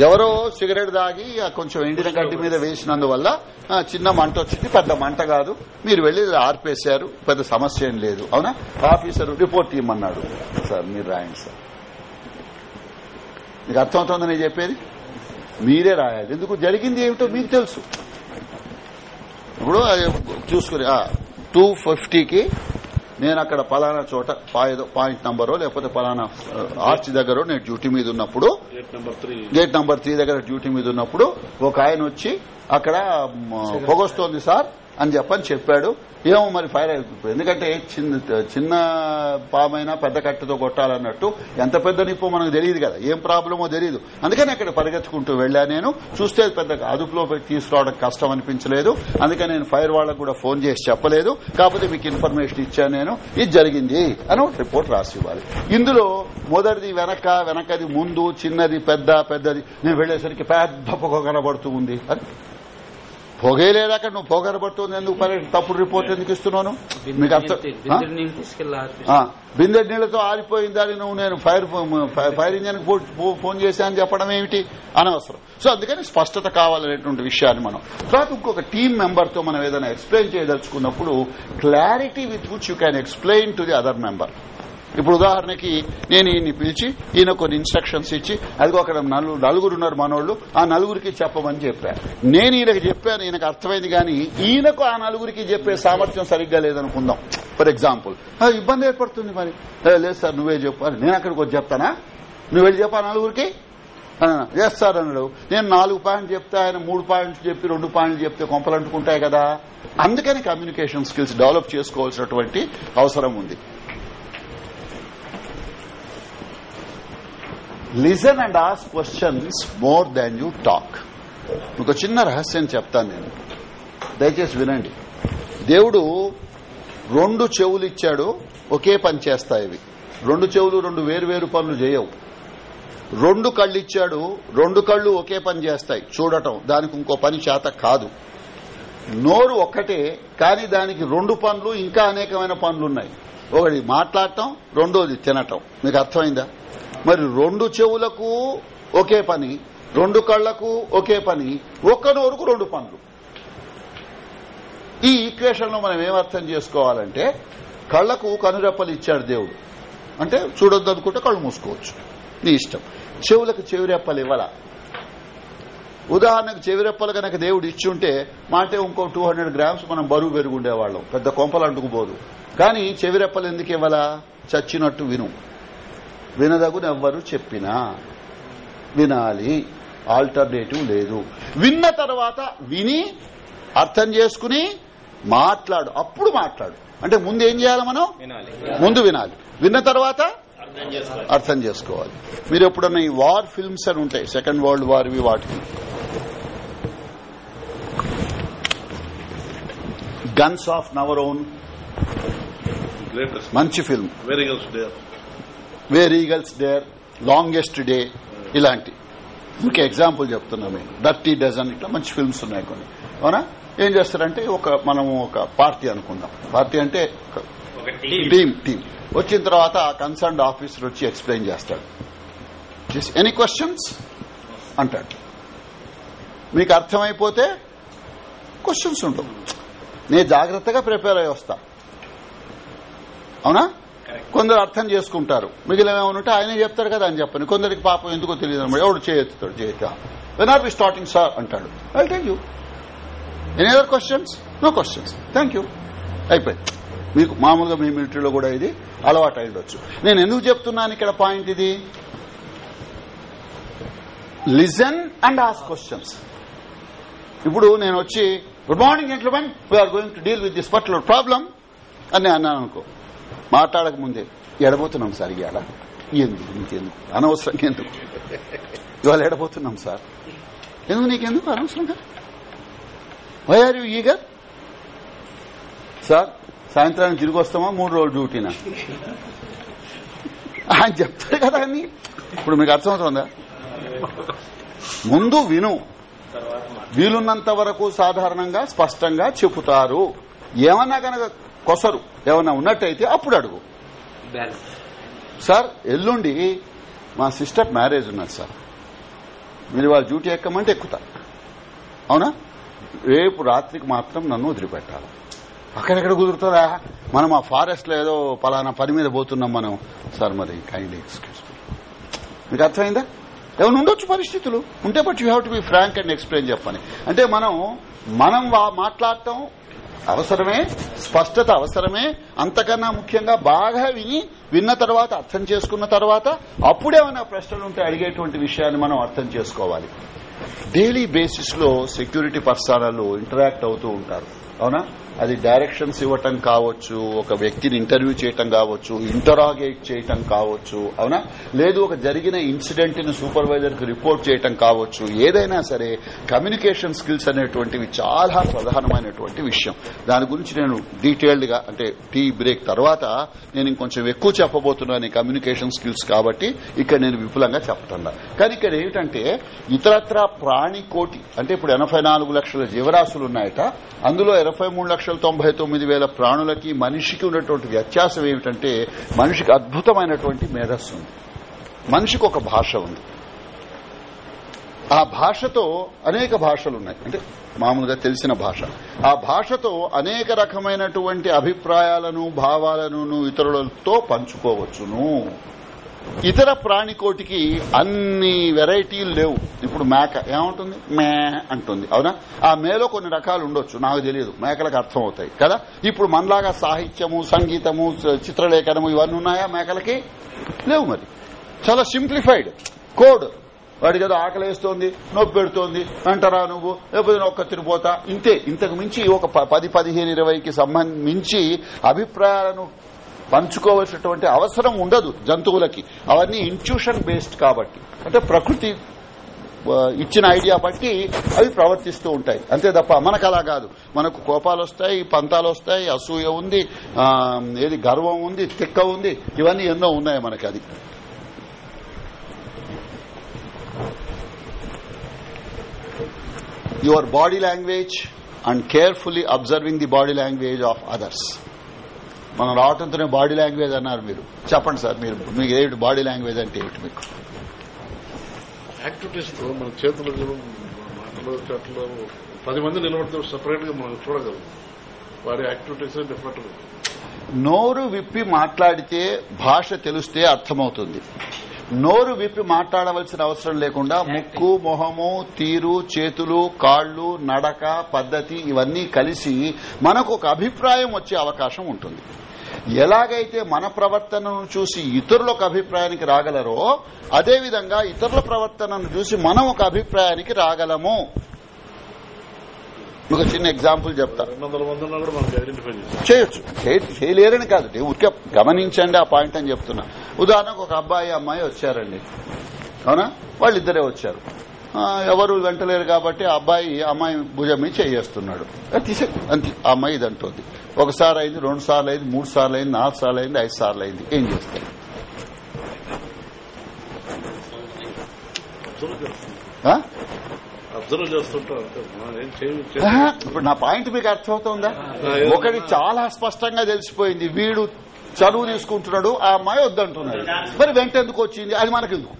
ఎవరో సిగరెట్ దాగి కొంచెం ఎండిన గడ్డి మీద వేసినందువల్ల చిన్న మంట వచ్చింది. పెద్ద మంట కాదు. మీరు వెళ్ళి ఆర్పేశారు. పెద్ద సమస్య ఏం లేదు. అవునా? Officer report ఇవ్వమన్నాడు. సార్ మీరు రాయండి సార్. మీకు అర్థమవుతుందని నేను చెప్పేది? మీరే రాయాలి. ఎందుకు? జరిగింది ఏమిటో మీకు తెలుసు. ఇప్పుడు చూసుకుని టూ ఫిఫ్టీకి నేను అక్కడ పలానా చోట పాయ- పాయింట్ నంబరో లేకపోతే పలానా ఆర్చ్ దగ్గర నేను డ్యూటీ మీద ఉన్నప్పుడు గేట్ నెంబర్ త్రీ దగ్గర డ్యూటీ మీద ఉన్నప్పుడు ఒక ఆయన వచ్చి అక్కడ పొగొస్తోంది సార్ అని చెప్పని చెప్పాడు. ఏమో మరి ఫైర్ అయిపోయింది. ఎందుకంటే చిన్న చిన్న పామైనా పెద్ద కట్టెతో కొట్టాలన్నట్టు ఎంత పెద్ద నిప్పో మనకు తెలియదు కదా. ఏం ప్రాబ్లమో తెలియదు. అందుకని అక్కడ పరిగెత్తుకుంటూ వెళ్ళా నేను. చూస్తే పెద్ద అదుపులో తీసుకురావడం కష్టం అనిపించలేదు. అందుకని నేను ఫైర్ వాళ్ళకు కూడా ఫోన్ చేసి చెప్పలేదు. కాకపోతే మీకు ఇన్ఫర్మేషన్ ఇచ్చాను నేను. ఇది జరిగింది అని ఒక రిపోర్ట్ రాసి ఇవ్వాలి. ఇందులో మొదటిది వెనక వెనకది ముందు చిన్నది పెద్ద పెద్దది. నేను వెళ్ళేసరికి పెద్ద పొగ కనబడుతూ ఉంది. అని పొగే లేదా అక్కడ నువ్వు పొగ కనబడుతుంది ఎందుకు తప్పుడు రిపోర్ట్ ఎందుకు ఇస్తున్నాను మీకు అర్థం ఆ? బిందె నీళ్ళు తీసుకెళ్ళి ఆర్పేసి ఆ, బిందె నీళ్ళతో ఆరిపోయిందని నువ్వు నేను ఫైర్ ఫైర్ ఇంజన్ ఫోన్ చేశానని చెప్పడం ఏమిటి? అనవసరం. సో అందుకని స్పష్టత కావాలనేటువంటి విషయాన్ని మనం తర్వాత ఇంకొక టీం మెంబర్తో మనం ఏదైనా explain చేయదలుచుకున్నప్పుడు clarity with which you can explain to the other member ఇప్పుడు ఉదాహరణకి నేను ఈయన్ని పిలిచి ఈయన కొన్ని ఇన్స్ట్రక్షన్స్ ఇచ్చి అదిగో అక్కడ నలుగురు నలుగురు ఉన్నారు మనోళ్ళు ఆ నలుగురికి చెప్పమని చెప్పాను. నేను ఈయనకి చెప్పాను ఈయనకు అర్థమైంది కానీ ఈయనకు ఆ నలుగురికి చెప్పే సామర్థ్యం సరిగ్గా లేదనుకుందాం. ఫర్ ఎగ్జాంపుల్ ఇబ్బంది ఏర్పడుతుంది మరి. లేదు సార్ నువ్వే చెప్పు. నేను అక్కడికి వచ్చి చెప్తానా? నువ్వు వెళ్ళి చెప్పా నలుగురికి. ఎస్ సార్ అన్నాడు. నేను నాలుగు పాయింట్లు చెప్తే ఆయన మూడు పాయింట్లు చెప్పి రెండు పాయింట్లు చెప్తే కొంపలు అంటుకుంటాయి కదా. అందుకని కమ్యూనికేషన్ స్కిల్స్ డెవలప్ చేసుకోవాల్సినటువంటి అవసరం ఉంది. Listen and ask questions more than you talk ఒక చిన్న రహస్యం చెప్తాను నేను. దయచేసి వినండి. దేవుడు రెండు చెవులు ఇచ్చాడు ఒకే పని చేస్తాయి ఇవి. రెండు చెవులు రెండు వేరు వేరు పనులు చేయవు. రెండు కళ్ళు ఇచ్చాడు రెండు కళ్ళు ఒకే పని చేస్తాయి. చూడటం దానికి ఇంకో పని చేత కాదు. నోరు ఒక్కటే కానీ దానికి రెండు పనులు ఇంకా అనేకమైన పనులున్నాయి. ఒకటి మాట్లాడటం రెండోది తినటం. మీకు అర్థమైందా? మరి రెండు చెవులకు ఒకే పని రెండు కళ్ళకు ఒకే పని ఒక్క నోరుకు రెండు పనులు. ఈ ఈక్వేషన్లో మనం ఏమర్థం చేసుకోవాలంటే కళ్ళకు కనురెప్పలు ఇచ్చాడు దేవుడు. అంటే చూడొద్దు అనుకుంటే కళ్ళు మూసుకోవచ్చు. నీ ఇష్టం. చెవులకు చెవిరెప్పలు ఇవ్వాల. ఉదాహరణకు చెవిరెప్పలు కనుక దేవుడు ఇచ్చుంటే మాటే ఇంకో టూ హండ్రెడ్ గ్రామ్స్ మనం బరువు పెరుగుండేవాళ్ళం. పెద్ద కొంపలు అంటుకుపోదు. కానీ చెవిరెప్పలు ఎందుకు ఇవ్వాలా? చచ్చినట్టు విను. వినదగునెవ్వరు చెప్పినా వినాలి. ఆల్టర్నేటివ్ లేదు. విన్న తర్వాత విని అర్థం చేసుకుని మాట్లాడు. అప్పుడు మాట్లాడు. అంటే ముందు ఏం చేయాలి మనం? వినాలి. ముందు వినాలి. విన్న తర్వాత అర్థం చేసుకోవాలి. మీరు ఎప్పుడన్నా ఈ వార్ ఫిల్మ్స్ అని ఉంటాయి సెకండ్ వరల్డ్ వార్వి వాటికి గన్స్ ఆఫ్ నవర్ ఓన్ మంచి film. Where eagles dare where eagles dare longest day ఇలాంటి. ఇంకే ఎగ్జాంపుల్ చెప్తున్నా మేము డర్టీ డజన్ ఇట్లా మంచి ఫిల్మ్స్ ఉన్నాయి కొన్ని. అవునా? ఏం చేస్తారంటే ఒక మనము ఒక పార్టీ అనుకుందాం. పార్టీ అంటే ఒక ఒక టీం టీం టీం వచ్చిన తర్వాత కన్సర్న్ ఆఫీసర్ వచ్చి ఎక్స్ప్లెయిన్ చేస్తాడు. ఎనీ క్వశ్చన్స్ అంటాడు. మీకు అర్థమైపోతే క్వశ్చన్స్ ఉండవు నేను జాగ్రత్తగా ప్రిపేర్ అయ్యి వస్తా. అవునా? కొందరు అర్థం చేసుకుంటారు. మిగిలిన ఉంటే ఆయనే చెప్తారు కదా అని చెప్పండి. కొందరికి పాపం ఎందుకో తెలియదు అనమాట. ఎవడు చేయెత్తుతాడు చేయక when are we starting sir అంటాడు. I tell you any other questions no questions thank you అయిపోయింది. మీకు మామూలుగా మీ మిలిటరీలో కూడా ఇది అలవాటు అయి నేను ఎందుకు చెప్తున్నాను ఇక్కడ పాయింట్ ఇది? లిజన్ అండ్ ఆస్ క్వశ్చన్స్ ఇప్పుడు నేను వచ్చి good morning gentlemen we are going to deal with this particular problem అని నేను అన్నాను అనుకో. మాట్లాడక ముందే ఎడబోతున్నాం సార్ ఇవాళ ఎందుకు? నీకెందుకు అనవసరంగా ఎందుకు? ఇవాళ ఎడబోతున్నాం సార్. ఎందుకు నీకెందుకు అనవసరంగా? Why are you eager sir సాయంత్రానికి తిరిగి వస్తామా? మూడు రోజులు డ్యూటీనా? ఆయన చెప్తారు కదా అని ఇప్పుడు మీకు అర్థమవుతుందా ముందు విను. వీలున్నంత వరకు సాధారణంగా స్పష్టంగా చెబుతారు. ఏమన్నా కనుక కొసరు. ఏమన్నా ఉన్నట్టయితే అప్పుడు అడుగు. సార్ ఎల్లుండి మా సిస్టర్ మ్యారేజ్ ఉన్నది సార్. మీరు వాళ్ళ డ్యూటీ ఎక్కమంటే ఎక్కుతా. అవునా? రేపు రాత్రికి మాత్రం నన్ను వదిలిపెట్టాలి. అక్కడెక్కడ కుదురుతుందా? మనం ఆ ఫారెస్ట్లో ఏదో పలానా పని మీద పోతున్నాం మనం. సార్ మరి కైండ్ ఎక్స్క్యూజ్ మీకు అర్థమైందా? ఏమైనా ఉండొచ్చు పరిస్థితులు? ఉంటే but you have to be frank and explain చెప్పని అంటే మనం మనం మాట్లాడటం అవసరమే స్పష్టత అవసరమే అంతకన్నా ముఖ్యంగా బాగా విని విన్న తర్వాత అర్థం చేసుకున్న తర్వాత అప్పుడేమైనా ప్రశ్నలు ఉంటే అడిగేటువంటి విషయాన్ని మనం అర్థం చేసుకోవాలి. డైలీ బేసిస్లో సెక్యూరిటీ పర్సనల్ ఇంటరాక్ట్ అవుతూ ఉంటారు. అవునా? అది డైరెక్షన్స్ ఇవ్వటం కావచ్చు ఒక వ్యక్తిని ఇంటర్వ్యూ చేయటం కావచ్చు ఇంటరాగేట్ చేయటం కావచ్చు అవునా? లేదు ఒక జరిగిన ఇన్సిడెంట్ని సూపర్వైజర్కు రిపోర్ట్ చేయటం కావచ్చు ఏదైనా సరే కమ్యూనికేషన్ స్కిల్స్ అనేటువంటివి చాలా ప్రధానమైనటువంటి విషయం. దాని గురించి నేను డీటెయిల్డ్గా అంటే టీ బ్రేక్ తర్వాత నేను ఇంకొంచెం ఎక్కువ చెప్పబోతున్నాను ఈ కమ్యూనికేషన్ స్కిల్స్ కాబట్టి ఇక్కడ నేను విపులంగా చెప్తున్నా. కానీ ఇక్కడ ఏమిటంటే ఇతరత్ర ప్రాణికోటి అంటే ఇప్పుడు ఎనభై నాలుగు లక్షల జీవరాశులు ఉన్నాయట అందులో ఇరవై మూడు లక్షల తొంభై తొమ్మిది వేల ప్రాణులకి మనిషికి ఉన్నటువంటి వ్యత్యాసం ఏమిటంటే మనిషికి అద్భుతమైనటువంటి మేధస్సు ఉంది. మనిషికి ఒక భాష ఉంది. ఆ భాషతో అనేక భాషలు ఉన్నాయి. అంటే మామూలుగా తెలిసిన భాష. ఆ భాషతో అనేక రకమైనటువంటి అభిప్రాయాలను భావాలను ఇతరులతో పంచుకోవచ్చును. ఇతర ప్రాణికోటికి అన్ని వెరైటీలు లేవు. ఇప్పుడు మేక ఏమంటుంది? మే అంటుంది. అవునా? ఆ మేలో కొన్ని రకాలు ఉండొచ్చు. నాకు తెలియదు. మేకలకు అర్థం అవుతాయి కదా? ఇప్పుడు మనలాగా సాహిత్యము సంగీతము చిత్రలేఖనము ఇవన్నీ ఉన్నాయా మేకలకి? లేవు మరి. చాలా సింప్లిఫైడ్ కోడ్. వాడికి ఏదో ఆకలేస్తోంది నొప్పి పెడుతోంది అంటారా నువ్వు లేకపోతే ఒక్క తిరిగిపోతా ఇంతే. ఇంతకు మించి ఒక ప- పది పదిహేను ఇరవైకి సంబంధించి అభిప్రాయాలను పంచుకోవాల్సినటువంటి అవసరం ఉండదు జంతువులకి. అవన్నీ ఇంట్యూషన్ బేస్డ్ కాబట్టి. అంటే ప్రకృతి ఇచ్చిన ఐడియా బట్టి అవి ప్రవర్తిస్తూ ఉంటాయి. అంతే తప్ప మనకు అలా కాదు. మనకు కోపాలు వస్తాయి పంతాలు వస్తాయి అసూయ ఉంది ఏది గర్వం ఉంది తిక్క ఉంది ఇవన్నీ ఎన్నో ఉన్నాయి మనకి అది your body language and carefully observing the body language of others మనం రావటంతోనే బాడీ లాంగ్వేజ్ అన్నారు మీరు. చెప్పండి సార్ మీరు మీకు ఏమిటి బాడీ లాంగ్వేజ్ అంటే ఏమిటి మీకు? యాక్టివిటీస్లో మన చేతులు మాటలు చెట్లు పది మంది నిలబడితే సపరేట్గా మనం చూడగలం. వారి యాక్టివిటీస్ డిఫరెంట్ నోరు విప్పి మాట్లాడితే భాష తెలిస్తే అర్థమవుతుంది. నోరు విప్పి మాట్లాడవలసిన అవసరం లేకుండా ముక్కు మొహము తీరు చేతులు కాళ్ళు నడక పద్ధతి ఇవన్నీ కలిసి మనకు ఒక అభిప్రాయం వచ్చే అవకాశం ఉంటుంది. ఎలాగైతే మన ప్రవర్తనను చూసి ఇతరులు ఒక అభిప్రాయానికి రాగలరో అదేవిధంగా ఇతరుల ప్రవర్తనను చూసి మనం ఒక అభిప్రాయానికి రాగలము. మీకు ఒక చిన్న ఎగ్జాంపుల్ చెప్తా. చేయొచ్చు. చేయ- చేయలేరని కాదు. ఊరికే గమనించండి ఆ పాయింట్ అని చెప్తున్నా. ఉదాహరణకు ఒక అబ్బాయి అమ్మాయి వచ్చారండి. అవునా? వాళ్ళిద్దరే వచ్చారు. ఎవరు వెంటలేరు కాబట్టి ఆ అబ్బాయి అమ్మాయి భుజం మీద చేయేస్తున్నాడు. తీసే అంతే. ఆ అమ్మాయి ఇది అంటుంది. ఒకసారి అయింది రెండు సార్లు అయింది మూడు సార్లు అయింది నాలుగు సార్లు అయింది ఐదు సార్లు అయింది ఏం చేస్తారు ఇప్పుడు నా పాయింట్ మీకు అర్థమవుతుందా? ఒకటి చాలా స్పష్టంగా తెలిసిపోయింది. వీడు చదువు తీసుకుంటున్నాడు ఆ అమ్మాయి వద్దంటున్నాడు. మరి వెంట ఎందుకు వచ్చింది? అది మనకెందుకు?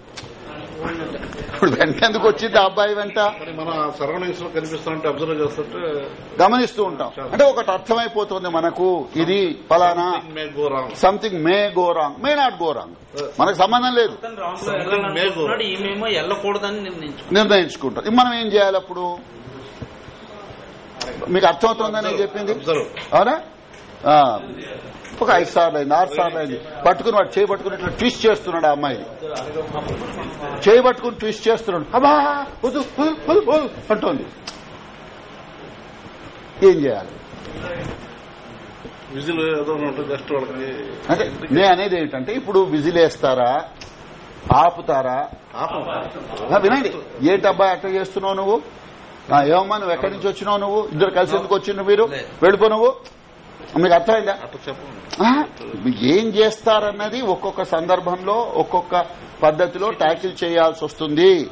ఇప్పుడు వెంట ఎందుకు వచ్చింది ఆ అబ్బాయి వెంట? మన సరౌండింగ్స్లో కనిపిస్తుంటే అబ్జర్వ్ చేస్తుంటే గమనిస్తూ ఉంటాం. అంటే ఒకటి అర్థమైపోతుంది మనకు ఇది ఫలానా something may go wrong may not go wrong మనకు సంబంధం లేదు. నిర్ణయించుకుంటాం మనం ఏం చేయాలి అప్పుడు? మీకు అర్థమవుతుందని చెప్పింది? అబ్జర్వ్ అవునా? ఆ, ఒక ఐదు సార్లు అయింది ఆరు సార్లు అయింది పట్టుకుని వాడు చేయి పట్టుకుని ఇట్లా ట్విస్ట్ చేస్తున్నాడు ఆ అమ్మాయిని చేయి పట్టుకుని ట్విస్ట్ చేస్తున్నాడు. అబ్బా వద్దు అంటోంది. ఏం చేయాలి? విజిల్ అంటే నేను అనేది ఏంటంటే ఇప్పుడు విజిలేస్తారా ఆపుతారా? పాపం ఆ, వినండి. ఏంటబ్బా అట్లా చేస్తున్నావు నువ్వు? ఏమమ్మా నువ్వు ఎక్కడి నుంచి వచ్చినావు నువ్వు? ఇద్దరు కలిసి ఎందుకు వచ్చిండు మీరు? వెళ్ళిపో నువ్వు? మీకు అర్థమైందా? ఏం చేస్తారన్నది ఒక్కొక్క సందర్భంలో ఒక్కొక్క పద్ధతిలో ట్యాకిల్ చేయాల్సి వస్తుంది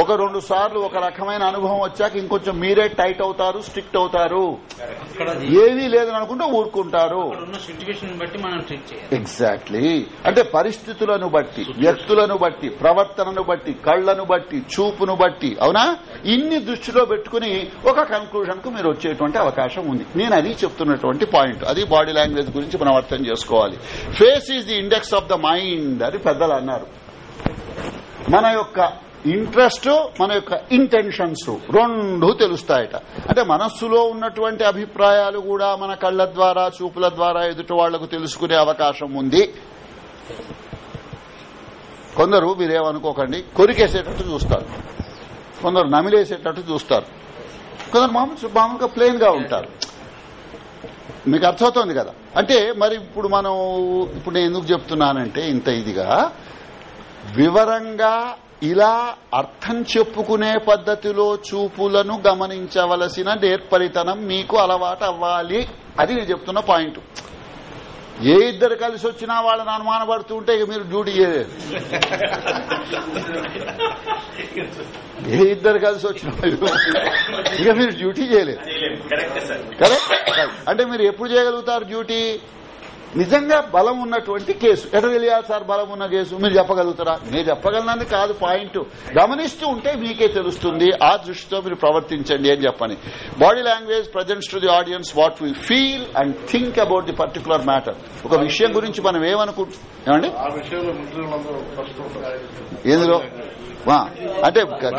ఒక రెండు సార్లు ఒక రకమైన అనుభవం వచ్చాక ఇంకొంచెం మీరే టైట్ అవుతారు స్ట్రిక్ట్ అవుతారు. ఏమీ లేదని అనుకుంటే ఊరుకుంటారు ఎగ్జాక్ట్లీ అంటే పరిస్థితులను బట్టి వ్యక్తులను బట్టి ప్రవర్తనను బట్టి కళ్ళను బట్టి చూపును బట్టి అవునా? ఇన్ని దృష్టిలో పెట్టుకుని ఒక కన్క్లూజన్కు మీరు వచ్చేటువంటి అవకాశం ఉంది. నేను అది చెప్తున్నటువంటి పాయింట్ అది బాడీ లాంగ్వేజ్ గురించి మనం అర్థం చేసుకోవాలి. Face is the index of the mind అని పెద్దలు అన్నారు. మన యొక్క ఇంట్రెస్ట్ మన యొక్క ఇంటెన్షన్స్ రెండు తెలుస్తాయట. అంటే మనస్సులో ఉన్నటువంటి అభిప్రాయాలు కూడా మన కళ్ళ ద్వారా చూపుల ద్వారా ఎదుటి వాళ్ళకు తెలుసుకునే అవకాశం ఉంది. కొందరు మీరేమనుకోకండి కొరికేసేటట్టు చూస్తారు. కొందరు నమిలేసేటట్టు చూస్తారు. కొందరు మామూలు మామూలుగా ప్లెయిన్గా ఉంటారు. మీకు అర్థమవుతోంది కదా? అంటే మరి ఇప్పుడు మనం ఇప్పుడు నేను ఎందుకు చెప్తున్నానంటే ఇంత ఇదిగా వివరంగా ఇలా అర్థం చెప్పుకునే పద్ధతిలో చూపులను గమనించవలసిన నేర్పరితనం మీకు అలవాటు అవ్వాలి. అది నేను చెప్తున్న పాయింట్. ఏ ఇద్దరు కలిసి వచ్చినా వాళ్ళని అనుమానపడుతూ ఉంటే ఇక మీరు డ్యూటీ చేయలేరు. ఏ ఇద్దరు కలిసి వచ్చినా ఇక మీరు డ్యూటీ చేయలేరు. కరెక్ట్ అంటే మీరు ఎప్పుడు చేయగలుగుతారు డ్యూటీ? నిజంగా బలం ఉన్నటువంటి కేసు. ఎట తెలియాలి సార్ బలం ఉన్న కేసు? మీరు చెప్పగలుగుతారా? నేను చెప్పగలనని కాదు పాయింట్. గమనిస్తూ ఉంటే మీకే తెలుస్తుంది ఆ దృష్టితో మీరు ప్రవర్తించండి అని చెప్పని. Body language presents to the audience what we feel and think about the particular matter ఒక విషయం గురించి మనం ఏమనుకుంటున్నాం ఏమండి? ఆ విషయంలో మిలిటరీ వాళ్ళందరూ ఫస్ట్ ఉంటారు ఎందులో అంటే గ-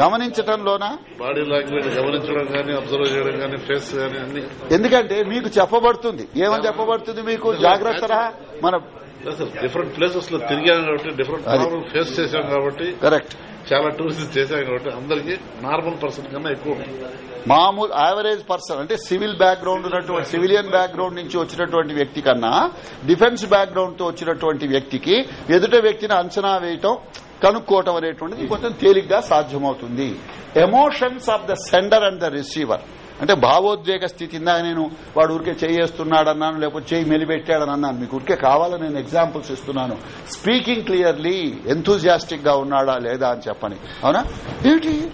గమనించటంలోనా? బాడీ లాంగ్వేజ్ గమనించడం కానీ అబ్జర్వ్ చేయడం కానీ ఫేస్ కానీ అన్ని. ఎందుకంటే మీకు చెప్పబడుతుంది. ఏమని చెప్పబడుతుంది మీకు? జాగ్రత్త మన డిఫరెంట్ ప్లేసెస్లో తిరిగాం కాబట్టి డిఫరెంట్. ప్రాబ్లమ్ ఫేస్ చేశాం కాబట్టి కరెక్ట్ చాలా టూరిస్ట్ చేశాం కాబట్టి అందరికీ నార్మల్ పర్సన్ కన్నా ఎక్కువ. మామూలు యావరేజ్ పర్సన్ అంటే సివిల్ బ్యాక్గ్రౌండ్ ఉన్నటువంటి సివిలియన్ బ్యాక్గ్రౌండ్ నుంచి వచ్చినటువంటి వ్యక్తి కన్నా డిఫెన్స్ బ్యాక్గ్రౌండ్తో వచ్చినటువంటి వ్యక్తికి ఎదుట వ్యక్తిని అంచనా వేయటం కనుక్కోవటం అనేటువంటిది కొంచెం తేలిగ్గా సాధ్యమవుతుంది. Emotions of the sender and the receiver అంటే భావోద్వేగ స్థితి ఇందాక నేను వాడు ఊరికే చేయేస్తున్నాడన్నాను లేకపోతే చేయి మెలిపెట్టాడని అన్నాను మీకు ఊరికే కావాలని నేను ఎగ్జాంపుల్స్ ఇస్తున్నాను. స్పీకింగ్ క్లియర్లీ ఎంతూజియాస్టిక్గా ఉన్నాడా లేదా అని చెప్పని. అవునా? ఏమిటి?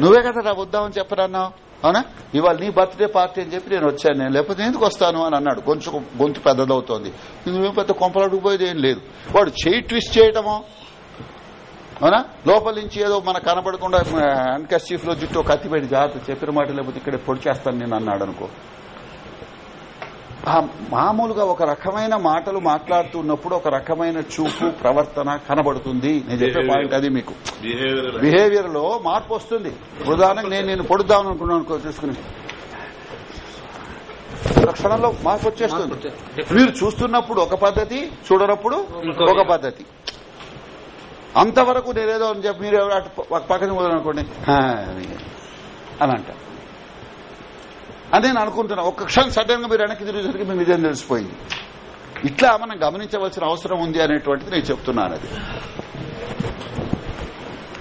నువ్వే కదా రా వద్దామని చెప్పరన్నావు అవునా? ఇవాళ నీ బర్త్డే పార్టీ అని చెప్పి నేను వచ్చాను. నేను లేకపోతే ఎందుకు వస్తాను అని అన్నాడు. కొంచెం గొంతు పెద్దదవుతోంది. నువ్వేం పెద్ద కొంపలాడుకు పోయేది ఏం లేదు. వాడు చేయి ట్విస్ట్ చేయటమో అవునా? లోపల నుంచి ఏదో మనకు కనబడకుండా అన్కస్చీఫ్లో జుట్టు కత్తి పెట్టి జాగ్రత్త చెప్పిన మాట లేకపోతే ఇక్కడే పొడి చేస్తాను నేను అన్నాడు అనుకో. ఆ మామూలుగా ఒక రకమైన మాటలు మాట్లాడుతున్నప్పుడు ఒక రకమైన చూపు ప్రవర్తన కనబడుతుంది. నేను చెప్పే పాయింట్ అది మీకు. బిహేవియర్లో. మార్పు వస్తుంది. ఉదాహరణకు నేను నేను పొడుద్దామని అనుకున్నాను అనుకో చూసుకుని. క్షణంలో మార్పు వచ్చేస్తుంది. మీరు చూస్తున్నప్పుడు ఒక పద్ధతి చూడనప్పుడు. ఒక పద్ధతి. అంతవరకు నేనేదో అని చెప్పి మీరు ఎవరు అటు పక్కన పోదాం అనుకోండి అని అంట అని నేను అనుకుంటున్నా. ఒక్క క్షణం సడన్గా మీరు వెనక్కి తిరిగేసరికి మీ నిజం తెలిసిపోయింది. ఇట్లా మనం గమనించవలసిన అవసరం ఉంది అనేటువంటిది నేను చెప్తున్నాను అది.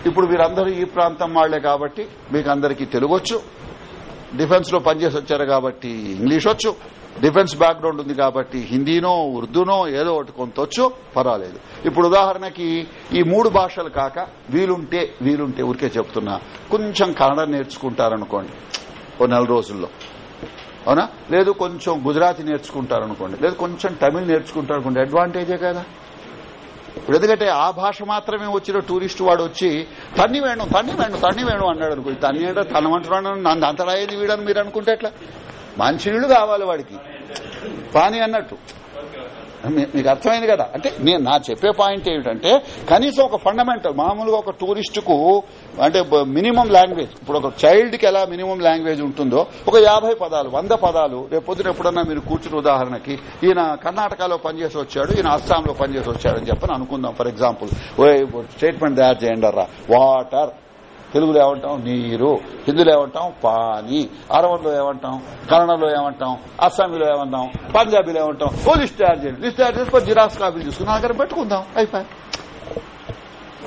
ఇప్పుడు మీరందరూ ఈ ప్రాంతం వాళ్ళే కాబట్టి మీకు అందరికీ తెలుగొచ్చు. డిఫెన్స్లో పనిచేసి వచ్చారు కాబట్టి ఇంగ్లీష్ వచ్చు డిఫెన్స్ బ్యాక్గ్రౌండ్ ఉంది కాబట్టి హిందీనో ఉర్దూనో ఏదో ఒకటి కొంతొచ్చు పర్వాలేదు. ఇప్పుడు ఉదాహరణకి ఈ మూడు భాషలు కాక వీలుంటే వీలుంటే ఊరికే చెప్తున్నా. కొంచెం కన్నడ నేర్చుకుంటారనుకోండి ఓ నెల రోజుల్లో. అవునా? లేదు కొంచెం గుజరాతీ నేర్చుకుంటారనుకోండి లేదు కొంచెం తమిళ్ నేర్చుకుంటారనుకోండి అడ్వాంటేజే కదా. ఇప్పుడు ఎందుకంటే ఆ భాష మాత్రమే వచ్చిన టూరిస్ట్ వాడు వచ్చి తన్ని వేణు తన్ని వేణు తన్ని వేణు అన్నాడు అనుకో తన్ని అంటే తనమంటున్నాడు నన్ను అంతరాయేది వీడని మీరు అనుకుంటే ఎట్లా? మంచినీళ్ళు కావాలి వాడికి. పాని అన్నట్టు. మీకు అర్థమైంది కదా? అంటే నేను నా చెప్పే పాయింట్ ఏమిటంటే కనీసం ఒక ఫండమెంటల్ మామూలుగా ఒక టూరిస్ట్కు అంటే మినిమం లాంగ్వేజ్ ఇప్పుడు ఒక చైల్డ్కి ఎలా మినిమం లాంగ్వేజ్ ఉంటుందో ఒక యాభై పదాలు వంద పదాలు రేపు పొద్దున ఎప్పుడన్నా మీరు కూర్చుని ఉదాహరణకి ఈయన కర్ణాటకలో పనిచేసి వచ్చాడు ఈయన అస్సాంలో పనిచేసి వచ్చాడు అని చెప్పని అనుకుందాం ఫర్ ఎగ్జాంపుల్. స్టేట్మెంట్ తయారు చేయండి వాటర్. తెలుగులో ఏమంటాం? నీరు. హిందీలో ఏమంటాం? పాని అరవంలో ఏమంటాం? కన్నడలో ఏమంటాం? అస్సామీలో ఏమంటాం? పంజాబీలో ఏమంటాం? ఓ లిస్ట్ తయారు చేయండి. లిస్ట్ తయారు చేసి జిరాక్స్ కాపీలు చూసుకుని నా దగ్గర పెట్టుకుందాం. అయిపోయి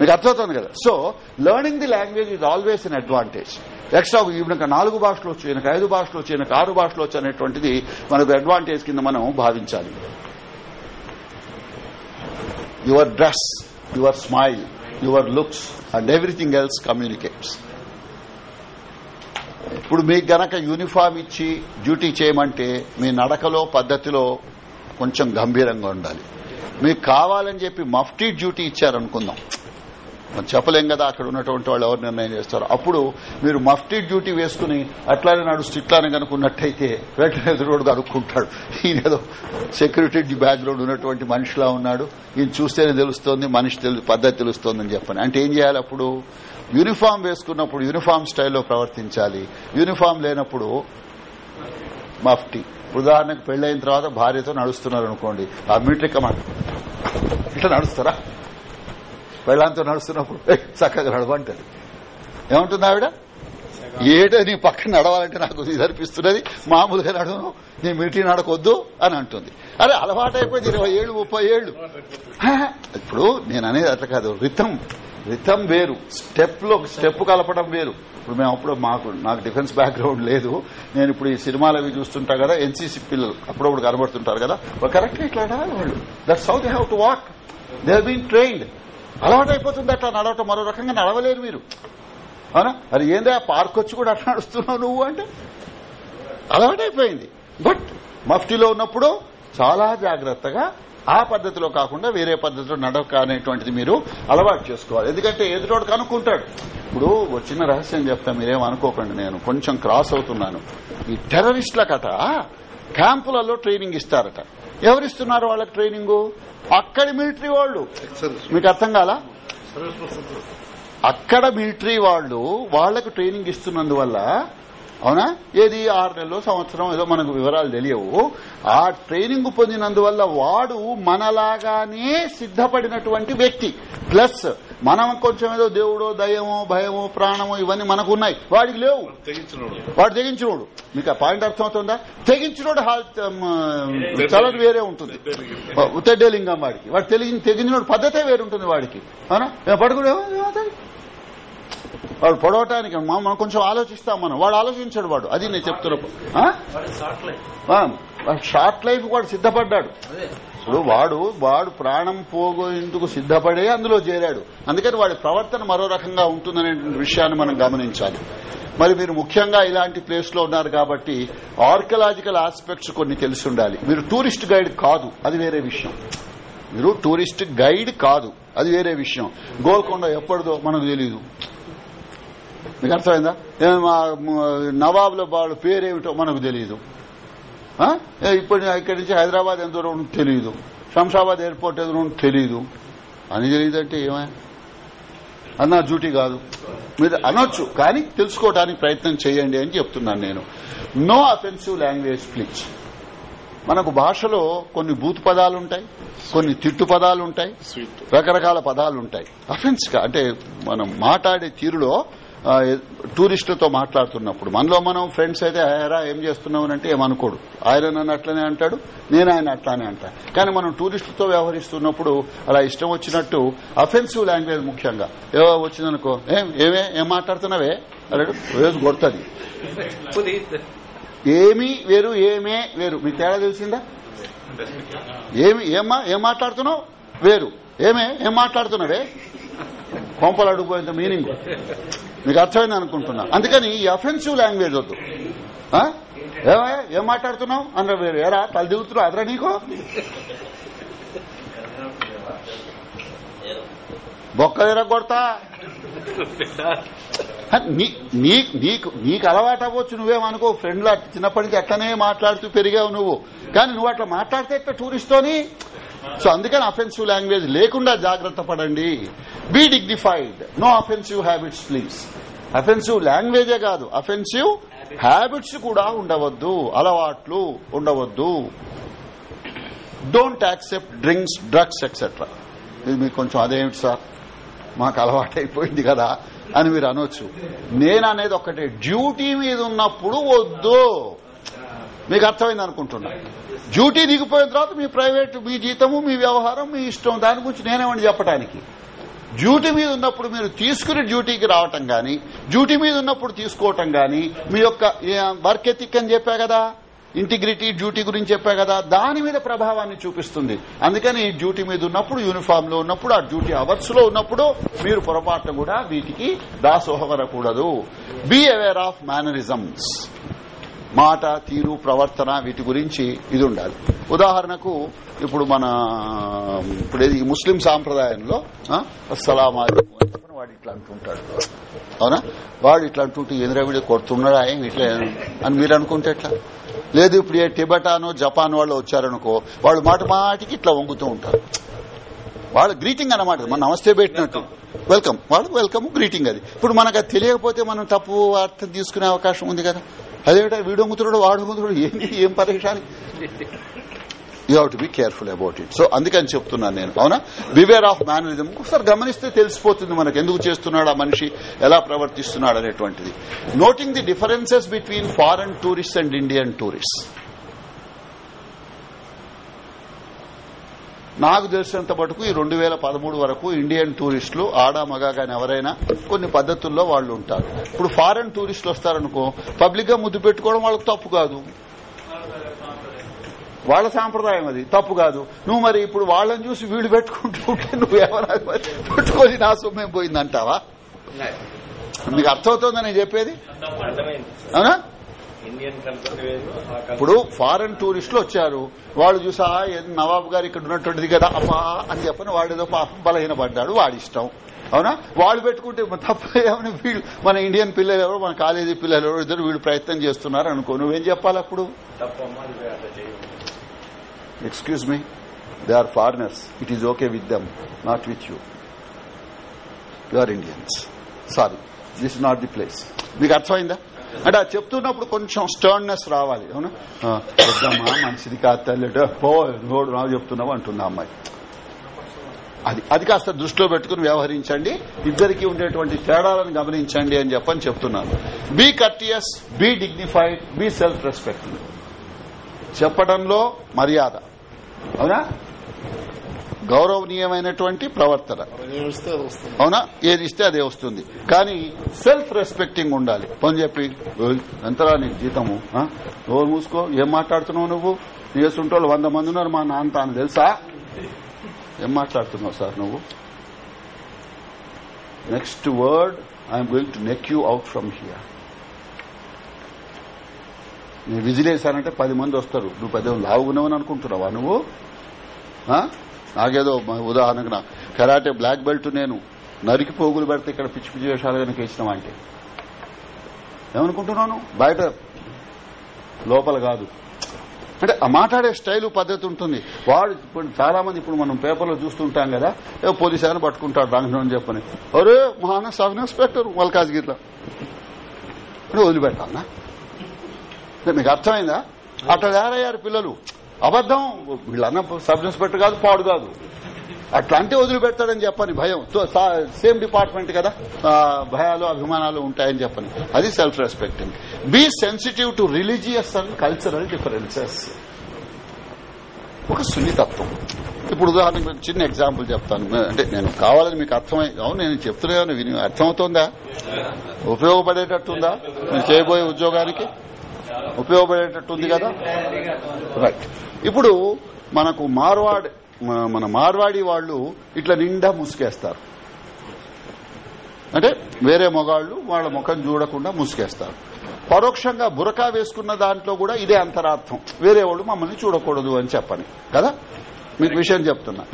మీకు అర్థమవుతుంది కదా? So learning the language is always an advantage extra ఈవిడ నాలుగు భాషలు వచ్చి ఈయనకు ఐదు భాషలు వచ్చి ఈయనకు ఆరు భాషలు వచ్చి అనేటువంటిది మనకు అడ్వాంటేజ్ కింద మనం భావించాలి. Your dress your smile your looks and everything else communicates. ఇప్పుడు మీకు గనక యూనిఫామ్ ఇచ్చి డ్యూటీ చేయమంటే మీ నడకలో పద్ధతిలో కొంచెం గంభీరంగా ఉండాలి. మీకు కావాలని చెప్పి మఫ్టీ డ్యూటీ ఇచ్చారనుకుందాం. మనం చెప్పలేం కదా అక్కడ ఉన్నటువంటి వాళ్ళు ఎవరు నిర్ణయం చేస్తారు. అప్పుడు మీరు మఫ్టీ డ్యూటీ వేసుకుని అట్లానే నడుస్తూ ఇట్లానే కనుకున్నట్టయితే వెంటనే ఎదురుడు అనుకుంటాడు. ఈయన ఏదో సెక్యూరిటీ బ్యాక్గ్రౌండ్ ఉన్నటువంటి మనిషిలా ఉన్నాడు. ఈయన చూస్తేనే తెలుస్తోంది మనిషి తెలు పద్ధతి తెలుస్తోందని చెప్పని. అంటే ఏం చేయాలి అప్పుడు? యూనిఫామ్ వేసుకున్నప్పుడు యూనిఫామ్ స్టైల్లో ప్రవర్తించాలి. యూనిఫామ్ లేనప్పుడు మఫ్టీ. ఉదాహరణకు పెళ్ళైన తర్వాత భార్యతో నడుస్తున్నారు అనుకోండి. ఆ మిలిటరీ కమాండ్ ఇట్లా నడుస్తారా? పెళ్ళంతో నడుస్తున్నప్పుడు చక్కగా నడవంటది. ఏమంటుంది ఆవిడ? ఏటో నీ పక్కన నడవాలంటే నాకు ఇది అనిపిస్తున్నది. మామూలుగా నడవను నీ మిలిటరీ నడకొద్దు అని అంటుంది. అరే అలవాటు అయిపోయింది ఇరవై ఏళ్ళు ముప్పై ఏళ్ళు. ఇప్పుడు నేను అనేది అట్లా కాదు. రితం రితం వేరు. స్టెప్లో స్టెప్ కలపడం వేరు. ఇప్పుడు మేము అప్పుడు మాకు నాకు డిఫెన్స్ బ్యాక్గ్రౌండ్ లేదు. నేను ఇప్పుడు ఈ సినిమాలు అవి చూస్తుంటా కదా ఎన్సీసీ పిల్లలు అప్పుడప్పుడు కనబడుతుంటారు కదా. కరెక్ట్ ఇట్లా వాళ్ళు. That's how they have to walk they been trained అలవాటు అయిపోతుంది అట్లా నడవటం. మరో రకంగా నడవలేరు మీరు. అవునా? అది ఏందా పార్క్ వచ్చి కూడా అట్లా నడుస్తున్నావు నువ్వు అంటే? అలవాటైపోయింది. బట్ మఫ్టీలో ఉన్నప్పుడు చాలా జాగ్రత్తగా ఆ పద్ధతిలో కాకుండా వేరే పద్ధతిలో నడక అనేటువంటిది మీరు అలవాటు చేసుకోవాలి. ఎందుకంటే ఎదుటోడు కనుక్కుంటాడు. ఇప్పుడు వచ్చిన చిన్న రహస్యం చెప్తా మీరేం అనుకోకండి నేను. కొంచెం క్రాస్ అవుతున్నాను. ఈ టెర్రరిస్టుల కథ క్యాంపులలో ట్రైనింగ్ ఇస్తారట. ఎవరిస్తున్నారు వాళ్ళకి ట్రైనింగ్? అక్కడి మిలిటరీ వాళ్ళు. మీకు అర్థం కాలా? అక్కడ మిలిటరీ వాళ్ళు వాళ్ళకు ట్రైనింగ్ ఇస్తున్నందువల్ల అవునా? ఏది ఆరు నెలలు సంవత్సరం ఏదో మనకు వివరాలు తెలియవు. ఆ ట్రైనింగ్ పొందినందువల్ల వాడు మనలాగానే సిద్ధపడినటువంటి వ్యక్తి. ప్లస్ మనం కొంచెం ఏదో దేవుడో దయమో భయమో ప్రాణమో ఇవన్నీ మనకు ఉన్నాయి వాడికి లేవు. తెగించినోడు. వాడు తెగించినోడు. మీకు ఆ పాయింట్ అర్థమవుతుందా? తెగించినోడు చలటి వేరే ఉంటుంది. ఉత్తడ్డే లింగం వాడికి. వాడు తెలిగి తెగించినోడు పద్ధతే వేరు ఉంటుంది వాడికి. పడుకునే వాడు పొడవటానికి మనం కొంచెం ఆలోచిస్తాం మనం. వాడు ఆలోచించాడు వాడు. అది నేను చెప్తున్నప్పుడు షార్ట్ లైఫ్. వాడు సిద్ధపడ్డాడు. ఇప్పుడు వాడు వాడు ప్రాణం పోగేందుకు సిద్దపడే అందులో చేరాడు. అందుకని వాడి ప్రవర్తన మరో రకంగా ఉంటుందనే విషయాన్ని మనం గమనించాలి. మరి మీరు ముఖ్యంగా ఇలాంటి ప్లేస్లో ఉన్నారు కాబట్టి ఆర్కలాజికల్ ఆస్పెక్ట్స్ కొన్ని తెలిసి ఉండాలి. మీరు టూరిస్ట్ గైడ్ కాదు అది వేరే విషయం. మీరు టూరిస్ట్ గైడ్ కాదు అది వేరే విషయం. గోల్కొండ ఎప్పటిదో మనకు తెలియదు మీకు అర్థమైందా? ఏ మా నవాబుల వాళ్ళ పేరేమిటో మనకు తెలియదు ఇప్పుడు ఇక్కడి నుంచి హైదరాబాద్ ఎంత దూరం తెలియదు శంషాబాద్ ఎయిర్పోర్ట్ ఎంత దూరం ఉంటుందో తెలియదు అని తెలియదంటే ఏమా? అన్న డ్యూటీ కాదు. మీరు అనొచ్చు కానీ తెలుసుకోవడానికి ప్రయత్నం చేయండి అని చెప్తున్నాను నేను. నో అఫెన్సివ్ లాంగ్వేజ్ ప్లీజ్ మనకు భాషలో కొన్ని బూత్ పదాలు ఉంటాయి కొన్ని తిట్టు పదాలు ఉంటాయి స్వీట్ రకరకాల పదాలు ఉంటాయి అఫెన్స్ అంటే మనం మాట్లాడే తీరులో టూరిస్టులతో మాట్లాడుతున్నప్పుడు మనలో మనం ఫ్రెండ్స్ అయితే ఎరా ఏం చేస్తున్నావు? అంటే ఏమనుకోడు. ఆయన నన్ను అట్లనే అంటాడు నేను ఆయన అట్లానే అంటా. కానీ మనం టూరిస్టులతో వ్యవహరిస్తున్నప్పుడు అలా ఇష్టం వచ్చినట్టు అఫెన్సివ్ లాంగ్వేజ్ ముఖ్యంగా. ఏవో వచ్చిందనుకో ఏం ఏమే ఏం మాట్లాడుతున్నావే? అన్నాడు. రోజు కొడుతుంది. ఏమి వేరు ఏమే వేరు. మీకు తేడా తెలిసిందా? ఏమి ఏమ్మా ఏం మాట్లాడుతున్నావు? వేరు. ఏమే ఏం మాట్లాడుతున్నావే? కొంపలు అడుగుపోయేంత మీనింగ్ మీకు అర్థమైంది అనుకుంటున్నా. అందుకని ఈ అఫెన్సివ్ లాంగ్వేజ్ వద్దు. ఏమయ్యా? ఏం మాట్లాడుతున్నావు? అన్న మీరు ఏరా? తల దిగుతున్నావు? అదరా నీకు? బొక్క దగ్గర కొడతా? నీ- నీకు నీకు అలవాటు అవ్వచ్చు నువ్వేమనుకో. ఫ్రెండ్లా చిన్నప్పటి నుంచి అట్లనే మాట్లాడుతూ పెరిగావు నువ్వు. కానీ నువ్వు అట్లా మాట్లాడితే ఎట్లా టూరిస్ట్తోని సో అందుకని అఫెన్సివ్ లాంగ్వేజ్ లేకుండా జాగ్రత్త పడండి. Be dignified no offensive habits please offensive లాంగ్వేజే కాదు. అఫెన్సివ్ హ్యాబిట్స్ కూడా ఉండవద్దు. అలవాట్లు ఉండవద్దు. Don't accept drinks drugs etcetera ఇది మీకు కొంచెం అదేమిటి సార్? మాకు అలవాటైపోయింది కదా అని మీరు అనొచ్చు. నేను అనేది ఒకటే డ్యూటీ మీద ఉన్నప్పుడు వద్దు. మీకు అర్థమైంది అనుకుంటున్నా. డ్యూటీ దిగిపోయిన తర్వాత మీ ప్రైవేట్ మీ జీతము మీ వ్యవహారం మీ ఇష్టం దాని గురించి నేనేమని చెప్పడానికి డ్యూటీ మీద ఉన్నప్పుడు మీరు తీసుకుని డ్యూటీకి రావటం గాని డ్యూటీ మీద ఉన్నప్పుడు తీసుకోవటం గాని మీ యొక్క వర్క్ ఎథిక్ అని చెప్పా కదా? ఇంటిగ్రిటీ డ్యూటీ గురించి చెప్పా కదా? దాని మీద ప్రభావాన్ని చూపిస్తుంది. అందుకని డ్యూటీ మీద ఉన్నప్పుడు యూనిఫామ్లో ఉన్నప్పుడు ఆ డ్యూటీ అవర్స్లో ఉన్నప్పుడు మీరు పొరపాటున కూడా వీటికి దాసోహమరకూడదు బీ అవేర్ ఆఫ్ మేనరిజమ్స్ మాట తీరు ప్రవర్తన వీటి గురించి ఇది ఉండాలి. ఉదాహరణకు ఇప్పుడు మన ఇప్పుడు ఈ ముస్లిం సాంప్రదాయంలో ఆ, అని వాడు ఇట్లా అంటుంటాడు అవునా? వాడు ఇట్లా అంటుంటే ఎదురా వీడు కొడుతున్నాడా ఏం ఇట్లా అని మీరు అనుకుంటే ఎట్లా? లేదు ఇప్పుడు ఏ టిబెటానో జపాన్ వాళ్ళు వచ్చారనుకో వాళ్ళు మాట మాటికి ఇట్లా వంగుతూ ఉంటారు. వాళ్ళు గ్రీటింగ్ అనమాట మన నమస్తే పెట్టినట్టు. వెల్కమ్. వాళ్ళు వెల్కమ్ గ్రీటింగ్ అది. ఇప్పుడు మనకు అది తెలియకపోతే మనం తప్పు అర్థం తీసుకునే అవకాశం ఉంది కదా. అదేమిటా వీడు అమ్ముతున్నాడు వాడు ఏంటి ఏం పరేషాని you have to be careful about it so అందుకని చెప్తున్నాను నేను. అవునా? బివేర్ ఆఫ్ మేనరిజం ఒకసారి గమనిస్తే తెలిసిపోతుంది మనకు. ఎందుకు చేస్తున్నాడు ఆ మనిషి? ఎలా ప్రవర్తిస్తున్నాడు అనేటువంటిది. Noting the differences between foreign tourist and Indian tourist నాకు తెలిసినంత మటుకు ఈ రెండు వేల పదమూడు వరకు ఇండియన్ టూరిస్టులు ఆడ మగ కానీ ఎవరైనా కొన్ని పద్ధతుల్లో వాళ్ళు ఉంటారు. ఇప్పుడు ఫారెన్ టూరిస్టులు వస్తారనుకో పబ్లిక్గా ముద్దు పెట్టుకోవడం వాళ్ళకి తప్పు కాదు. వాళ్ళ సాంప్రదాయం అది తప్పు కాదు. నువ్వు మరి ఇప్పుడు వాళ్ళని చూసి వీడు పెట్టుకుంటూ ఉంటే నువ్వు ఎవరైనా పెట్టుకొని నా సొమ్మేం పోయిందంటావా? మీకు అర్థమవుతుందా నేను చెప్పేది? అవునా? ఇప్పుడు ఫారెన్ టూరిస్టులు వచ్చారు. వాళ్ళు చూసా నవాబు గారు ఇక్కడ ఉన్నటువంటిది కదా అమ్మా అని చెప్పని వాడు ఏదో పాపం బలహీన పడ్డాడు వాడి ఇష్టం. అవునా? వాళ్ళు పెట్టుకుంటే తప్ప ఏమని వీళ్ళు మన ఇండియన్ పిల్లలు ఎవరు మన కాలేజీ పిల్లలు ఎవరు ఇద్దరు వీళ్ళు ప్రయత్నం చేస్తున్నారు అనుకో. నువ్వేం చెప్పాలి అప్పుడు? Excuse me they are foreigners it is okay with them not with you you are Indians sorry this not the place మీకు అర్థమైందా? అంటే అది చెప్తున్నప్పుడు కొంచెం స్టర్న్నెస్ రావాలి అవునా? ఆ, వద్దమ్మా మంచిది కాదు తల్లి పో నోడు నాకు చెప్తున్నావు అంటుంది అమ్మాయి. అది అది కాస్త దృష్టిలో పెట్టుకుని వ్యవహరించండి ఇద్దరికి ఉండేటువంటి తేడాలను గమనించండి అని చెప్పని చెప్తున్నాను. Be courteous be dignified be self respect చెప్పడంలో మర్యాద అవునా? గౌరవనీయమైనటువంటి ప్రవర్తన. అవునా? ఏది ఇస్తే అదే వస్తుంది. కానీ సెల్ఫ్ రెస్పెక్టింగ్ ఉండాలి. పని చెప్పి ఎంతరా నీకు జీతము? రోజు మూసుకో. ఏం మాట్లాడుతున్నావు నువ్వు? నీ చేస్తుంటోళ్ళు వంద మంది ఉన్నారు మా నాన్న తాను తెలుసా? ఏం మాట్లాడుతున్నావు సార్ నువ్వు? Next word I'm going to neck you out from here నేను విజిలేసానంటే పది మంది వస్తారు. నువ్వు పెద్ద లావుగున్నావని అనుకుంటున్నావా నువ్వు? నాకేదో ఉదాహరణకు నా కరాటే బ్లాక్ బెల్ట్ నేను నరికి పోగులు పెడితే ఇక్కడ పిచ్చి పిచ్చి వేషాలు కనుక ఇచ్చినాం అంటే? ఏమనుకుంటున్నాను? బయట లోపల కాదు. అంటే మాట్లాడే స్టైలు పద్ధతి ఉంటుంది. వాడు ఇప్పుడు చాలా మంది ఇప్పుడు మనం పేపర్లో చూస్తుంటాం కదా ఏ పోలీస్ ఆయన పట్టుకుంటాడు రంగం అని చెప్పని. అరే మహాన సబ్ ఇన్స్పెక్టర్ మల్కాజ్గిరిలో అంటే వదిలిపెట్టాలనా? మీకు అర్థమైందా? అట్లా తయారయ్యారు పిల్లలు. అబద్దం వీళ్ళన్న సబ్ ఇన్స్పెక్టర్ కాదు పాడు కాదు. అట్లా అంటే వదిలిపెడతాడని చెప్పని భయం. సేమ్ డిపార్ట్మెంట్ కదా. భయాలు అభిమానాలు ఉంటాయని చెప్పని. అది self respecting be sensitive to religious and cultural differences. ఒక సున్నితత్వం. ఇప్పుడు ఉదాహరణకు చిన్న ఎగ్జాంపుల్ చెప్తాను. అంటే నేను కావాలని మీకు అర్థమై అవును నేను చెప్తున్నాను విని అర్థమవుతోందా? ఉపయోగపడేటట్టుందా? నేను చేయబోయే ఉద్యోగానికి? ఉపయోగపడేటట్టుంది కదా? రైట్ ఇప్పుడు మనకు మార్వాడ్ మన మార్వాడి వాళ్ళు ఇట్లా నిండా ముసుకేస్తారు. అంటే వేరే మొగాళ్ళు వాళ్ళ ముఖం చూడకుండా ముసుకేస్తారు. పరోక్షంగా బురకా వేసుకున్న దాంట్లో కూడా ఇదే అంతరార్థం. వేరే వాళ్ళు మమ్మల్ని చూడకూడదు అని చెప్పని. కదా? మీకు విషయం చెప్తున్నా.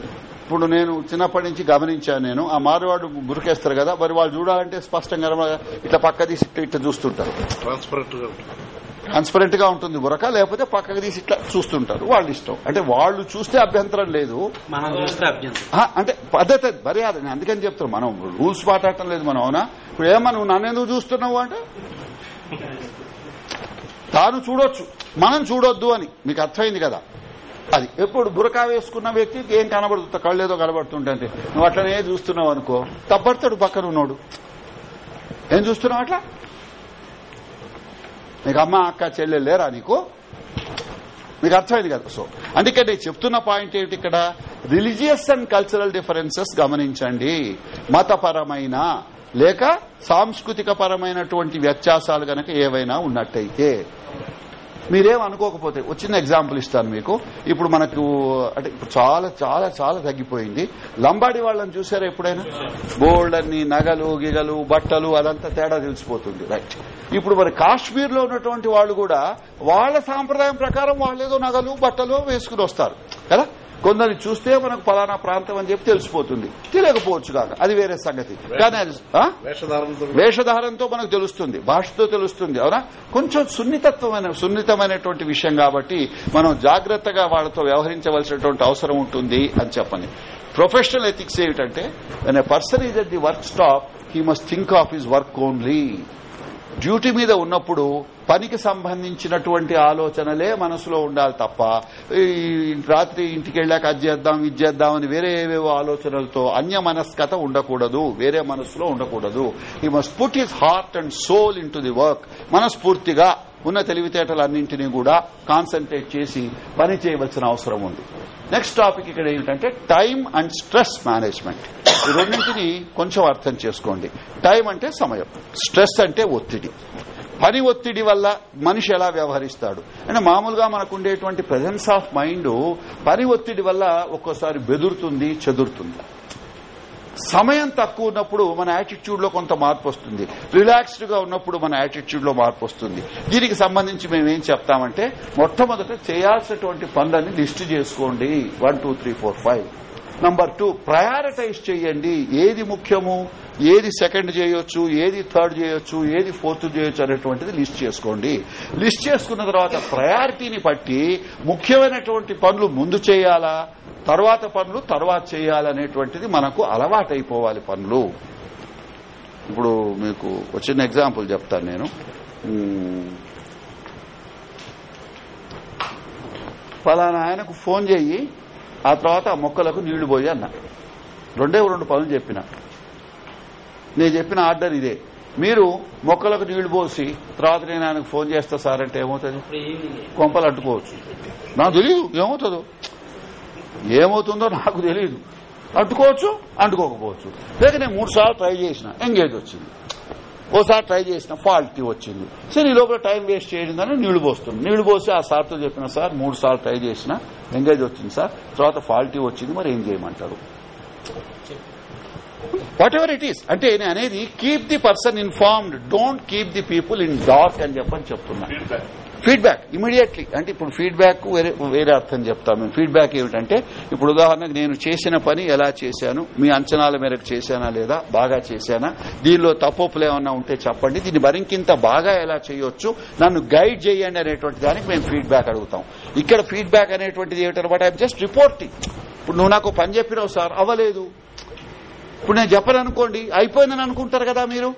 ఇప్పుడు నేను చిన్నప్పటి నుంచి గమనించాను నేను ఆ మారువాడు బురకేస్తారు కదా మరి వాళ్ళు చూడాలంటే స్పష్టంగా ఇట్లా పక్క తీసి ఇట్లా చూస్తుంటారు. ట్రాన్స్పరెంట్గా ఉంటుంది బురక లేకపోతే పక్కకు తీసి ఇట్లా చూస్తుంటారు. వాళ్ళ ఇష్టం. అంటే వాళ్ళు చూస్తే అభ్యంతరం లేదు. అంటే పద్ధతి అది, మర్యాద. నేను అందుకని చెప్తాను మనం రూల్స్ మాట్లాడటం లేదు మనం అవునా? ఇప్పుడు ఏమన్నా నువ్వు నన్ను ఎందుకు చూస్తున్నావు అంటే? తాను చూడొచ్చు మనం చూడొద్దు అని. మీకు అర్థమైంది కదా? అది ఎప్పుడు బురకా వేసుకున్న వ్యక్తికి ఏం కనబడుతుంది కళ్ళేదో కనబడుతుంటే నువ్వు అట్లనే చూస్తున్నావు అనుకో తప్పడతాడు పక్కన ఉన్నోడు. ఏం చూస్తున్నావు అట్లా? నీకు అమ్మ అక్క చెల్లెలు లేరా నీకు? మీకు అర్థమైంది కదా. సో అందుకే నేను చెప్తున్న పాయింట్ ఏమిటి ఇక్కడ? రిలీజియస్ అండ్ కల్చరల్ డిఫరెన్సెస్ గమనించండి. మతపరమైన లేక సాంస్కృతిక పరమైనటువంటి వ్యత్యాసాలు గనక ఏవైనా ఉన్నట్టయితే మీరేం అనుకోకపోతే వచ్చిన చిన్న ఎగ్జాంపుల్ ఇస్తాను మీకు. ఇప్పుడు మనకు అంటే ఇప్పుడు చాలా చాలా చాలా తగ్గిపోయింది. లంబాడి వాళ్ళని చూసారా ఎప్పుడైనా? గోల్డ్ అన్ని నగలు గిగలు బట్టలు అదంతా తేడా తెలిసిపోతుంది. రైట్ ఇప్పుడు మరి కాశ్మీర్లో ఉన్నటువంటి వాళ్ళు కూడా వాళ్ళ సాంప్రదాయం ప్రకారం వాళ్ళేదో నగలు బట్టలు వేసుకుని వస్తారు. కదా? కొందరిని చూస్తే మనకు ఫలానా ప్రాంతం అని చెప్పి తెలిసిపోతుంది. తెలియకపోవచ్చు కాక. అది వేరే సంగతి. కానీ అది వేషధారంతో మనకు తెలుస్తుంది. భాషతో తెలుస్తుంది అవునా? కొంచెం సున్నితత్వమైన సున్నితమైనటువంటి విషయం కాబట్టి మనం జాగ్రత్తగా వాళ్ళతో వ్యవహరించవలసినటువంటి అవసరం ఉంటుంది అని చెప్పని. ప్రొఫెషనల్ ఎథిక్స్ ఏమిటంటే when a person is at the work stop he must think of his work only duty మీద ఉన్నప్పుడు పనికి సంబంధించినటువంటి ఆలోచనలే మనసులో ఉండాలి తప్ప రాత్రి ఇంటికి వెళ్ళాక అది చేద్దాం ఇది చేద్దాం అని వేరే ఏవేవో ఆలోచనలతో అన్య మనస్కత ఉండకూడదు వేరే మనసులో ఉండకూడదు. He must put his heart and soul in the work మనస్ఫూర్తిగా ఉన్న తెలివితేటలన్నింటినీ కూడా కాన్సన్ట్రేట్ చేసి పని చేయవలసిన అవసరం ఉంది. నెక్స్ట్ టాపిక్ ఇక్కడ ఏంటంటే టైం అండ్ స్ట్రెస్ మేనేజ్మెంట్. ఈ రెండింటిని కొంచెం అర్థం చేసుకోండి. టైం అంటే సమయం. స్ట్రెస్ అంటే ఒత్తిడి. పని ఒత్తిడి వల్ల మనిషి ఎలా వ్యవహరిస్తాడు? అంటే మామూలుగా మనకు ఉండేటువంటి ప్రెజెన్స్ ఆఫ్ మైండ్ పని ఒత్తిడి వల్ల ఒక్కోసారి బెదురుతుంది చెదురుతుంది. సమయం తక్కువ ఉన్నప్పుడు మన యాటిట్యూడ్లో కొంత మార్పు వస్తుంది. రిలాక్స్డ్గా ఉన్నప్పుడు మన యాటిట్యూడ్లో మార్పు వస్తుంది. దీనికి సంబంధించి మేము ఏం చెప్తామంటే మొట్టమొదట చేయాల్సినటువంటి పనులన్నీ లిస్ట్ చేసుకోండి. One two three four five number two prioritise చేయండి. ఏది ముఖ్యము ఏది సెకండ్ చేయొచ్చు ఏది థర్డ్ చేయొచ్చు ఏది ఫోర్త్ చేయొచ్చు అనేటువంటిది లిస్ట్ చేసుకోండి. లిస్ట్ చేసుకున్న తర్వాత ప్రయారిటీని బట్టి ముఖ్యమైనటువంటి పనులు ముందు చేయాలా తర్వాత పనులు తర్వాత చేయాలనేటువంటిది మనకు అలవాటైపోవాలి పనులు. ఇప్పుడు మీకు చిన్న ఎగ్జాంపుల్ చెప్తాను నేను. ఫలానా ఆయనకు ఫోన్ చెయ్యి ఆ తర్వాత ఆ మొక్కలకు నీళ్ళు పోయి అన్న. రెండే రెండు పనులు చెప్పిన. నేను చెప్పిన ఆర్డర్ ఇదే. మీరు మొక్కలకు నీళ్ళు పోసి తర్వాత నేను ఆయనకు ఫోన్ చేస్తా సార్ అంటే ఏమవుతుంది? కొంపలు అడ్డుకోవచ్చు నాకు తెలియదు ఏమవుతుందో? ఏమవుతుందో నాకు తెలియదు అంటుకోవచ్చు అంటుకోకపోవచ్చు. లేక నేను మూడు సార్లు ట్రై చేసిన ఎంగేజ్ వచ్చింది. ఓసారి ట్రై చేసిన ఫాల్టీ వచ్చింది. సరే ఈ లోపల టైం వేస్ట్ చేయడం కానీ నీళ్ళు పోస్తుంది. నీళ్ళు పోసి ఆ సార్తో చెప్పిన సార్ మూడు సార్లు ట్రై చేసిన ఎంగేజ్ వచ్చింది సార్. తర్వాత ఫాల్టీ వచ్చింది మరి ఏం చేయమంటారు? వాట్ ఎవర్ ఇట్ ఈస్ అంటే నేను అనేది keep the person informed don't keep the people in dark అని చెప్పని చెప్తున్నా. ఫీడ్బ్యాక్ ఇమీడియట్లీ అంటే ఇప్పుడు ఫీడ్బ్యాక్ వేరే వేరే అర్థం చెప్తాం. మేము ఫీడ్బ్యాక్ ఏమిటంటే ఇప్పుడు ఉదాహరణకు నేను చేసిన పని ఎలా చేశాను? మీ అంచనాల మేరకు చేశానా లేదా? బాగా చేశానా? దీనిలో తప్పులు ఏమన్నా ఉంటే చెప్పండి. దీన్ని మరింకింత బాగా ఎలా చేయొచ్చు? నన్ను గైడ్ చేయండి అనేటువంటి దానికి మేము ఫీడ్బ్యాక్ అడుగుతాం. ఇక్కడ ఫీడ్బ్యాక్ అనేటువంటిది ఏమిటనమాట ఐఎమ్ జస్ట్ రిపోర్టింగ్ ఇప్పుడు నువ్వు నాకు పని చెప్పినావు సార్ అవ్వలేదు. ఇప్పుడు నేను చెప్పను అనుకోండి అయిపోయిందని అనుకుంటారు కదా మీరు?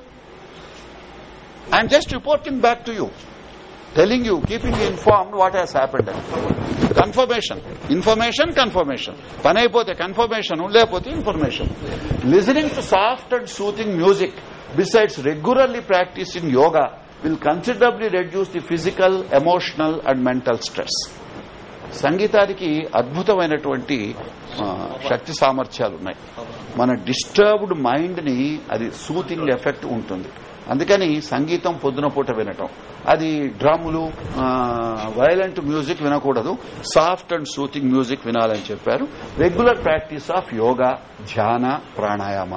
I'm just reporting back to you telling you keeping you informed what has happened confirmation information confirmation పని అయిపోతే కన్ఫర్మేషన్ లేకపోతే information listening to soft and soothing music besides regularly in yoga will considerably reduce the physical emotional and mental stress సంగీతానికి అద్భుతమైనటువంటి శక్తి సామర్థ్యాలు ఉన్నాయి మన disturbed మైండ్ని అది సూతింగ్ ఎఫెక్ట్ ఉంటుంది. అందుకని సంగీతం పొద్దున పూట వినటం. అది డ్రాములు వైలెంట్ మ్యూజిక్ వినకూడదు. సాఫ్ట్ అండ్ సూతింగ్ మ్యూజిక్ వినాలని చెప్పారు. రెగ్యులర్ ప్రాక్టీస్ ఆఫ్ యోగా ధ్యాన ప్రాణాయామ.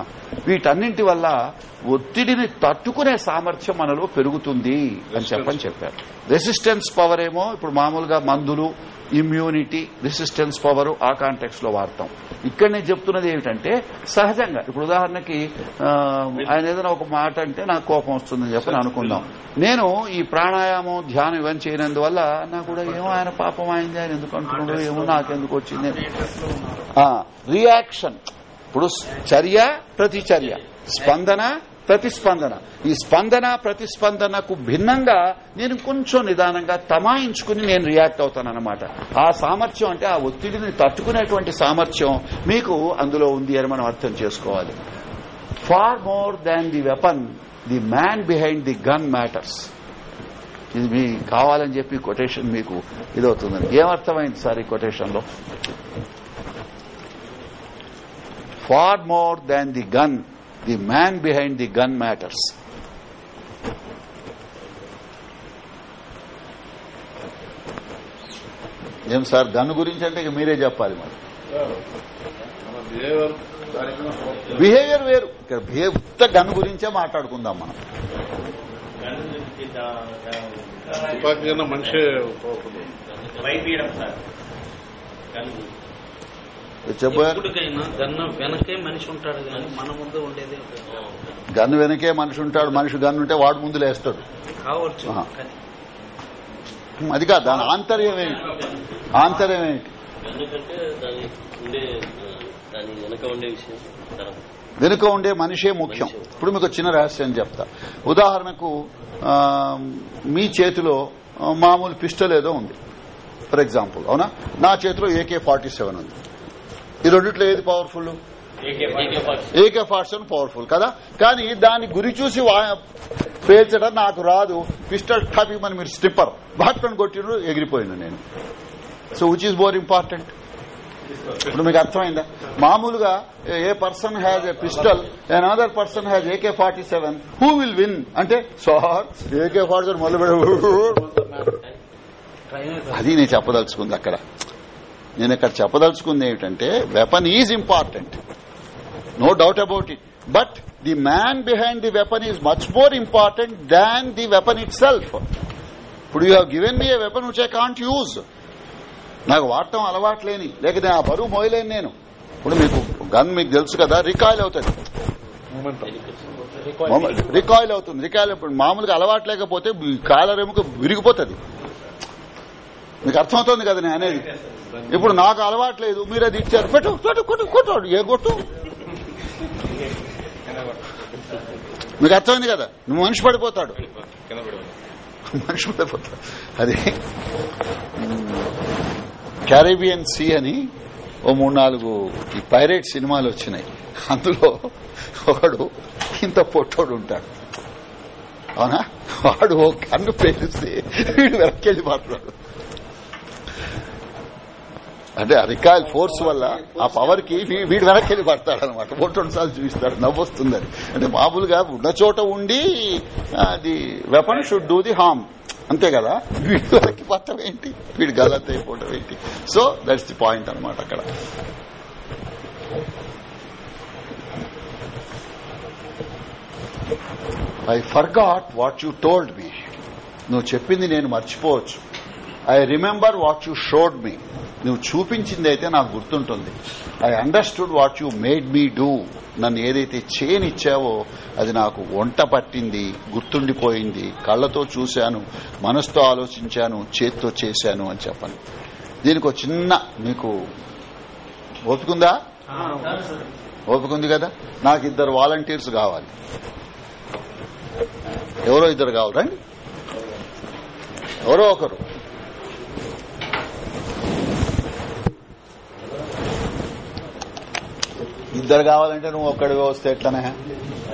వీటన్నింటి వల్ల ఒత్తిడిని తట్టుకునే సామర్థ్యం మనలో పెరుగుతుంది అని చెప్పని చెప్పారు. రెసిస్టెన్స్ పవర్ ఏమో ఇప్పుడు మామూలుగా మందులు ఇమ్యూనిటీ రెసిస్టెన్స్ పవర్ ఆ కాంటెక్స్లో వాడతాం. ఇక్కడ నేను చెప్తున్నది ఏమిటంటే సహజంగా ఇప్పుడు ఉదాహరణకి ఆయన ఏదైనా ఒక మాట అంటే నాకు కోపం వస్తుందని చెప్పని అనుకుందాం. నేను ఈ ప్రాణాయామం ధ్యానం ఇవన్నీ చేయనందువల్ల నాకు కూడా ఏమో ఆయన పాపం అయింది ఆయన ఎందుకు అంటున్నాడు ఏమో నాకెందుకు వచ్చింది? రియాక్షన్ ఇప్పుడు చర్య ప్రతిచర్య. స్పందన ప్రతిస్పందన. ఈ స్పందన ప్రతిస్పందనకు భిన్నంగా నేను కొంచెం నిదానంగా తమాయించుకుని నేను రియాక్ట్ అవుతానన్నమాట. ఆ సామర్థ్యం అంటే ఆ ఒత్తిడిని తట్టుకునేటువంటి సామర్థ్యం మీకు అందులో ఉంది అని మనం అర్థం చేసుకోవాలి. Far more than the weapon the man behind the gun matters ఇది మీ కావాలని చెప్పి కొటేషన్ మీకు ఇదవుతుందని. ఏమర్థమైంది సార్ ఈ quotation far more than the gun the man behind the gun matters ఏం సార్ గన్ గురించి అంటే ఇక మీరే చెప్పాలి మరి. బిహేవియర్ వేరు. ఇక్కడ బిహేవియర్ గన్ గురించే మాట్లాడుకుందాం మనం. మనిషే పోతుంది వైపీయడం సార్ కళ్ళు చెప్పారు గన్న వెనకే మనిషి ఉంటాడు కానీ మన ముందు ఉండేది గన్ వెనకే మనిషి ఉంటాడు మనిషి గన్ ఉంటే వాడు ముందు లేస్తాడు. కావచ్చు ఆహా. కానీ. అది కాదు దాని ఆంతర్యం ఏంటి? ఆంతర్యం ఏంటి? ఎందుకంటే దాని ఉండే ఆ, దాని వెనక ఉండే విషయం తరం. వెనుక ఉండే మనిషే ముఖ్యం. ఇప్పుడు మీకు చిన్న రహస్యం చెప్తా. ఉదాహరణకు మీ చేతిలో మామూలు పిస్టల్ ఏదో ఉంది. ఫర్ ఎగ్జాంపుల్ అవునా? నా చేతిలో ఏకే ఫార్టీ సెవెన్ ఉంది. ఈ రెండిట్లో ఏది పవర్ఫుల్ ఏకే సెవెన్ పవర్ఫుల్ కదా? కానీ దాని గురి చూసి పేల్చడం నాకు రాదు. పిస్టల్ టాపిక్ మన మీరు స్టిప్పర్ బాట్కొని కొట్టిన ఎగిరిపోయాను నేను. So which is more important ఇప్పుడు మీకు అర్థమైందా? మామూలుగా a person has a pistol and other person has AK forty seven who will win అంటే సార్ ఏకే ఫార్టీ సెవెన్ మొదలు అది నేను చెప్పదలుచుకుంది అక్కడ. నేను ఇక్కడ చెప్పదలుచుకుంది ఏమిటంటే weapon is important no doubt about it but the man behind the weapon is much more important than the weapon itself ఇప్పుడు you have given me a weapon which I can't use నాకు వాడటం అలవాట్లేని. లేక నేను ఆ బరువు మోయలేను నేను. ఇప్పుడు మీకు గన్ మీకు తెలుసు కదా రికాయిల్ అవుతుంది. రికాయిల్ అవుతుంది. రికాయిల్ ఇప్పుడు మామూలుగా అలవాటు లేకపోతే విరిగిపోతుంది. మీకు అర్థమవుతోంది కదా నేను అనేది? ఇప్పుడు నాకు అలవాట్లేదు మీరు అది ఇచ్చారు. పెట్టు కొట్టు కొట్టు ఏ కొట్టు? మీకు అర్థమైంది కదా? నువ్వు మనిషి పడిపోతాడు. మనిషి పడిపోతాడు. అది. క్యారేబియన్ సీ అని ఓ మూడు నాలుగు ఈ పైరేట్ సినిమాలు వచ్చినాయి. అందులో ఒకడు ఇంత పొట్టోడు ఉంటాడు. అవునా? వాడు ఓ కన్ను పేరిస్తే వీడు వెనక్కి మాట్లాడు. అంటే ఆ ఫోర్స్ వల్ల ఆ పవర్కి వీడు వెనక్కి వెళ్ళి పడతాడు అనమాట ఒకటి రెండు సార్లు చూపిస్తాడు నవ్వొస్తుందని. అంటే మామూలుగా ఉన్న చోట ఉండి అది weapon should do the harm అంతే కదా? వీడు వెనక్కి పట్టడం ఏంటి? వీడు గలత్ అయిపోవడం ఏంటి? సో దట్స్ ది పాయింట్ అనమాట అక్కడ. I forgot what you told me నువ్వు చెప్పింది నేను మర్చిపోవచ్చు. I remember what you showed me నువ్వు చూపించింది అయితే నాకు గుర్తుంటుంది. I understood what you made me do నన్ను ఏదైతే చేయనిచ్చావో అది నాకు వంట పట్టింది గుర్తుండిపోయింది. కళ్ళతో చూశాను మనసుతో ఆలోచించాను చేత్తో చేశాను అని చెప్పండి దీనికి ఒక చిన్న మీకు ఓపుకుందా? ఓపుకుంది కదా? నాకు ఇద్దరు వాలంటీర్స్ కావాలి. ఎవరో ఇద్దరు కావాలి రండి ఎవరో ఒకరు. ఇద్దరు కావాలంటే నువ్వు ఒక్కడిగా వస్తే ఎట్లనే?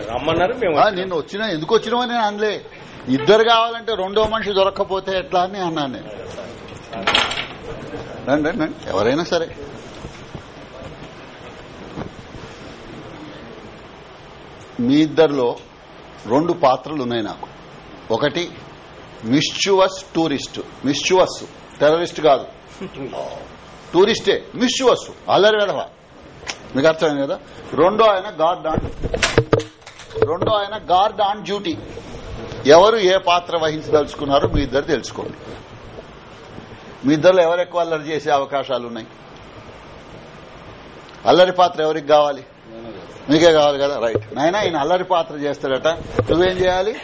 రమ్మన్నారు నిన్ను వచ్చినా ఎందుకు వచ్చినావని నేను అనలే. ఇద్దరు కావాలంటే రెండో మనిషి దొరక్కపోతే ఎట్లా అని అన్నాను నేను. రండి రండి. ఎవరైనా సరే. మీ ఇద్దరిలో రెండు పాత్రలు ఉన్నాయి నాకు. ఒకటి మిస్చువస్ టూరిస్ట్ మిస్చువస్ టెర్రరిస్ట్ కాదు. టూరిస్టే మిస్చువస్ అల్లరి వెధవ మీకు అర్థమైంది కదా? రెండో ఆయన గార్డ్ ఆన్ రెండో ఆయన గార్డ్ ఆన్ డ్యూటీ ఎవరు ఏ పాత్ర వహించదలుచుకున్నారో మీ ఇద్దరు తెలుసుకోండి. మీ ఇద్దరు ఎవరు ఎక్కువ అల్లరి చేసే అవకాశాలు ఉన్నాయి? అల్లరి పాత్ర ఎవరికి కావాలి? మీకే కావాలి కదా? రైట్ నైనా ఈయన అల్లరి పాత్ర చేస్తాడట. నువ్వేం చేయాలి?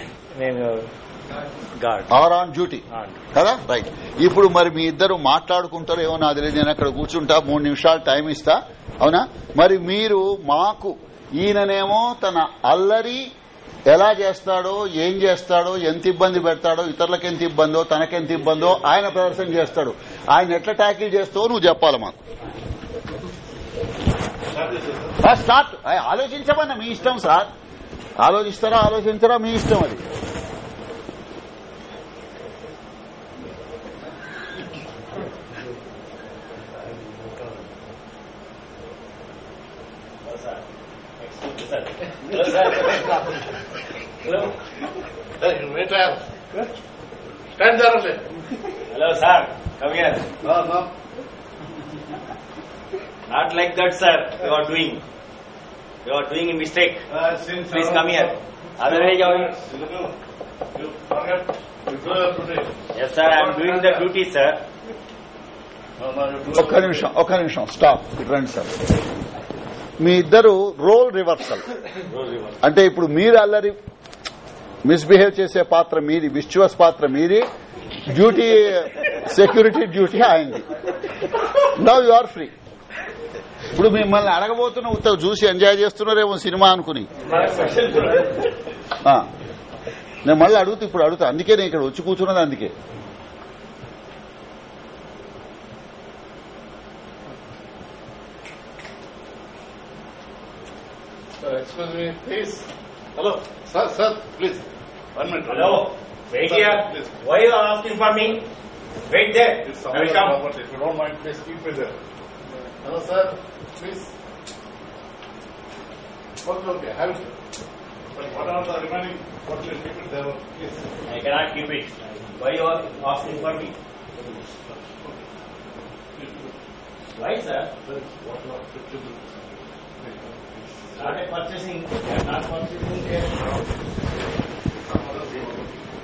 ఆర్ ఆన్ డ్యూటీ కదా? రైట్ ఇప్పుడు మరి మీ ఇద్దరు మాట్లాడుకుంటారు ఏమో నాకు తెలియదు. నేను అక్కడ కూర్చుంటా మూడు నిమిషాలు టైం ఇస్తా. అవునా? మరి మీరు మాకు ఈయననేమో తన అల్లరి ఎలా చేస్తాడో ఏం చేస్తాడో ఎంత ఇబ్బంది పెడతాడో ఇతరులకు ఎంత ఇబ్బందో తనకెంత ఇబ్బందో ఆయన ప్రదర్శన చేస్తాడు. ఆయన ఎట్లా ట్యాకిల్ చేస్తావో నువ్వు చెప్పాలి మాకు. స్టార్ట్. ఆలోచించమన్నా మీ ఇష్టం సార్. ఆలోచిస్తారా ఆలోచించరా? మీ ఇష్టం అది. Hey, waiter. Stand there only. Hello sir come here No, no. Not like that sir you are doing you are doing a mistake Uh, since please come here otherwise You forget. You do your duty. Yes sir I'm doing the duty sir No, no, you do ఒక్క నిమిషం ఒక్క నిమిషం stop ఇటు రండి sir మీ ఇద్దరు role reversal. అంటే ఇప్పుడు మీరు అల్లరి మిస్బిహేవ్ చేసే పాత్ర మీది విశ్వాస్ పాత్ర మీది డ్యూటీ సెక్యూరిటీ డ్యూటీ ఆయనది. నవ్ యు ఆర్ ఫ్రీ ఇప్పుడు మిమ్మల్ని అడగబోతున్న ఉత్తరం చూసి ఎంజాయ్ చేస్తున్నారేమో సినిమా అనుకుని. నేను మళ్ళీ అడుగుతా ఇప్పుడు అడుగుతా. అందుకే నేను ఇక్కడ వచ్చి కూర్చున్నది అందుకే. excuse me, please. Hello, sir, sir, please. One minute. Hello, wait here. Please. Why you asking for me? Wait there. It's I come. If you don't mind, please keep it there. Hello, sir, please. Okay, okay, have it. But what are the remaining? What will keep there? Yes. I cannot keep it. Why are you asking for me? Why, sir? What not fit? Started purchasing. They are not purchasing there.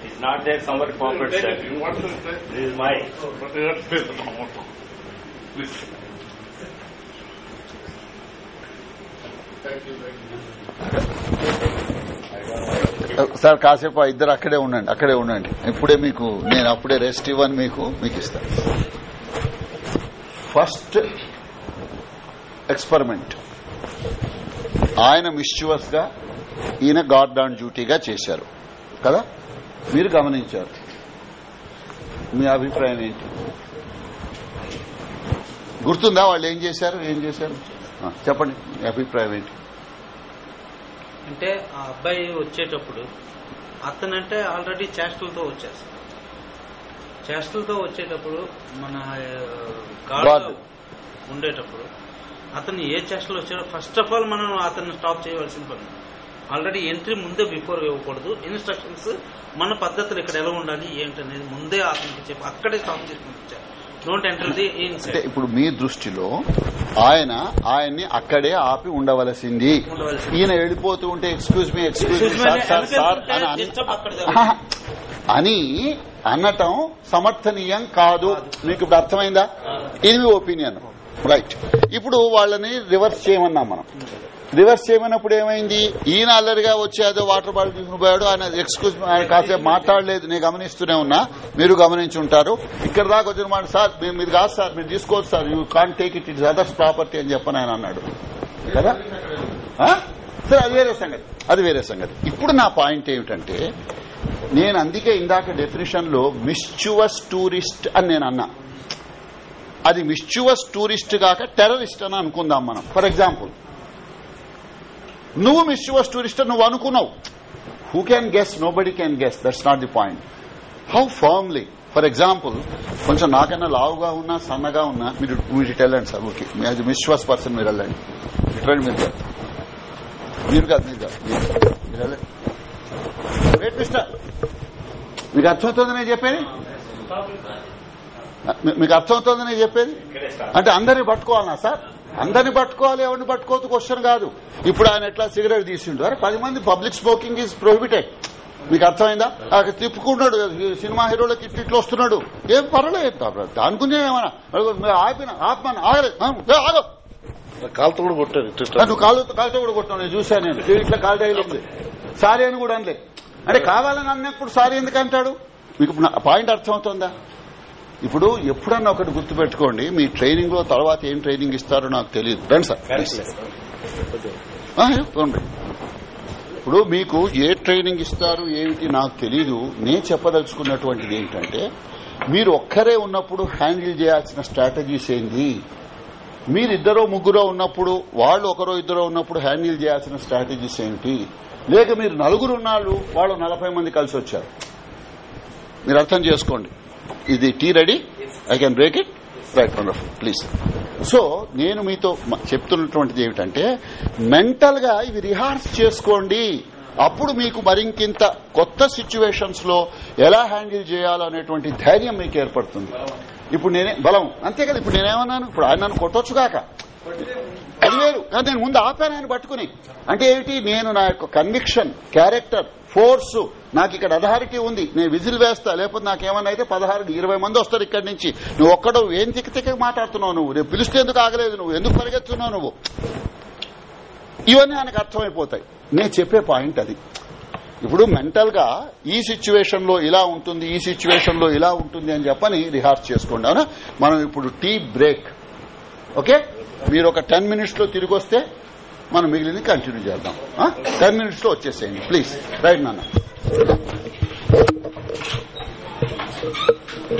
It's not there somewhere corporate, Take sir. you want to take? This is amount. Please. Sir కాసేపు ఇద్దరు అక్కడే ఉండండి అక్కడే ఉండండి ఇప్పుడే మీకు నేను అప్పుడే రెస్ట్ ఇవ్వని మీకు మీకు ఇస్తాను ఫస్ట్ ఎక్స్పెరిమెంట్ ఆయన మిస్చువస్గా ఈయన గార్డ్ ఆన్ డ్యూటీగా చేశారు. కదా? మీరు గమనించారు. మీ అభిప్రాయం ఏంటి? గుర్తుందా వాళ్ళు ఏం చేశారు? ఏం చేశారు? చెప్పండి. మీ అభిప్రాయం ఏంటి? అంటే ఆ అబ్బాయి వచ్చేటప్పుడు అతనంటే ఆల్రెడీ చేష్టలతో వచ్చేస్తాడు. చేష్టలతో వచ్చేటప్పుడు మన. గాడ్ ఉండేటప్పుడు అతను ఏ చేష్టలు వచ్చాడో ఫస్ట్ ఆఫ్ ఆల్ మనం అతన్ని స్టాప్ చేయవలసిన పని. ఆల్రెడీ ఎంట్రీ ముందే బిఫోర్ ఇవ్వకూడదు. ఇన్స్ట్రక్షన్స్ మన పద్ధతులు ఇక్కడ ఎలా ఉండాలి ఏంటనేది ముందే అతనికి చెప్పి అక్కడే స్టాప్ చేసి పంపించారు. డోంట్ ఎంటర్ ది అంటే ఇప్పుడు మీ దృష్టిలో ఆయన ఆయన్ని అక్కడే ఆపి ఉండవలసింది. ఈయన వెళ్ళిపోతూ ఉంటే ఎక్స్క్యూజ్ మీ ఎక్స్క్యూజ్ సార్. అని అనటం సమర్థనీయం కాదు. మీకు ఇప్పుడు అర్థమైందా? ఇది మీ ఒపీనియన్ రైట్ ఇప్పుడు వాళ్ళని రివర్స్ చేయమన్నాం మనం. రివర్స్ చేయమన్నప్పుడు ఏమైంది? ఈయన అల్లరిగా వచ్చి అదో వాటర్ బాటిల్ తీసుకుని పోయాడు ఆయన ఎక్స్క్యూజ్ ఆయన కాసేపు మాట్లాడలేదు. నేను గమనిస్తూనే ఉన్నా. మీరు గమనించి ఉంటారు. ఇక్కడ దాకా వచ్చిన మాట సార్ మీరు కాదు సార్ మీరు తీసుకోవచ్చు sir. You can take it it's others property అని చెప్పని ఆయన అన్నాడు. కదా? సార్ సరే అది వేరే సంగతి. అది వేరే సంగతి. ఇప్పుడు నా పాయింట్ ఏమిటంటే నేను అందుకే ఇందాక డెఫినేషన్లో మిస్చువస్ టూరిస్ట్ అని నేను అన్నా. అది మిస్చువస్ టూరిస్ట్ కాక టెర్రరిస్ట్ అని అనుకుందాం మనం. ఫర్ ఎగ్జాంపుల్ నువ్వు మిస్చువస్ టూరిస్ట్ అని నువ్వు అనుకున్నావు. Who can guess nobody can guess that's not the point how firmly for example కొంచెం నాకన్నా లావుగా ఉన్నా సన్నగా ఉన్నా మీరు మీరు వెళ్ళండి సార్ ఓకే మీ అది మిస్చువస్ పర్సన్ మీరు వెళ్ళండి. ఇటు మీరు కాదు. మీరు కాదు మీరు కాదు. మీరు- వెళ్ళండి. వెయిట్ మిస్టర్ మీకు అర్థమవుతుంది నేను చెప్పేది? మీకు అర్థమవుతుంది నేను చెప్పేది? అంటే అందరిని పట్టుకోవాలనా సార్? అందరిని పట్టుకోవాలి ఎవరిని పట్టుకోవద్దు క్వశ్చన్ కాదు. ఇప్పుడు ఆయన ఎట్లా సిగరెట్ తీసిండు? అరే పది మంది పబ్లిక్ స్మోకింగ్ ఈజ్ ప్రొహిబిటెడ్ మీకు అర్థమైందా? అక్కడ తిప్పుకున్నాడు ఈ సినిమా హీరోలకి ఇట్లు ఇట్లు వస్తున్నాడు. ఏం పర్వాలేదు అనుకునే ఏమన్నా అడుగు, మీరు ఆపిన ఆపమని ఆగలేదు ఆ, ఏ, ఆగు. కాలుతో కూడా ఆ, నువ్వు కాలు కాలుతో కూడా కొట్టావు నేను చూశాను నేను. ఇట్లా కాలు తగిలింది సారీ అని కూడా అనలే. అంటే కావాలని అన్నప్పుడు సారీ ఎందుకు అంటాడు? మీకు పాయింట్ అర్థమవుతుందా? ఇప్పుడు ఎప్పుడన్నా ఒకటి గుర్తుపెట్టుకోండి మీ ట్రైనింగ్లో తర్వాత ఏం ట్రైనింగ్ ఇస్తారో నాకు తెలియదు రండి సార్. ఆ, చెప్పండి ఇప్పుడు మీకు ఏ ట్రైనింగ్ ఇస్తారు ఏమిటి నాకు తెలీదు. నేను చెప్పదలుచుకున్నటువంటిది ఏంటంటే మీరు ఒక్కరే ఉన్నప్పుడు హ్యాండిల్ చేయాల్సిన స్ట్రాటజీస్ ఏంది? మీరిద్దరో ముగ్గురో ఉన్నప్పుడు వాళ్ళు ఒకరో ఇద్దరో ఉన్నప్పుడు హ్యాండిల్ చేయాల్సిన స్ట్రాటజీస్ ఏంటి? లేక మీరు నలుగురు ఉన్నాళ్ళు వాళ్ళు నలభై మంది కలిసి వచ్చారు. మీరు అర్థం చేసుకోండి. ఇది tea ready I can break it right wonderful please so నేను మీతో చెప్తున్నటువంటిది ఏమిటంటే మెంటల్గా ఇవి రిహార్స్ చేసుకోండి. అప్పుడు మీకు మరింకింత కొత్త సిచ్యువేషన్స్లో ఎలా హ్యాండిల్ చేయాలనేటువంటి ధైర్యం మీకు ఏర్పడుతుంది. ఇప్పుడు నేనే బలం. అంతే కదా ఇప్పుడు నేనేమన్నాను? ఇప్పుడు ఆయన నన్ను కొట్టొచ్చుగాక అది వేరు. కానీ నేను ముందు ఆపాను ఆయన పట్టుకుని. అంటే ఏమిటి? నేను నా యొక్క కన్విక్షన్ క్యారెక్టర్ ఫోర్స్ నాకు ఇక్కడ అథారిటీ ఉంది. నేను విజిల్ వేస్తా. లేకపోతే నాకేమన్నా అయితే పదహారు ఇరవై మంది వస్తారు ఇక్కడి నుంచి. నువ్వు ఒక్కడు ఏం తిక్క తిక్క మాట్లాడుతున్నావు నువ్వు? రేపు పిలిస్తే ఎందుకు ఆగలేదు నువ్వు? ఎందుకు పరిగెత్తున్నావు నువ్వు? ఇవన్నీ ఆయనకు అర్థమైపోతాయి. నేను చెప్పే పాయింట్ అది. ఇప్పుడు మెంటల్గా ఈ సిచ్యువేషన్లో ఇలా ఉంటుంది ఈ సిచ్యువేషన్లో ఇలా ఉంటుంది అని చెప్పని రిహార్స్ చేసుకోండి. అవునా? మనం ఇప్పుడు టీ బ్రేక్ ఓకే మీరు ఒక టెన్ మినిట్స్లో తిరిగి వస్తే మనం మిగిలింది కంటిన్యూ చేద్దాం. టెన్ మినిట్స్లో వచ్చేసేయండి ప్లీజ్ రైట్ నాన్న.